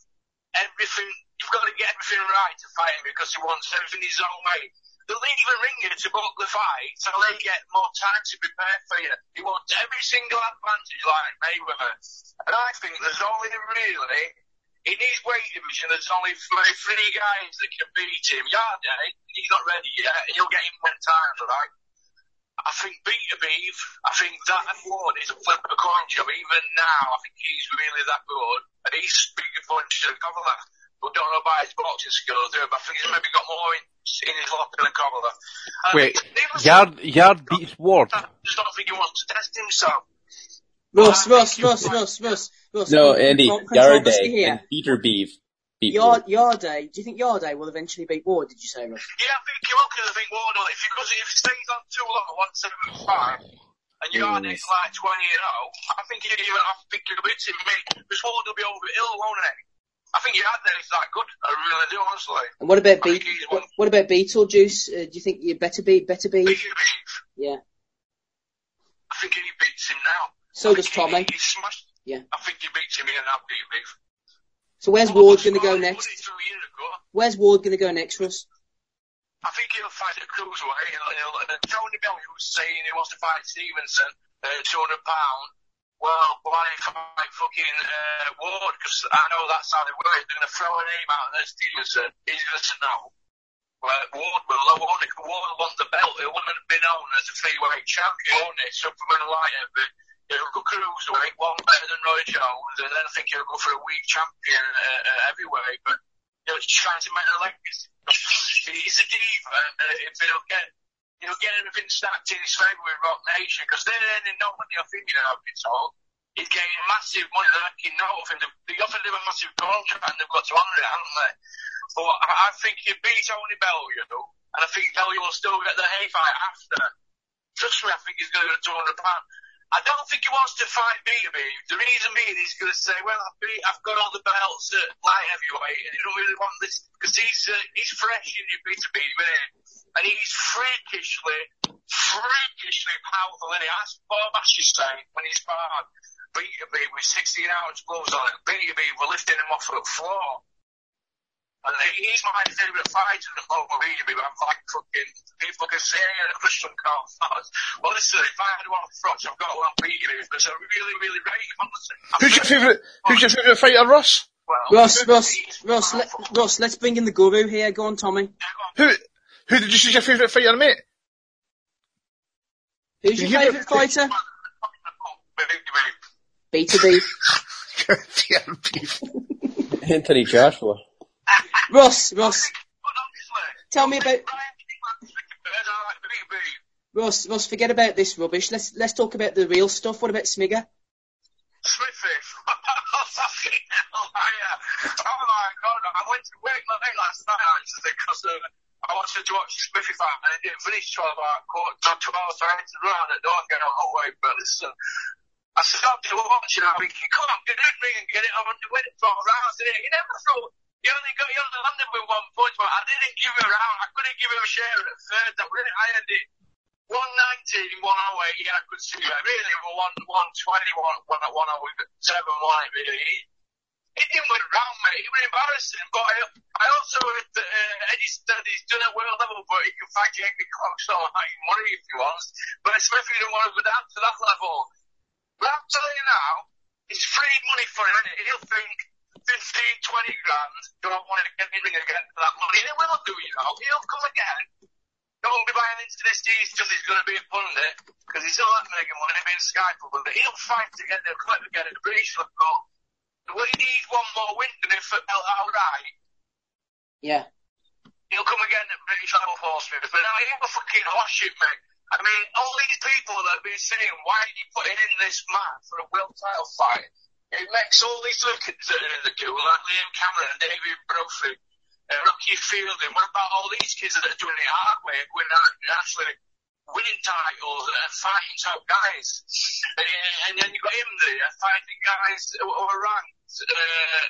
everything, you've got to get everything right to fight him because he wants everything his own way. They'll even ring you to book the fight so they get more time to prepare for you. He wants every single advantage like Mayweather. And I think there's only really, in his weight division, there's only three, guys that can beat him. Yarde, he's not ready yet. He'll get him when time's right. I think Peter Beef, I think that award is a flip of a coin job. Even now, I think he's really that good. And he's bigger punch to cover that. But don't know about his boxing skills there, but I think he's maybe got more in, in his locker than Cover. Wait, Yard, Yard beats Ward. I just don't think he wants to test himself. Russ, Russ, Russ, Russ, Russ, Russ. No, con- Andy, con- controversy Yarde here. and Peter Beef beat Yard, Ward. Yarde, do you think Yarde will eventually beat Ward, did you say, Russ? Yeah, I think he will, because I think Wardle, if he, goes, if he stays on too long at 175, and Yarde's like 20 and 0, I think he'll even, I think he'll beat him, mate. Because Ward will be over ill, won't he? I think Yarde's that good. I really do, honestly. And what about I Beat? What, what about Beetlejuice? Uh, do you think you better be better be? Peter Beef. Yeah. I think he beats him now. So does Tommy. He, he smashed. Yeah. I think he beats him in that Peter Beef. So where's Ward going to go next? it two years ago. Where's Ward going to go next, Russ? I think he'll fight at cruiserweight. Uh, Tony Bellew was saying he wants to fight Stevenson, uh, 200 pound. Well, why fight fucking uh, Ward? Because I know that's how they work. They're going to throw a name out there, Stevenson. He's going to say no. Well, Ward will. Ward, Ward will want the belt. It wouldn't have been known as a freeweight champion, wouldn't it? Superman lighter, but he'll go cruiserweight, one better than Roy Jones, and then I think he'll go for a weak champion uh, uh, heavyweight. But he'll try to make a legacy. He's a diva, and uh, he'll get he'll get everything stacked in his favour with Roc Nation because they're earning no money off him, you know, it's all. He's getting massive money, they're making note of him. They offered him a massive contract and they've got to honour it, haven't they? But I, I think he beats Tony Bellew, you know, and I think Bellew will still get the Haye fight after. Trust me, I think he's going to go to 200 pounds. I don't think he wants to fight Peter Beef. The reason being he's going to say, well, I've, beat, I've got all the belts at light heavyweight, and he don't really want this, because he's, uh, he's fresh in Beef, isn't he? And he's freakishly, freakishly powerful, and he has Bob Ashes saying when he's sparred. Peter Beef with 16 ounce gloves on it. Were lifting him off the floor. And he's my favourite fighter at the moment, Peter Beef. I'm like fucking, people can say a Christian can't fight. Well, listen, if I had one front, I've got one Peter Beef, because I really, really rate him, honestly. I'm Who's your favourite? Who's your favourite fighter, Russ? Well, Russ, Russ, he's Russ, let, powerful. Russ, let's bring in the guru here. Go on, Tommy. Who? Who did you say your favourite fighter, mate? Who's your favourite fighter? Peter Beef. Peter Beef. Dear beef. Anthony Joshua. Russ, Ross. Tell me about Ross, Kickman's better like Peter Beef. Russ. Russ, forget about this rubbish. Let's let's talk about the real stuff. What about Smigger? Smithy. Fucking hell, yeah. Oh my god, I went to work late last night actually because uh, I wanted to watch the Smithy fight and it didn't finish 12 hour quarter to 12 so I had to run out the door and get a hot way, but listen. I stopped to watch it, I'm thinking, come on, get it, ring and get it, I want to win it for rounds? You never thought, you only got, you only landed with one punch, but I didn't give him round, I couldn't give him a share at third, that really, I had it 119, 108, yeah, I could see that. Really, well, 1, 120, 1, 1, 107, 1, really. It didn't win round, mate. It was embarrassing. But I, I also heard that uh, Eddie said he's done at world level, but he can fight Jamie Cox on like money if he wants. But Smith, he don't want to go down to that level. But I'm telling you now, it's free money for him. He'll think 15, 20 grand. Do I want to get in the again for that money? And he will do, you know. He'll come again. Don't be buying into this because he's going to be a pundit, because he's not making money being Skype pundit. He'll fight to get the clip again at the British level. Well, he needs one more win to be for belt outright. Yeah. He'll come again at British level Portsmouth. But now he'll fucking horseshit, mate. I mean, all these people that have been saying, why are you putting in this man for a world title fight? It makes all these lookers that are in the queue, like Liam Cameron and David Brophy, uh, Rocky Fielding. What about all these kids that are doing it hard way, and actually winning titles and fighting top guys? And then you got him there fighting guys who are ranked uh,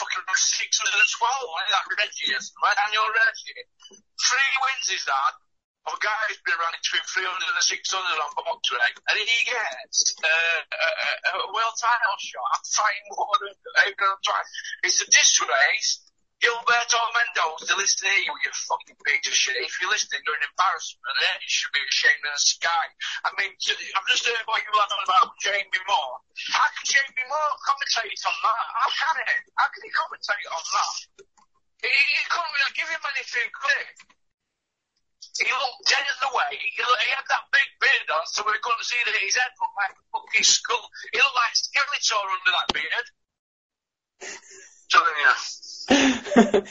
fucking 612, like that Reggie yesterday, Daniel Reggie. Three wins is that. A guy who's been running between 300 and 600 on Boxrec, and he gets uh, a, a, a world title shot. I'm fighting more than Abraham twice. It's a disgrace. Gilberto Mendoza, listen here, you, fucking piece of shit. If you're listening, you're an embarrassment. Eh? You should be ashamed of the sky. I mean, I'm just heard what you were talking about Jamie Moore. How can Jamie Moore commentate on that? How can he? How can he commentate on that? He, he couldn't really give him anything. He looked dead in the way. He, he had that big beard on, so we couldn't see that his head looked like a fucking skull. He looked like Skeletor under that beard. Telling you.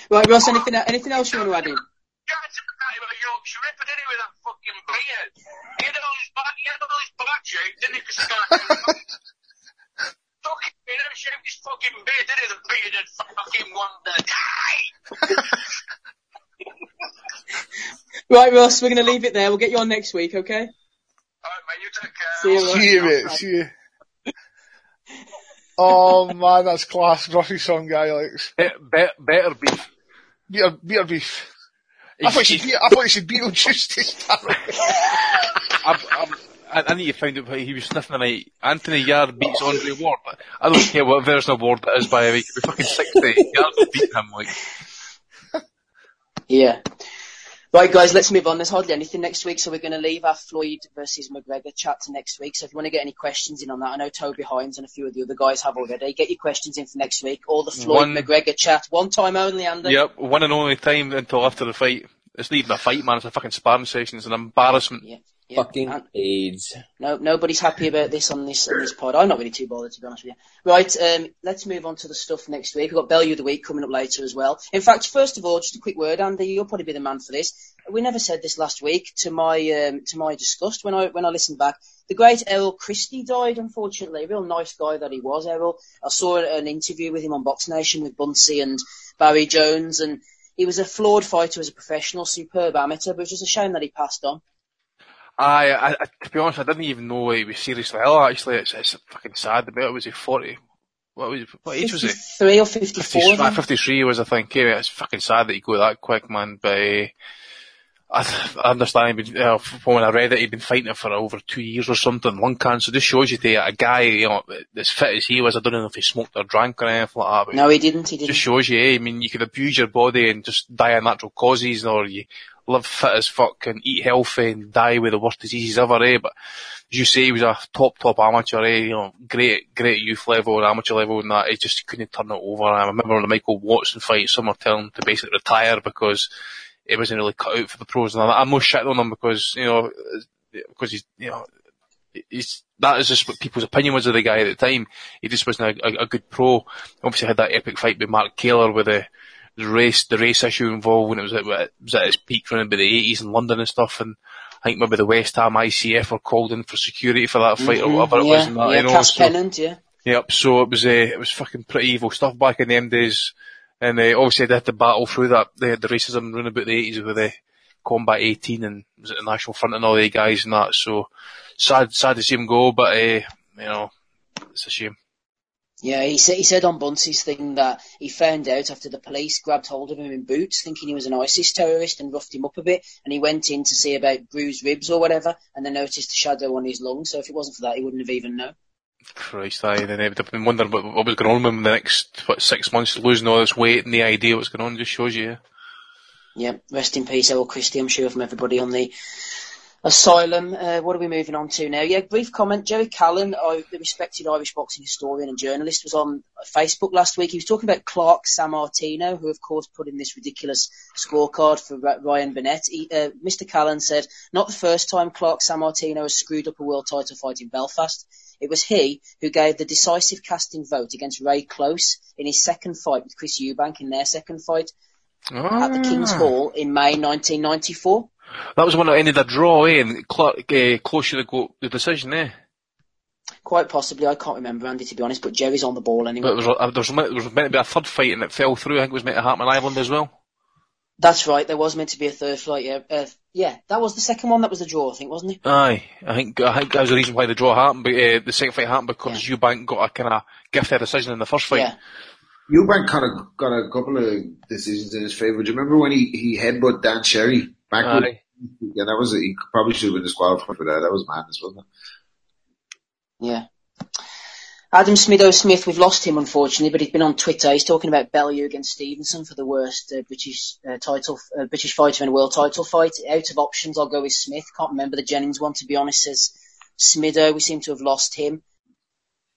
right, Ross, anything, anything else you want to add in? Yorkshire Ripper, didn't he, with that fucking beard? He had all his back, he had all his back shaved, didn't he, because he can't Fucking, he never shaved his fucking beard, did he, the bearded fucking wonder guy? Right, Ross, we're going to leave it there. We'll get you on next week, okay? Alright, mate, you take care. See you, Ross. See you, mate. See you. Oh man, that's class. Ruffy song guy, Alex. Be- be- better beef. Beer, beer beef. I thought you said, beer- I thought you said Beetlejuice to start with. I'm, I'm, I, I need to find out how he was sniffing the night. Anthony Yard beats Andre Ward. I don't care what version of Ward it is by the way. He could be fucking 60. Yard beat him like. Yeah. Right, guys, let's move on. There's hardly anything next week, so we're going to leave our Floyd versus McGregor chat to next week. So if you want to get any questions in on that, I know Toby Hines and a few of the other guys have already. Get your questions in for next week. Or the Floyd One- McGregor chat. One time only, Andy. Yep, one and only time until after the fight. It's not even a fight, man. It's a fucking sparring session. It's an embarrassment. Yeah. Fucking And- AIDS. No, nobody's happy about this on this on this pod. I'm not really too bothered to be honest with you. Right, um, let's move on to the stuff next week. We've got Bellew of the week coming up later as well. In fact, first of all, just a quick word, Andy. You'll probably be the man for this. We never said this last week. To my um, to my disgust, when I when I listened back, the great Errol Christie died. Unfortunately, a real nice guy that he was. Errol. I saw an interview with him on Box Nation with Bunsey and Barry Jones, and he was a flawed fighter as a professional, superb amateur. But it's just a shame that he passed on. I, I, I, to be honest, I didn't even know he was seriously ill. Actually, it's, it's fucking sad. The it. was he forty? What was what age was he? Three or fifty-four. 50, 53 was I think. Yeah, it's fucking sad that he go that quick, man. But uh, I, understand. He'd been, uh, from when I read it, he'd been fighting it for over two years or something. Lung cancer. This shows you that a guy, you know, as fit as he was. I don't know if he smoked or drank or anything like that. No, he didn't. He didn't. just shows you. Eh? I mean, you could abuse your body and just die of natural causes, or you live fit as fuck and eat healthy and die with the worst diseases ever. Eh? But as you say, he was a top top amateur. Eh? You know, great great youth level and amateur level, and that he just couldn't turn it over. I remember when the Michael Watson fight, some were telling him to basically retire because it wasn't really cut out for the pros. And all that. I'm no shit on him because you know because he's you know he's that is just what people's opinion was of the guy at the time. He just wasn't a, a, a good pro. Obviously had that epic fight with Mark Kaylor with the, the race the race issue involved when it was at, it was at its peak running by the eighties in London and stuff and I think maybe the West Ham ICF were called in for security for that fight or Mhm, whatever it yeah, was and that, yeah, you know. So- Pennant, yeah. Yep. So it was uh, it was fucking pretty evil stuff back in them days, and uh, obviously they had to battle through that. They had the racism running about the eighties with the Combat 18 and was it the National Front and all the guys and that. So sad, sad to see him go, but uh, you know, it's a shame. Yeah, he said he said on Bunsey's thing that he found out after the police grabbed hold of him in boots, thinking he was an ISIS terrorist, and roughed him up a bit. And he went in to see about bruised ribs or whatever, and they noticed a shadow on his lung. So if it wasn't for that, he wouldn't have even known. Christ, would have been wondering what, what was going on with him in the next what, six months, losing all this weight and the idea what's going on just shows you. Yeah, rest in peace, Errol Christie. I'm sure from everybody on the asylum. Uh, what are we moving on to now? Yeah, brief comment. Gerry Callan, the respected Irish boxing historian and journalist, was on Facebook last week. He was talking about Clark Sammartino, who of course put in this ridiculous scorecard for Ryan Burnett. He, uh, Mr. Callan said, not the first time Clark Sammartino has screwed up a world title fight in Belfast. It was he who gave the decisive casting vote against Ray Close in his second fight with Chris Eubank in their second fight at the King's Ah. Hall in May 1994. That was one that ended a draw, eh? And Clark, uh, close to the, go- the decision, eh? Quite possibly, I can't remember Andy to be honest, but Gerry's on the ball anyway. But there was, a, there, was meant, there was meant to be a third fight and it fell through. I think it was meant to happen in Ireland as well. That's right. There was meant to be a third fight. Yeah, uh, yeah. That was the second one. That was the draw, I think, wasn't it? Aye, I think I think that was the reason why the draw happened. But uh, the second fight happened because yeah. Eubank got a kind of gifted decision in the first fight. Yeah. Eubank kind of got a couple of decisions in his favour. Do you remember when he he headbutt Dan Sherry backward? Aye. Yeah, that was he probably should have been disqualified for that. That was madness, wasn't it? Yeah. Adam Smitho Smith, we've lost him unfortunately, but he's been on Twitter. He's talking about Bellew against Stevenson for the worst uh, British uh, title, uh, British fighter in a world title fight. Out of options, I'll go with Smith. Can't remember the Jennings one to be honest. Says Smitho, we seem to have lost him.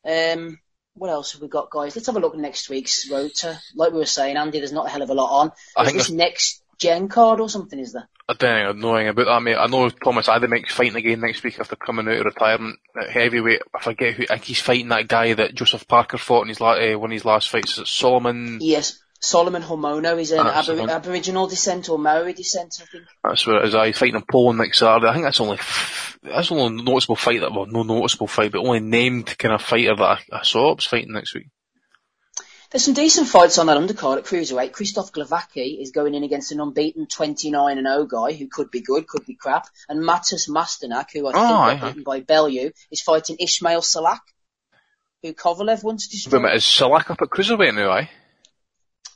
Um, what else have we got, guys? Let's have a look at next week's rota. Like we were saying, Andy, there's not a hell of a lot on. I Is think this next gen card or something? Is there? I don't know anything about that, mate. I know Thomas Adamek fighting again next week after coming out of retirement at heavyweight. I forget who, I think he's fighting that guy that Joseph Parker fought in his la- uh, one of his last fights. Is it Solomon? Yes, Solomon Haumono. He's an Abor- Aboriginal descent or Maori descent, I think. That's what it is. I he's fighting in Poland next Saturday. I think that's only, that's the only noticeable fight that, well, no noticeable fight, but only named kind of fighter that I, I saw was fighting next week. There's some decent fights on that undercard at cruiserweight. Christoph Glowacki is going in against an unbeaten 29 and 0 guy who could be good, could be crap, and Matus Masternak, who I think Oh, got beaten by Bellew, is fighting Ishmael Salak, who Kovalev wants to Wait a destroy. minute, is uh, Salak up at cruiserweight now, aye?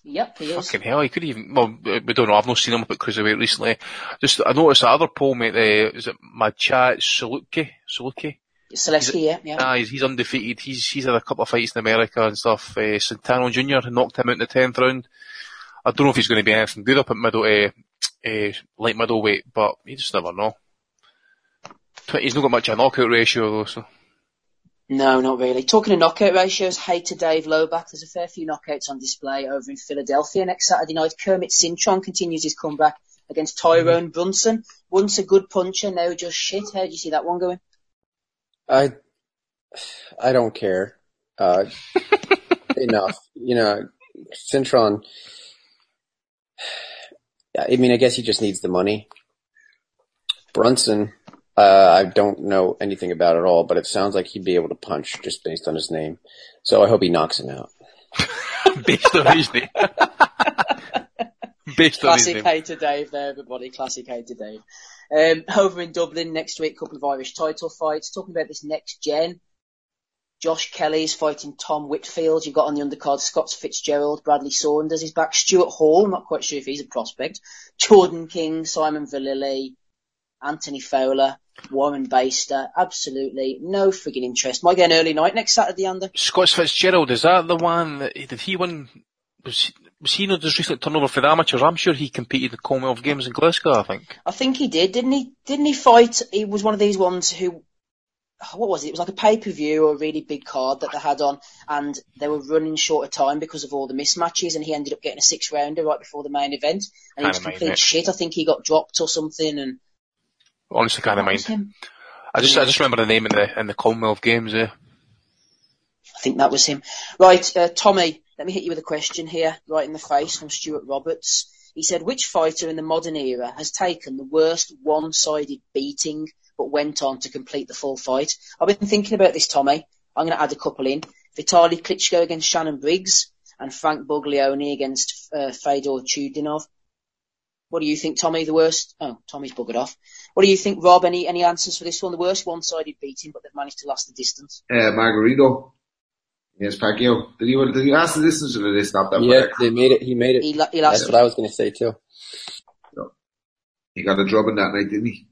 Yep, he is. Fucking hell, he could even, well, uh, we don't know, I've not seen him up at cruiserweight recently. Just, I noticed that other poll, mate, uh, is it Maciej Sulecki? Sulecki? Sulecki, yeah, yeah. Ah, he's, he's undefeated. He's he's had a couple of fights in America and stuff. Uh, Centeno Jr. knocked him out in the tenth round. I don't know if he's going to be anything good up at middle, uh, uh, light middleweight, but you just never know. He's not got much of a knockout ratio though, so No, not really. Talking of knockout ratios, Hater Dave Lowback, there's a fair few knockouts on display over in Philadelphia next Saturday night. Kermit Cintron continues his comeback against Tyrone Brunson. Once a good puncher, now just shit. How do you see that one going? I, I don't care. Uh, enough. You know, Cintron, I mean, I guess he just needs the money. Brunson, uh, I don't know anything about at all, but it sounds like he'd be able to punch just based on his name. So I hope he knocks him out. based on his name. based on his Classic name. hey to Dave there, everybody. Classic Hater Dave. Um, over in Dublin next week, couple of Irish title fights. Talking about this next gen. Josh Kelly's fighting Tom Whitfield. You've got on the undercard Scott Fitzgerald, Bradley Saunders is back. Stuart Hall, not quite sure if he's a prospect. Jordan King, Simon Vallily, Anthony Fowler, Warren Baister. Absolutely no frigging interest. Might get an early night next Saturday under. Scott Fitzgerald, is that the one that, did he win, was he, was he not just recently turned over for the amateurs? I'm sure he competed in the Commonwealth Games in Glasgow, I think. I think he did, didn't he? Didn't he fight? He was one of these ones who, what was it? It was like a pay-per-view or a really big card that they had on, and they were running short of time because of all the mismatches, and he ended up getting a six-rounder right before the main event, and he was complete it. shit. I think he got dropped or something, and Honestly, kind of mind. I just, I just remember the name in the, in the Commonwealth Games, eh? I think that was him. Right, uh, Tommy, let me hit you with a question here, right in the face from Stuart Roberts. He said, which fighter in the modern era has taken the worst one-sided beating but went on to complete the full fight? I've been thinking about this, Tommy. I'm going to add a couple in. Vitaly Klitschko against Shannon Briggs and Frank Buglioni against uh, Fedor Chudinov. What do you think, Tommy? The worst? Oh, Tommy's buggered off. What do you think, Rob? Any any answers for this one? The worst one-sided beating, but they've managed to last the distance. Uh, Margarito. Yes, Pacquiao. Did he, did he ask the distance or did they stop that Yeah, they made it. He made it. He, la- he That's lasted what I was going to say too. He got a drubbing that night, didn't he?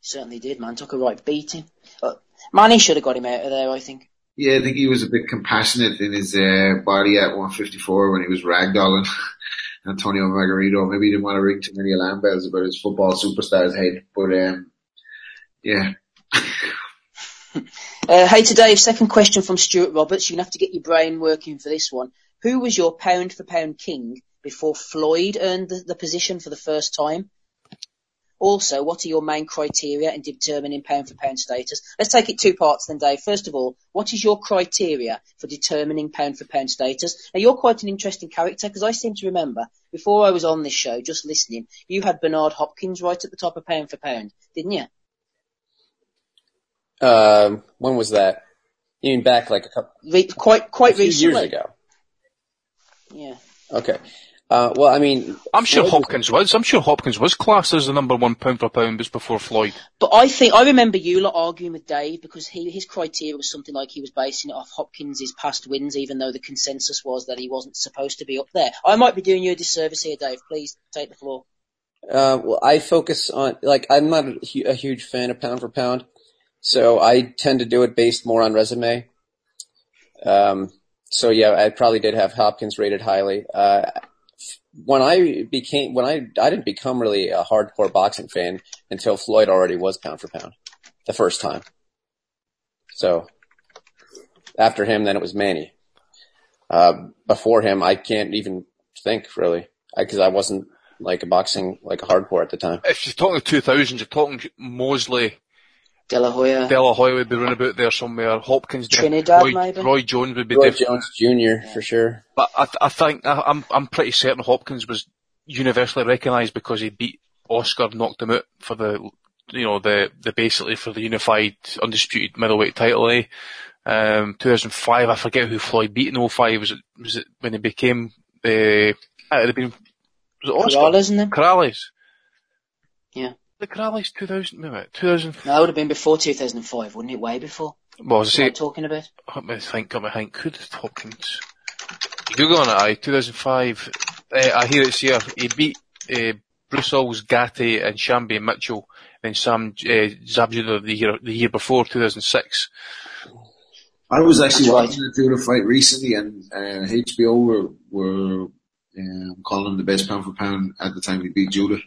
Certainly did, man. Took a right beating. Uh, Manny should have got him out of there, I think. Yeah, I think he was a bit compassionate in his uh, body at 154 when he was ragdolling Antonio Margarito. Maybe he didn't want to ring too many alarm bells about his football superstar's head, but um, yeah. Uh, Hater Dave, second question from Stuart Roberts. You're going to have to get your brain working for this one. Who was your pound for pound king before Floyd earned the, the position for the first time? Also, what are your main criteria in determining pound for pound status? Let's take it two parts then, Dave. First of all, what is your criteria for determining pound for pound status? Now, you're quite an interesting character because I seem to remember before I was on this show, just listening, you had Bernard Hopkins right at the top of pound for pound, didn't you? Um, when was that? You mean back like a couple, Re- quite quite a few recently. years ago? Yeah. Okay. Uh, well, I mean, I'm sure Floyd Hopkins was. I'm sure Hopkins was classed as the number one pound for pound just before Floyd. But I think I remember you lot arguing with Dave because he his criteria was something like he was basing it off Hopkins' past wins, even though the consensus was that he wasn't supposed to be up there. I might be doing you a disservice here, Dave. Please take the floor. Uh, well, I focus on like I'm not a, a huge fan of pound for pound, so I tend to do it based more on resume. Um, so yeah, I probably did have Hopkins rated highly. Uh, when I became when I I didn't become really a hardcore boxing fan until Floyd already was pound for pound, the first time. So after him, then it was Manny. Uh, before him, I can't even think really because I wasn't like a boxing like a hardcore at the time. If you're talking 2000s, you're talking Mosley, De La Hoya. De La Hoya would be running about there somewhere. Hopkins, Trinidad, Roy, maybe? Roy Jones would be Roy different. Jones Jr. for sure. But I, th- I think I, I'm I'm pretty certain Hopkins was universally recognised because he beat Oscar, knocked him out for the you know the the basically for the unified undisputed middleweight title. Eh? Um, 2005, I forget who Floyd beat in 05. Was it was it when he became uh, it would have been was it Oscar? Corrales, isn't it? Corrales. Yeah. The Corrales 2000, wait minute, 2000. No, it would have been before 2005, wouldn't it? Way before. What was What am I talking about? let me think, let me think. Could Hopkins? Google on it, aye, 2005. Uh, I hear it's here. He beat uh, Bruseles, Gatti, and Sharmba and Mitchell, and Sam uh, Zab Judah the year the year before, 2006. I was actually That's right. watching the Judah fight recently, and uh, HBO were were um, calling him the best pound for pound at the time he beat Judah.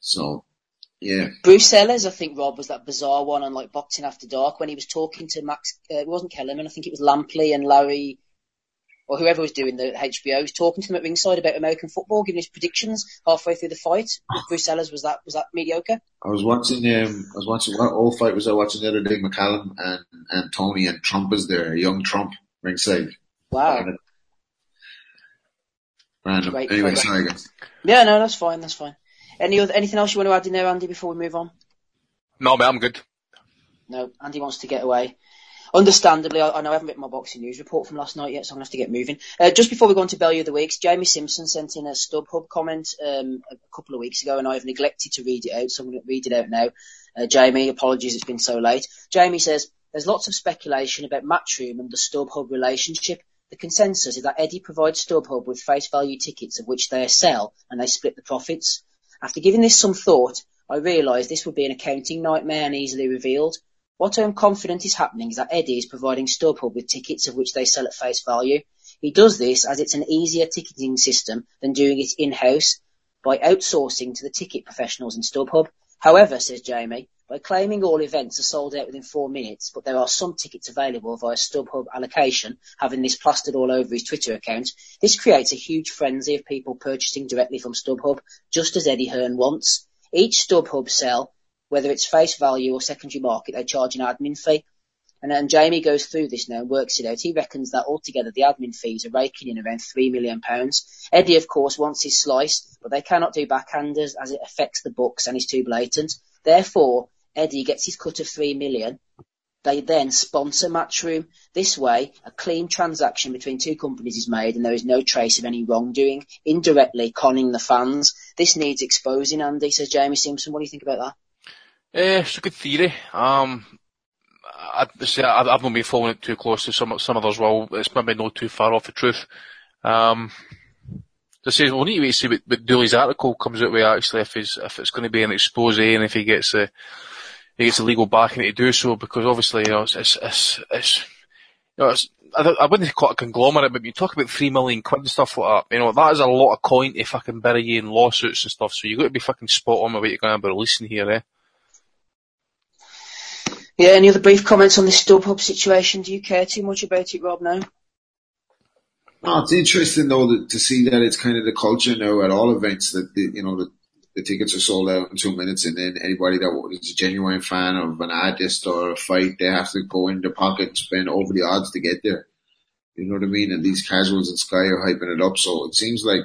So, yeah, Bruce Sellers, I think, Rob, was that bizarre one on like Boxing After Dark when he was talking to Max, uh, it wasn't Kellerman, I think it was Lampley and Larry, or whoever was doing the HBO, he was talking to them at ringside about American football, giving his predictions halfway through the fight. Bruce Sellers, was that, was that mediocre? I was watching um, I was watching what old fight was I watching the other day? McCallum and and Toney and Trump was there, young Trump ringside. Wow. Random. Great anyway, sorry guys. Yeah, no, that's fine, that's fine. Any other, anything else you want to add in there, Andy, before we move on? No, mate, I'm good. No, Andy wants to get away. Understandably, I, I know I haven't written my boxing news report from last night yet, so I'm going to have to get moving. Uh, just before we go on to Bellew of the Weeks, Jamie Simpson sent in a StubHub comment um, a couple of weeks ago, and I've neglected to read it out, so I'm going to read it out now. Uh, Jamie, apologies, it's been so late. Jamie says, there's lots of speculation about Matchroom and the StubHub relationship. The consensus is that Eddie provides StubHub with face value tickets of which they sell, and they split the profits. After giving this some thought, I realised this would be an accounting nightmare and easily revealed. What I'm confident is happening is that Eddie is providing StubHub with tickets of which they sell at face value. He does this as it's an easier ticketing system than doing it in-house by outsourcing to the ticket professionals in StubHub. However, says Jamie, by claiming all events are sold out within four minutes, but there are some tickets available via StubHub allocation, having this plastered all over his Twitter account, this creates a huge frenzy of people purchasing directly from StubHub, just as Eddie Hearn wants. Each StubHub sell, whether it's face value or secondary market, they charge an admin fee. And then Jamie goes through this now and works it out. He reckons that altogether the admin fees are raking in around three million pounds. Eddie, of course, wants his slice, but they cannot do backhanders as it affects the books and is too blatant. Therefore, Eddie gets his cut of three million. They then sponsor Matchroom. This way, a clean transaction between two companies is made and there is no trace of any wrongdoing, indirectly conning the fans. This needs exposing, Andy, says Jamie Simpson. What do you think about that? Eh, it's a good theory. Um, I, I've not been following it too closely. Some some others will. It's maybe not too far off the truth. Um, to say we'll need to wait and see what, what Dooley's article comes out with actually if if it's going to be an expose and if he gets the he gets the legal backing to do so because obviously you know it's it's it's, it's you know it's. I, don't- I wouldn't call it a conglomerate, but you talk about three million quid and stuff like that. You know that is a lot of coin to fucking bury you in lawsuits and stuff. So you've got to be fucking spot on with what you're going to be releasing here, eh? Yeah, any other brief comments on this StubHub situation? Do you care too much about it, Rob, now? No, it's interesting though that, to see that it's kind of the culture now at all events that the, you know the, the tickets are sold out in two minutes, and then anybody that is a genuine fan of an artist or a fight, they have to go in their pocket and spend over the odds to get there. You know what I mean? And these casuals in Sky are hyping it up, so it seems like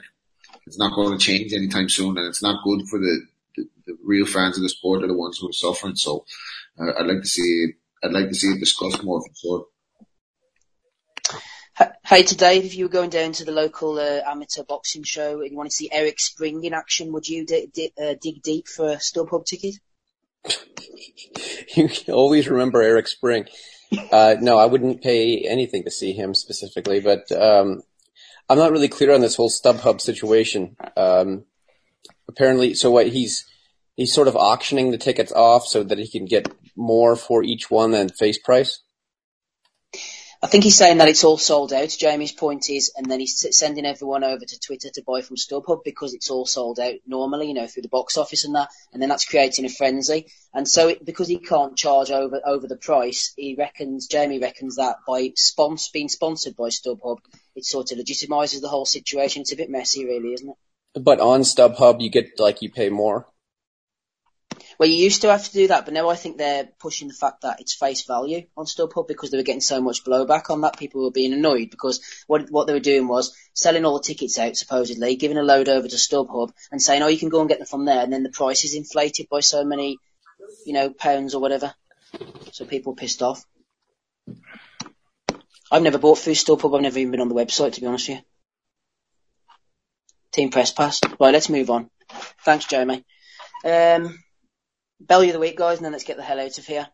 it's not going to change anytime soon, and it's not good for the, the, the real fans of the sport, are the ones who are suffering. So uh, I'd like to see I'd like to see it discussed more for sure. Hey, today, if you were going down to the local uh, amateur boxing show and you want to see Eric Spring in action, would you uh, dig deep for a StubHub ticket? you always remember Eric Spring. Uh, no, I wouldn't pay anything to see him specifically, but um, I'm not really clear on this whole StubHub situation. Um, apparently, so what he's he's sort of auctioning the tickets off so that he can get more for each one than face price. I think he's saying that it's all sold out. Jamie's point is, and then he's sending everyone over to Twitter to buy from StubHub because it's all sold out normally, you know, through the box office and that, and then that's creating a frenzy. And so, it, because he can't charge over over the price, he reckons Jamie reckons that by spons- being sponsored by StubHub, it sort of legitimises the whole situation. It's a bit messy, really, isn't it? But on StubHub, you get like you pay more. Well, you used to have to do that, but now I think they're pushing the fact that it's face value on StubHub because they were getting so much blowback on that. People were being annoyed because what what they were doing was selling all the tickets out, supposedly, giving a load over to StubHub and saying, oh, you can go and get them from there, and then the price is inflated by so many, you know, pounds or whatever. So people pissed off. I've never bought through StubHub. I've never even been on the website, to be honest with you. Team Press Pass. Right, let's move on. Thanks, Jamie. Um, Belly of the week, guys, and then let's get the hell out of here.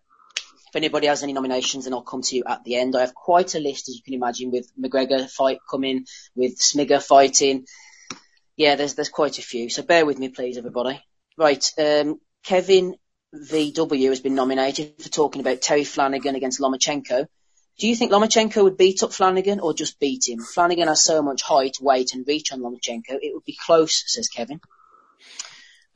If anybody has any nominations, then I'll come to you at the end. I have quite a list, as you can imagine, with McGregor fight coming, with Smigger fighting. Yeah, there's there's quite a few. So bear with me, please, everybody. Right, um, Kevin VW has been nominated for talking about Terry Flanagan against Lomachenko. Do you think Lomachenko would beat up Flanagan or just beat him? Flanagan has so much height, weight, and reach on Lomachenko. It would be close, says Kevin.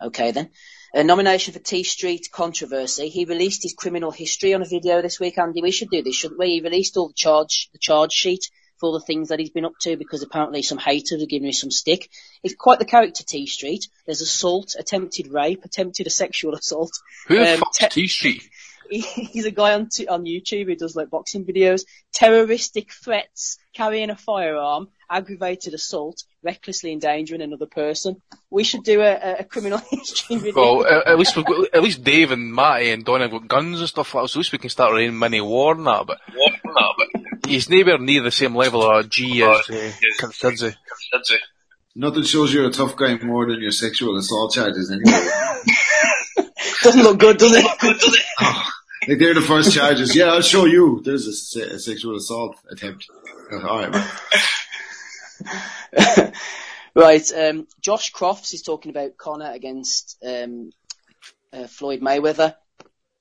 Okay then. A nomination for T Street controversy. He released his criminal history on a video this week, Andy. We should do this, shouldn't we? He released all the charge, the charge sheet for all the things that he's been up to because apparently some haters are giving him some stick. He's quite the character, T Street. There's assault, attempted rape, attempted a sexual assault. Who the Um, fuck's T Street? he's a guy on t- on YouTube who does like boxing videos, terroristic threats, carrying a firearm, aggravated assault, recklessly endangering another person. We should do a, a- a criminal history video. Well, at, at least we've got, at least Dave and Matty and Don have got guns and stuff like that, so at least we can start running mini war and that, but he's nowhere near the same level of G as uh, Considzi. Nothing shows you're a tough guy more than your sexual assault charges anyway. Doesn't look good, does it? like they're the first charges. Yeah, I'll show you. There's a, a sexual assault attempt. Alright, man. right, um, Josh Crofts is talking about Connor against um, uh, Floyd Mayweather.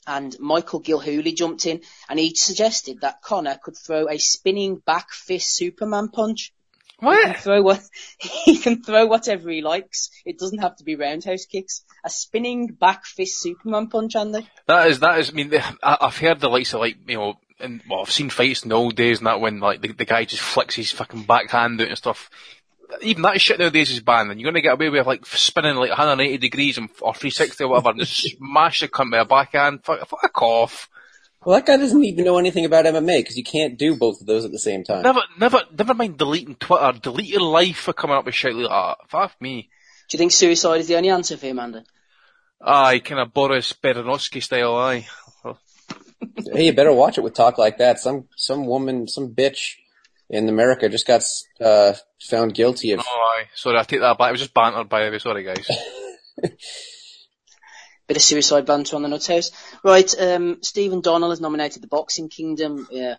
And Michael Gilhooly jumped in and he suggested that Connor could throw a spinning back fist Superman punch. He can What? throw what he can throw whatever he likes. It doesn't have to be roundhouse kicks. A spinning back fist Superman punch, Andy. That is, that is, I mean, I've heard the likes of like, you know, and well, I've seen fights in the old days and that when like the, the guy just flicks his fucking backhand out and stuff. Even that shit nowadays is banned and you're gonna get away with like spinning like 180 degrees and, or 360 or whatever and just smash the cunt with a backhand. Fuck, fuck off. Well, that guy doesn't even know anything about MMA because you can't do both of those at the same time. Never, never, never mind deleting Twitter. Delete your life for coming up with shit like that. Fuck me. Do you think suicide is the only answer for him, Andy? Aye, kind of Boris Berezovsky style, aye. hey, you better watch it with talk like that. Some some woman, some bitch in America just got uh, found guilty of. Oh, aye. Sorry, I take that back. It was just banter, by the way. Sorry, guys. Bit of suicide banter on the Nuts House. Right, um, Stephen Donnell has nominated the Boxing Kingdom. Yeah,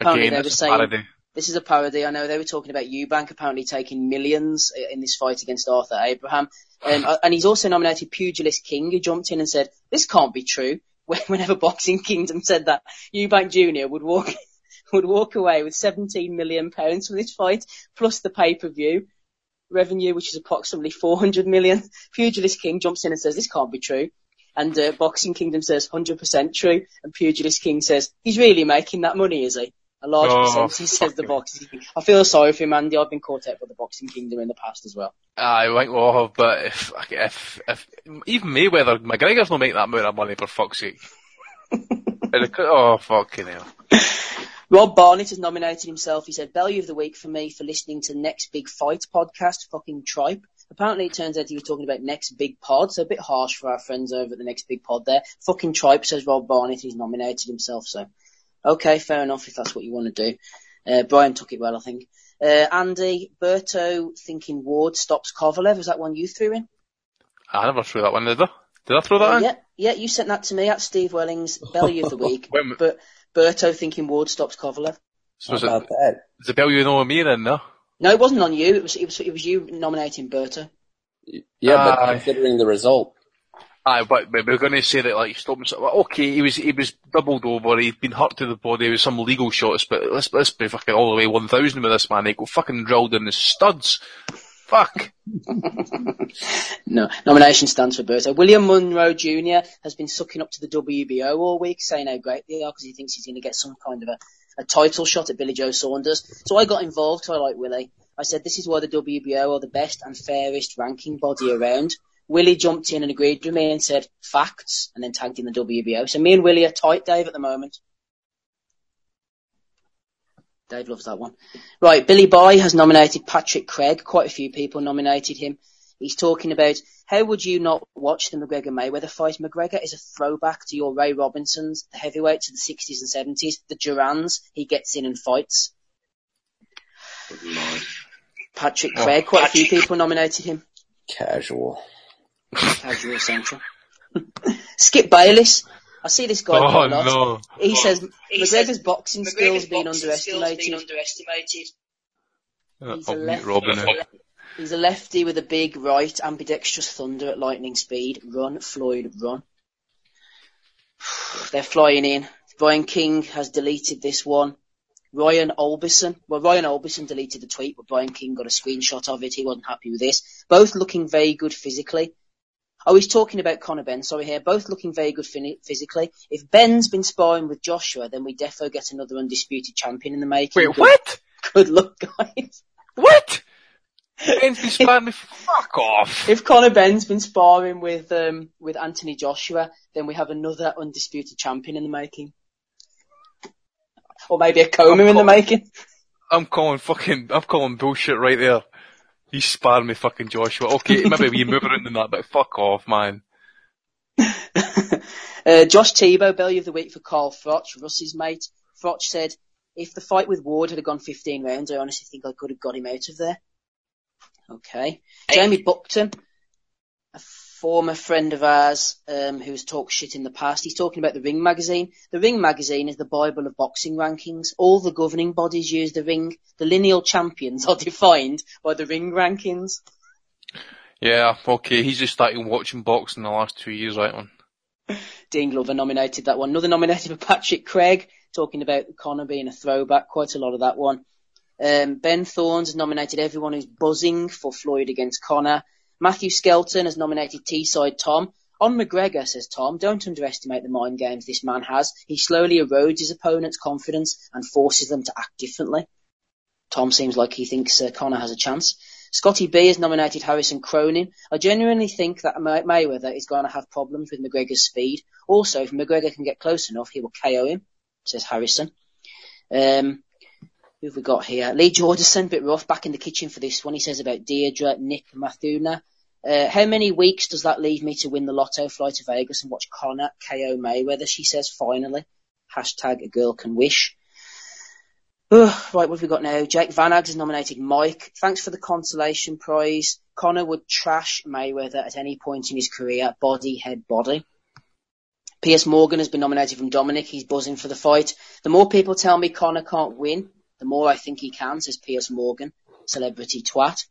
apparently Again, they were saying parody. this is a parody. I know they were talking about Eubank apparently taking millions in this fight against Arthur Abraham, um, and he's also nominated Pugilist King, who jumped in and said this can't be true. Whenever Boxing Kingdom said that Eubank Jr. would walk would walk away with 17 million pounds from this fight, plus the pay per view revenue, which is approximately 400 million. Pugilist King jumps in and says this can't be true. And uh, Boxing Kingdom says 100% true, and Pugilist King says he's really making that money, is he? A large Oh, percentage says the Boxing I feel sorry for him, Andy. I've been caught out by the Boxing Kingdom in the past as well. I think we'll have, but if, if, if, even Mayweather, McGregor's not making that amount of money for fuck's sake. And it could- oh, fucking hell. Rob Barnett has nominated himself. He said, Value of the Week for me for listening to Next Big Fight podcast, fucking tripe. Apparently it turns out he was talking about Next Big Pod, so a bit harsh for our friends over at the Next Big Pod there. Fucking tripe, says Rob Barnett. He's nominated himself, so. Okay, fair enough if that's what you want to do. Uh, Brian took it well, I think. Uh, Andy, Berto thinking Ward stops Kovalev. Was that one you threw in? I never threw that one, did I? Did I throw that Uh, in? yeah, yeah, you sent that to me at Steve Welling's Belly of the Week. Wait a but Berto thinking Ward stops Kovalev. So is How it, about that? is the you know me then, no? No, it wasn't on you. It was it was it was you nominating Berto. Yeah, but Aye. considering the result, Aye, but, but we're going to say that like stop himself. well, Okay, he was he was doubled over. He'd been hurt to the body with some legal shots, but let's let's be fucking all the way one thousand with this man. He got fucking drilled in the studs. Fuck. No, nomination stands for Berto. William Monroe Jr. has been sucking up to the WBO all week, saying how great they are because he thinks he's going to get some kind of a, a title shot at Billy Joe Saunders. So I got involved I like Willie. I said this is why the WBO are the best and fairest ranking body around. Willie jumped in and agreed with me and said facts, and then tagged in the WBO. So me and Willie are tight, Dave, at the moment. Dave loves that one. Right, Billy Boy has nominated Patrick Craig. Quite a few people nominated him. He's talking about how would you not watch the McGregor Mayweather fight? McGregor is a throwback to your Ray Robinsons, the heavyweights of the 60s and 70s, the Durans. He gets in and fights. Patrick Oh, Craig, quite a few people nominated him. casual. Casual Central. Skip Bayless. I see this guy Oh a lot. no. He says He McGregor's says boxing McGregor's skills being boxing skills underestimated. being underestimated. Uh, He's a I'll mute left- Robin now. He's a lefty with a big right, ambidextrous thunder at lightning speed. Run, Floyd, run. They're flying in. Brian King has deleted this one. Ryan Olbison. Well, Ryan Olbison deleted the tweet, but Brian King got a screenshot of it. He wasn't happy with this. Both looking very good physically. Oh, he's talking about Conor Benn, sorry here. Both looking very good physically. If Benn's been sparring with Joshua, then we defo get another undisputed champion in the making. Wait, Good- what? Good luck, guys. What? Benn's been sparring me. Fuck off. If Conor Benn's been sparring with um, with Anthony Joshua, then we have another undisputed champion in the making. Or maybe a coma in the making. I'm calling fucking. I'm calling bullshit right there. He's sparring me fucking Joshua. Okay, maybe we move around than that, but fuck off, man. uh, Josh Tebow, belly of the week for Carl Froch, Russ's mate. Frotch said, if the fight with Ward had gone 15 rounds, I honestly think I could have got him out of there. Okay. Jamie Buckton, a former friend of ours um, who's talked shit in the past, he's talking about the Ring magazine. The Ring magazine is the Bible of boxing rankings. All the governing bodies use the Ring. The lineal champions are defined by the Ring rankings. Yeah, okay. He's just started watching boxing in the last two years, right one. Dean Glover nominated that one. Another nominated for Patrick Craig, talking about Connor being a throwback. Quite a lot of that one. Um, ben Thorns nominated everyone who's buzzing for Floyd against Connor. Matthew Skelton has nominated T-side Tom. On McGregor, says Tom, don't underestimate the mind games this man has. He slowly erodes his opponent's confidence and forces them to act differently. Tom seems like he thinks uh, Connor has a chance. Scotty B has nominated Harrison Cronin. I genuinely think that May- Mayweather is going to have problems with McGregor's speed. Also, if McGregor can get close enough, he will KO him, says Harrison. Um, who have we got here? Lee Jordison, bit rough, back in the kitchen for this one. He says about Deirdre, Nick Mathuna. Uh, how many weeks does that leave me to win the lotto, fly to Vegas and watch Connor KO Mayweather? She says finally. Hashtag a girl can wish. Ugh, right, what have we got now? Jake Van Ags has nominated Mike. Thanks for the consolation prize. Connor would trash Mayweather at any point in his career, body, head, body. Piers Morgan has been nominated from Dominic. He's buzzing for the fight. The more people tell me Connor can't win, the more I think he can, says Piers Morgan, celebrity twat.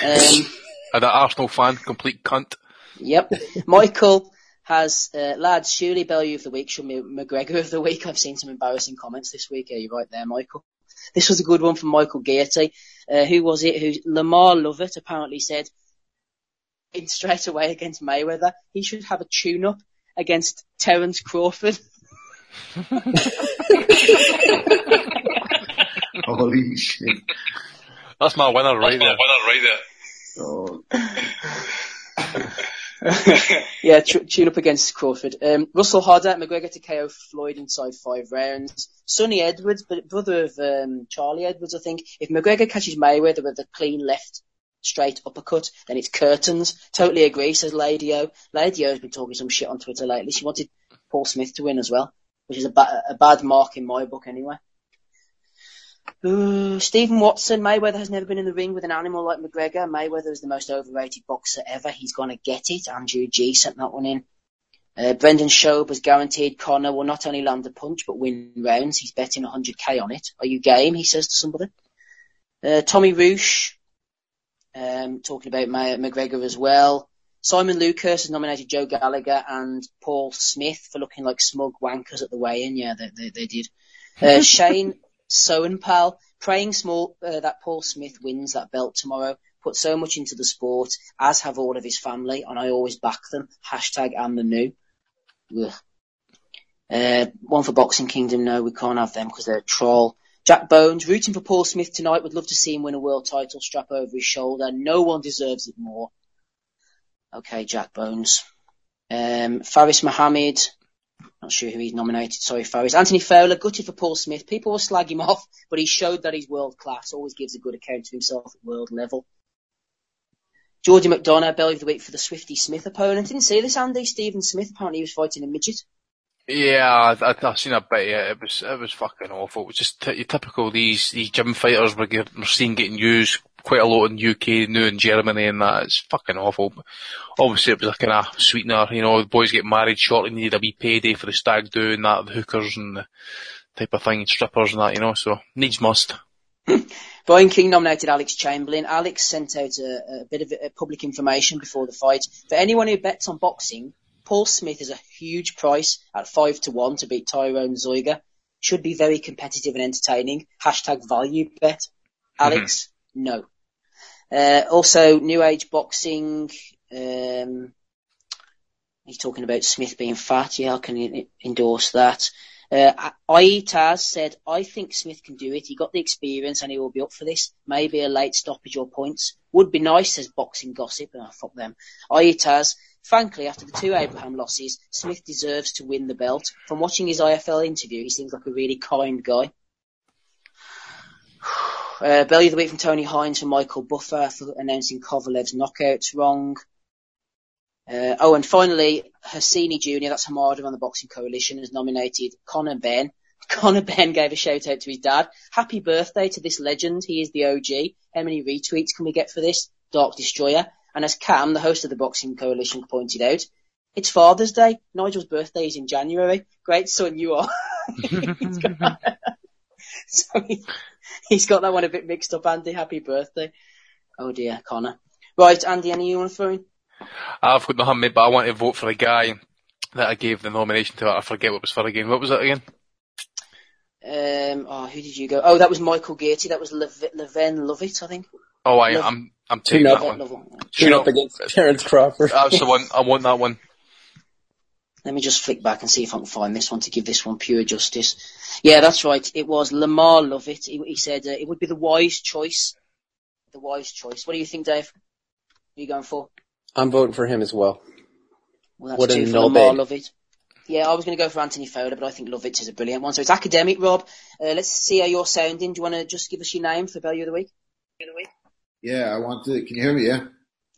Um, And that Arsenal fan, complete cunt. Yep. Michael has, uh, lads, surely Bellew of the week should be McGregor of the week. I've seen some embarrassing comments this week. Are you're right there, Michael. This was a good one from Michael Gaety. Uh, who was it? Who Lamar Lovett apparently said in straight away against Mayweather. He should have a tune-up against Terence Crawford. Holy shit. That's my winner right there. Oh, yeah, t- tune up against Crawford. Um, Russell Hodder, McGregor to KO Floyd inside five rounds. Sonny Edwards, brother of um, Charlie Edwards, I think. If McGregor catches Mayweather with a clean left straight uppercut, then it's curtains. Totally agree, says Lady O. Lady O has been talking some shit on Twitter lately. She wanted Paul Smith to win as well, which is a, ba- a bad mark in my book anyway. Uh, Stephen Watson, Mayweather has never been in the ring with an animal like McGregor. Mayweather is the most overrated boxer ever. He's gonna get it. Andrew G sent that one in. Uh, Brendan Schaub has guaranteed Conor will not only land a punch but win rounds. He's betting 100k on it. Are you game? He says to somebody. Uh, Tommy Roosh, um, talking about May- McGregor as well. Simon Lucas has nominated Joe Gallagher and Paul Smith for looking like smug wankers at the weigh-in. Yeah, they, they, they did. Uh, Shane Soenpal praying small uh, that Paul Smith wins that belt tomorrow. Put so much into the sport, as have all of his family, and I always back them. Hashtag and the new. Uh, one for Boxing Kingdom, no, we can't have them because they're a troll. Jack Bones, rooting for Paul Smith tonight, would love to see him win a world title strap over his shoulder. No one deserves it more. Okay, Jack Bones. Um, Faris Mohammed, not sure who he's nominated, sorry Faris. Anthony Fowler, gutted for Paul Smith. People will slag him off, but he showed that he's world class, always gives a good account of himself at world level. Geordie McDonough, belly of the week for the Swifty Smith opponent. Didn't see this, Andy. Stephen Smith, apparently he was fighting a midget. Yeah, I, I, I've seen a bit. It was, it was fucking awful. It was just t- typical these, these gym fighters we're, we're seeing getting used quite a lot in UK, new in Germany and that. It's fucking awful. Obviously it was a kind of sweetener, you know, the boys get married shortly, needed a wee payday for the stag do and that, the hookers and the type of thing, strippers and that, you know, so needs must. Brian King nominated Alex Chamberlain. Alex sent out a, a bit of uh public information before the fight. For anyone who bets on boxing, Paul Smith is a huge price at five to one to beat Tyrone Zeuge. Should be very competitive and entertaining. Hashtag value bet. Alex, no. Uh, also, New Age Boxing. Um, he's talking about Smith being fat. Yeah, I can endorse that. Uh, Aitaz said, I think Smith can do it. He got the experience and he will be up for this. Maybe a late stoppage or points. Would be nice, says boxing gossip. Oh, fuck them. Aitaz, frankly, after the two Abraham losses, Smith deserves to win the belt. From watching his IFL interview, he seems like a really kind guy. Uh, belly of the week from Tony Hines for Michael Buffer for announcing Kovalev's knockouts wrong. Uh, oh, and finally, Hassini Jr., that's Hamada on the Boxing Coalition, has nominated Conor Benn. Conor Benn gave a shout out to his dad. Happy birthday to this legend. He is the OG. How many retweets can we get for this? Dark Destroyer. And as Cam, the host of the Boxing Coalition, pointed out, it's Father's Day. Nigel's birthday is in January. Great son you are. He's got- so he, he's got that one a bit mixed up, Andy. Happy birthday. Oh dear, Connor. Right, Andy, any you want to throw in? I've got nothing made, but I want to vote for the guy that I gave the nomination to. I forget what it was for again. What was that again? Um, oh, who did you go? Oh, that was Michael Gatey. That was Lev- Leven Lovett, I think. Oh, I, Love- I'm, I'm taking Tune that up. one. Love- Tune up against Terence Crawford. That's the one. I want that one. Let me just flick back and see if I can find this one to give this one pure justice. Yeah, that's right. It was Lamar Lovett. He, he said uh, it would be the wise choice. The wise choice. What do you think, Dave? Who are you going for? I'm voting for him as well. Well, that's What a two for no Lamar. Lovett. Yeah, I was going to go for Anthony Fowler, but I think Lovett is a brilliant one. So it's academic, Rob. Uh, let's see how you're sounding. Do you want to just give us your name for Value of the Week? Yeah, I want to. Can you hear me? Yeah.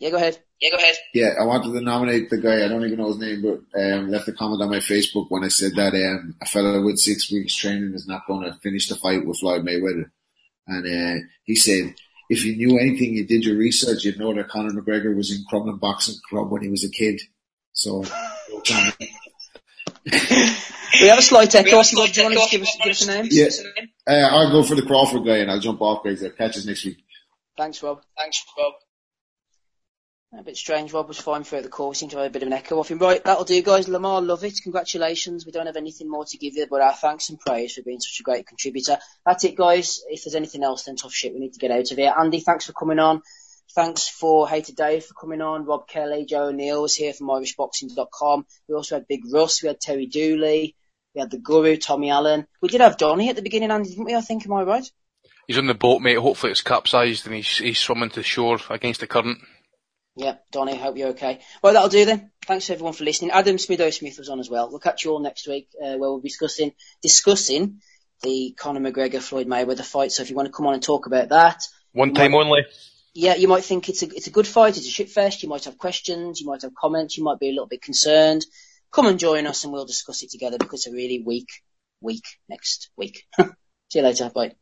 Yeah, go ahead. Yeah, go ahead. Yeah, I wanted to nominate the guy. I don't even know his name, but um, left a comment on my Facebook when I said that um, a fellow with six weeks training is not going to finish the fight with Floyd Mayweather. And uh, he said, if you knew anything, you did your research, you'd know that Conor McGregor was in Crumlin Boxing Club when he was a kid. So, We have a slight echo. So Rob, do you want to give us, give us a name? yeah, uh, I'll go for the Crawford guy and I'll jump off, guys. I'll catch us next week. Thanks, Rob. Thanks, Rob. A bit strange. Rob was fine throughout the call. Seemed to have a bit of an echo off him. Right, that'll do, guys. Lamar, love it. Congratulations. We don't have anything more to give you, but our thanks and praise for being such a great contributor. That's it, guys. If there's anything else, then tough shit. We need to get out of here. Andy, thanks for coming on. Thanks for Hater Dave for coming on. Rob Kelly, Joe O'Neill was here from IrishBoxing.com. We also had Big Russ. We had Terry Dooley. We had the Guru, Tommy Allen. We did have Donny at the beginning, Andy, didn't we? I think, am I right? He's on the boat, mate. Hopefully it's capsized and he's, he's swimming to shore against the current. Yeah, Donny, hope you're okay. Well, that'll do then. Thanks everyone for listening. Adam Smitho Smith was on as well. We'll catch you all next week, uh, where we'll be discussing, discussing the Conor McGregor Floyd Mayweather fight. So if you want to come on and talk about that, One time only. yeah, you might think it's a, it's a good fight, it's a shit fest, you might have questions, you might have comments, you might be a little bit concerned. Come and join us and we'll discuss it together because it's a really weak week next week. See you later. Bye.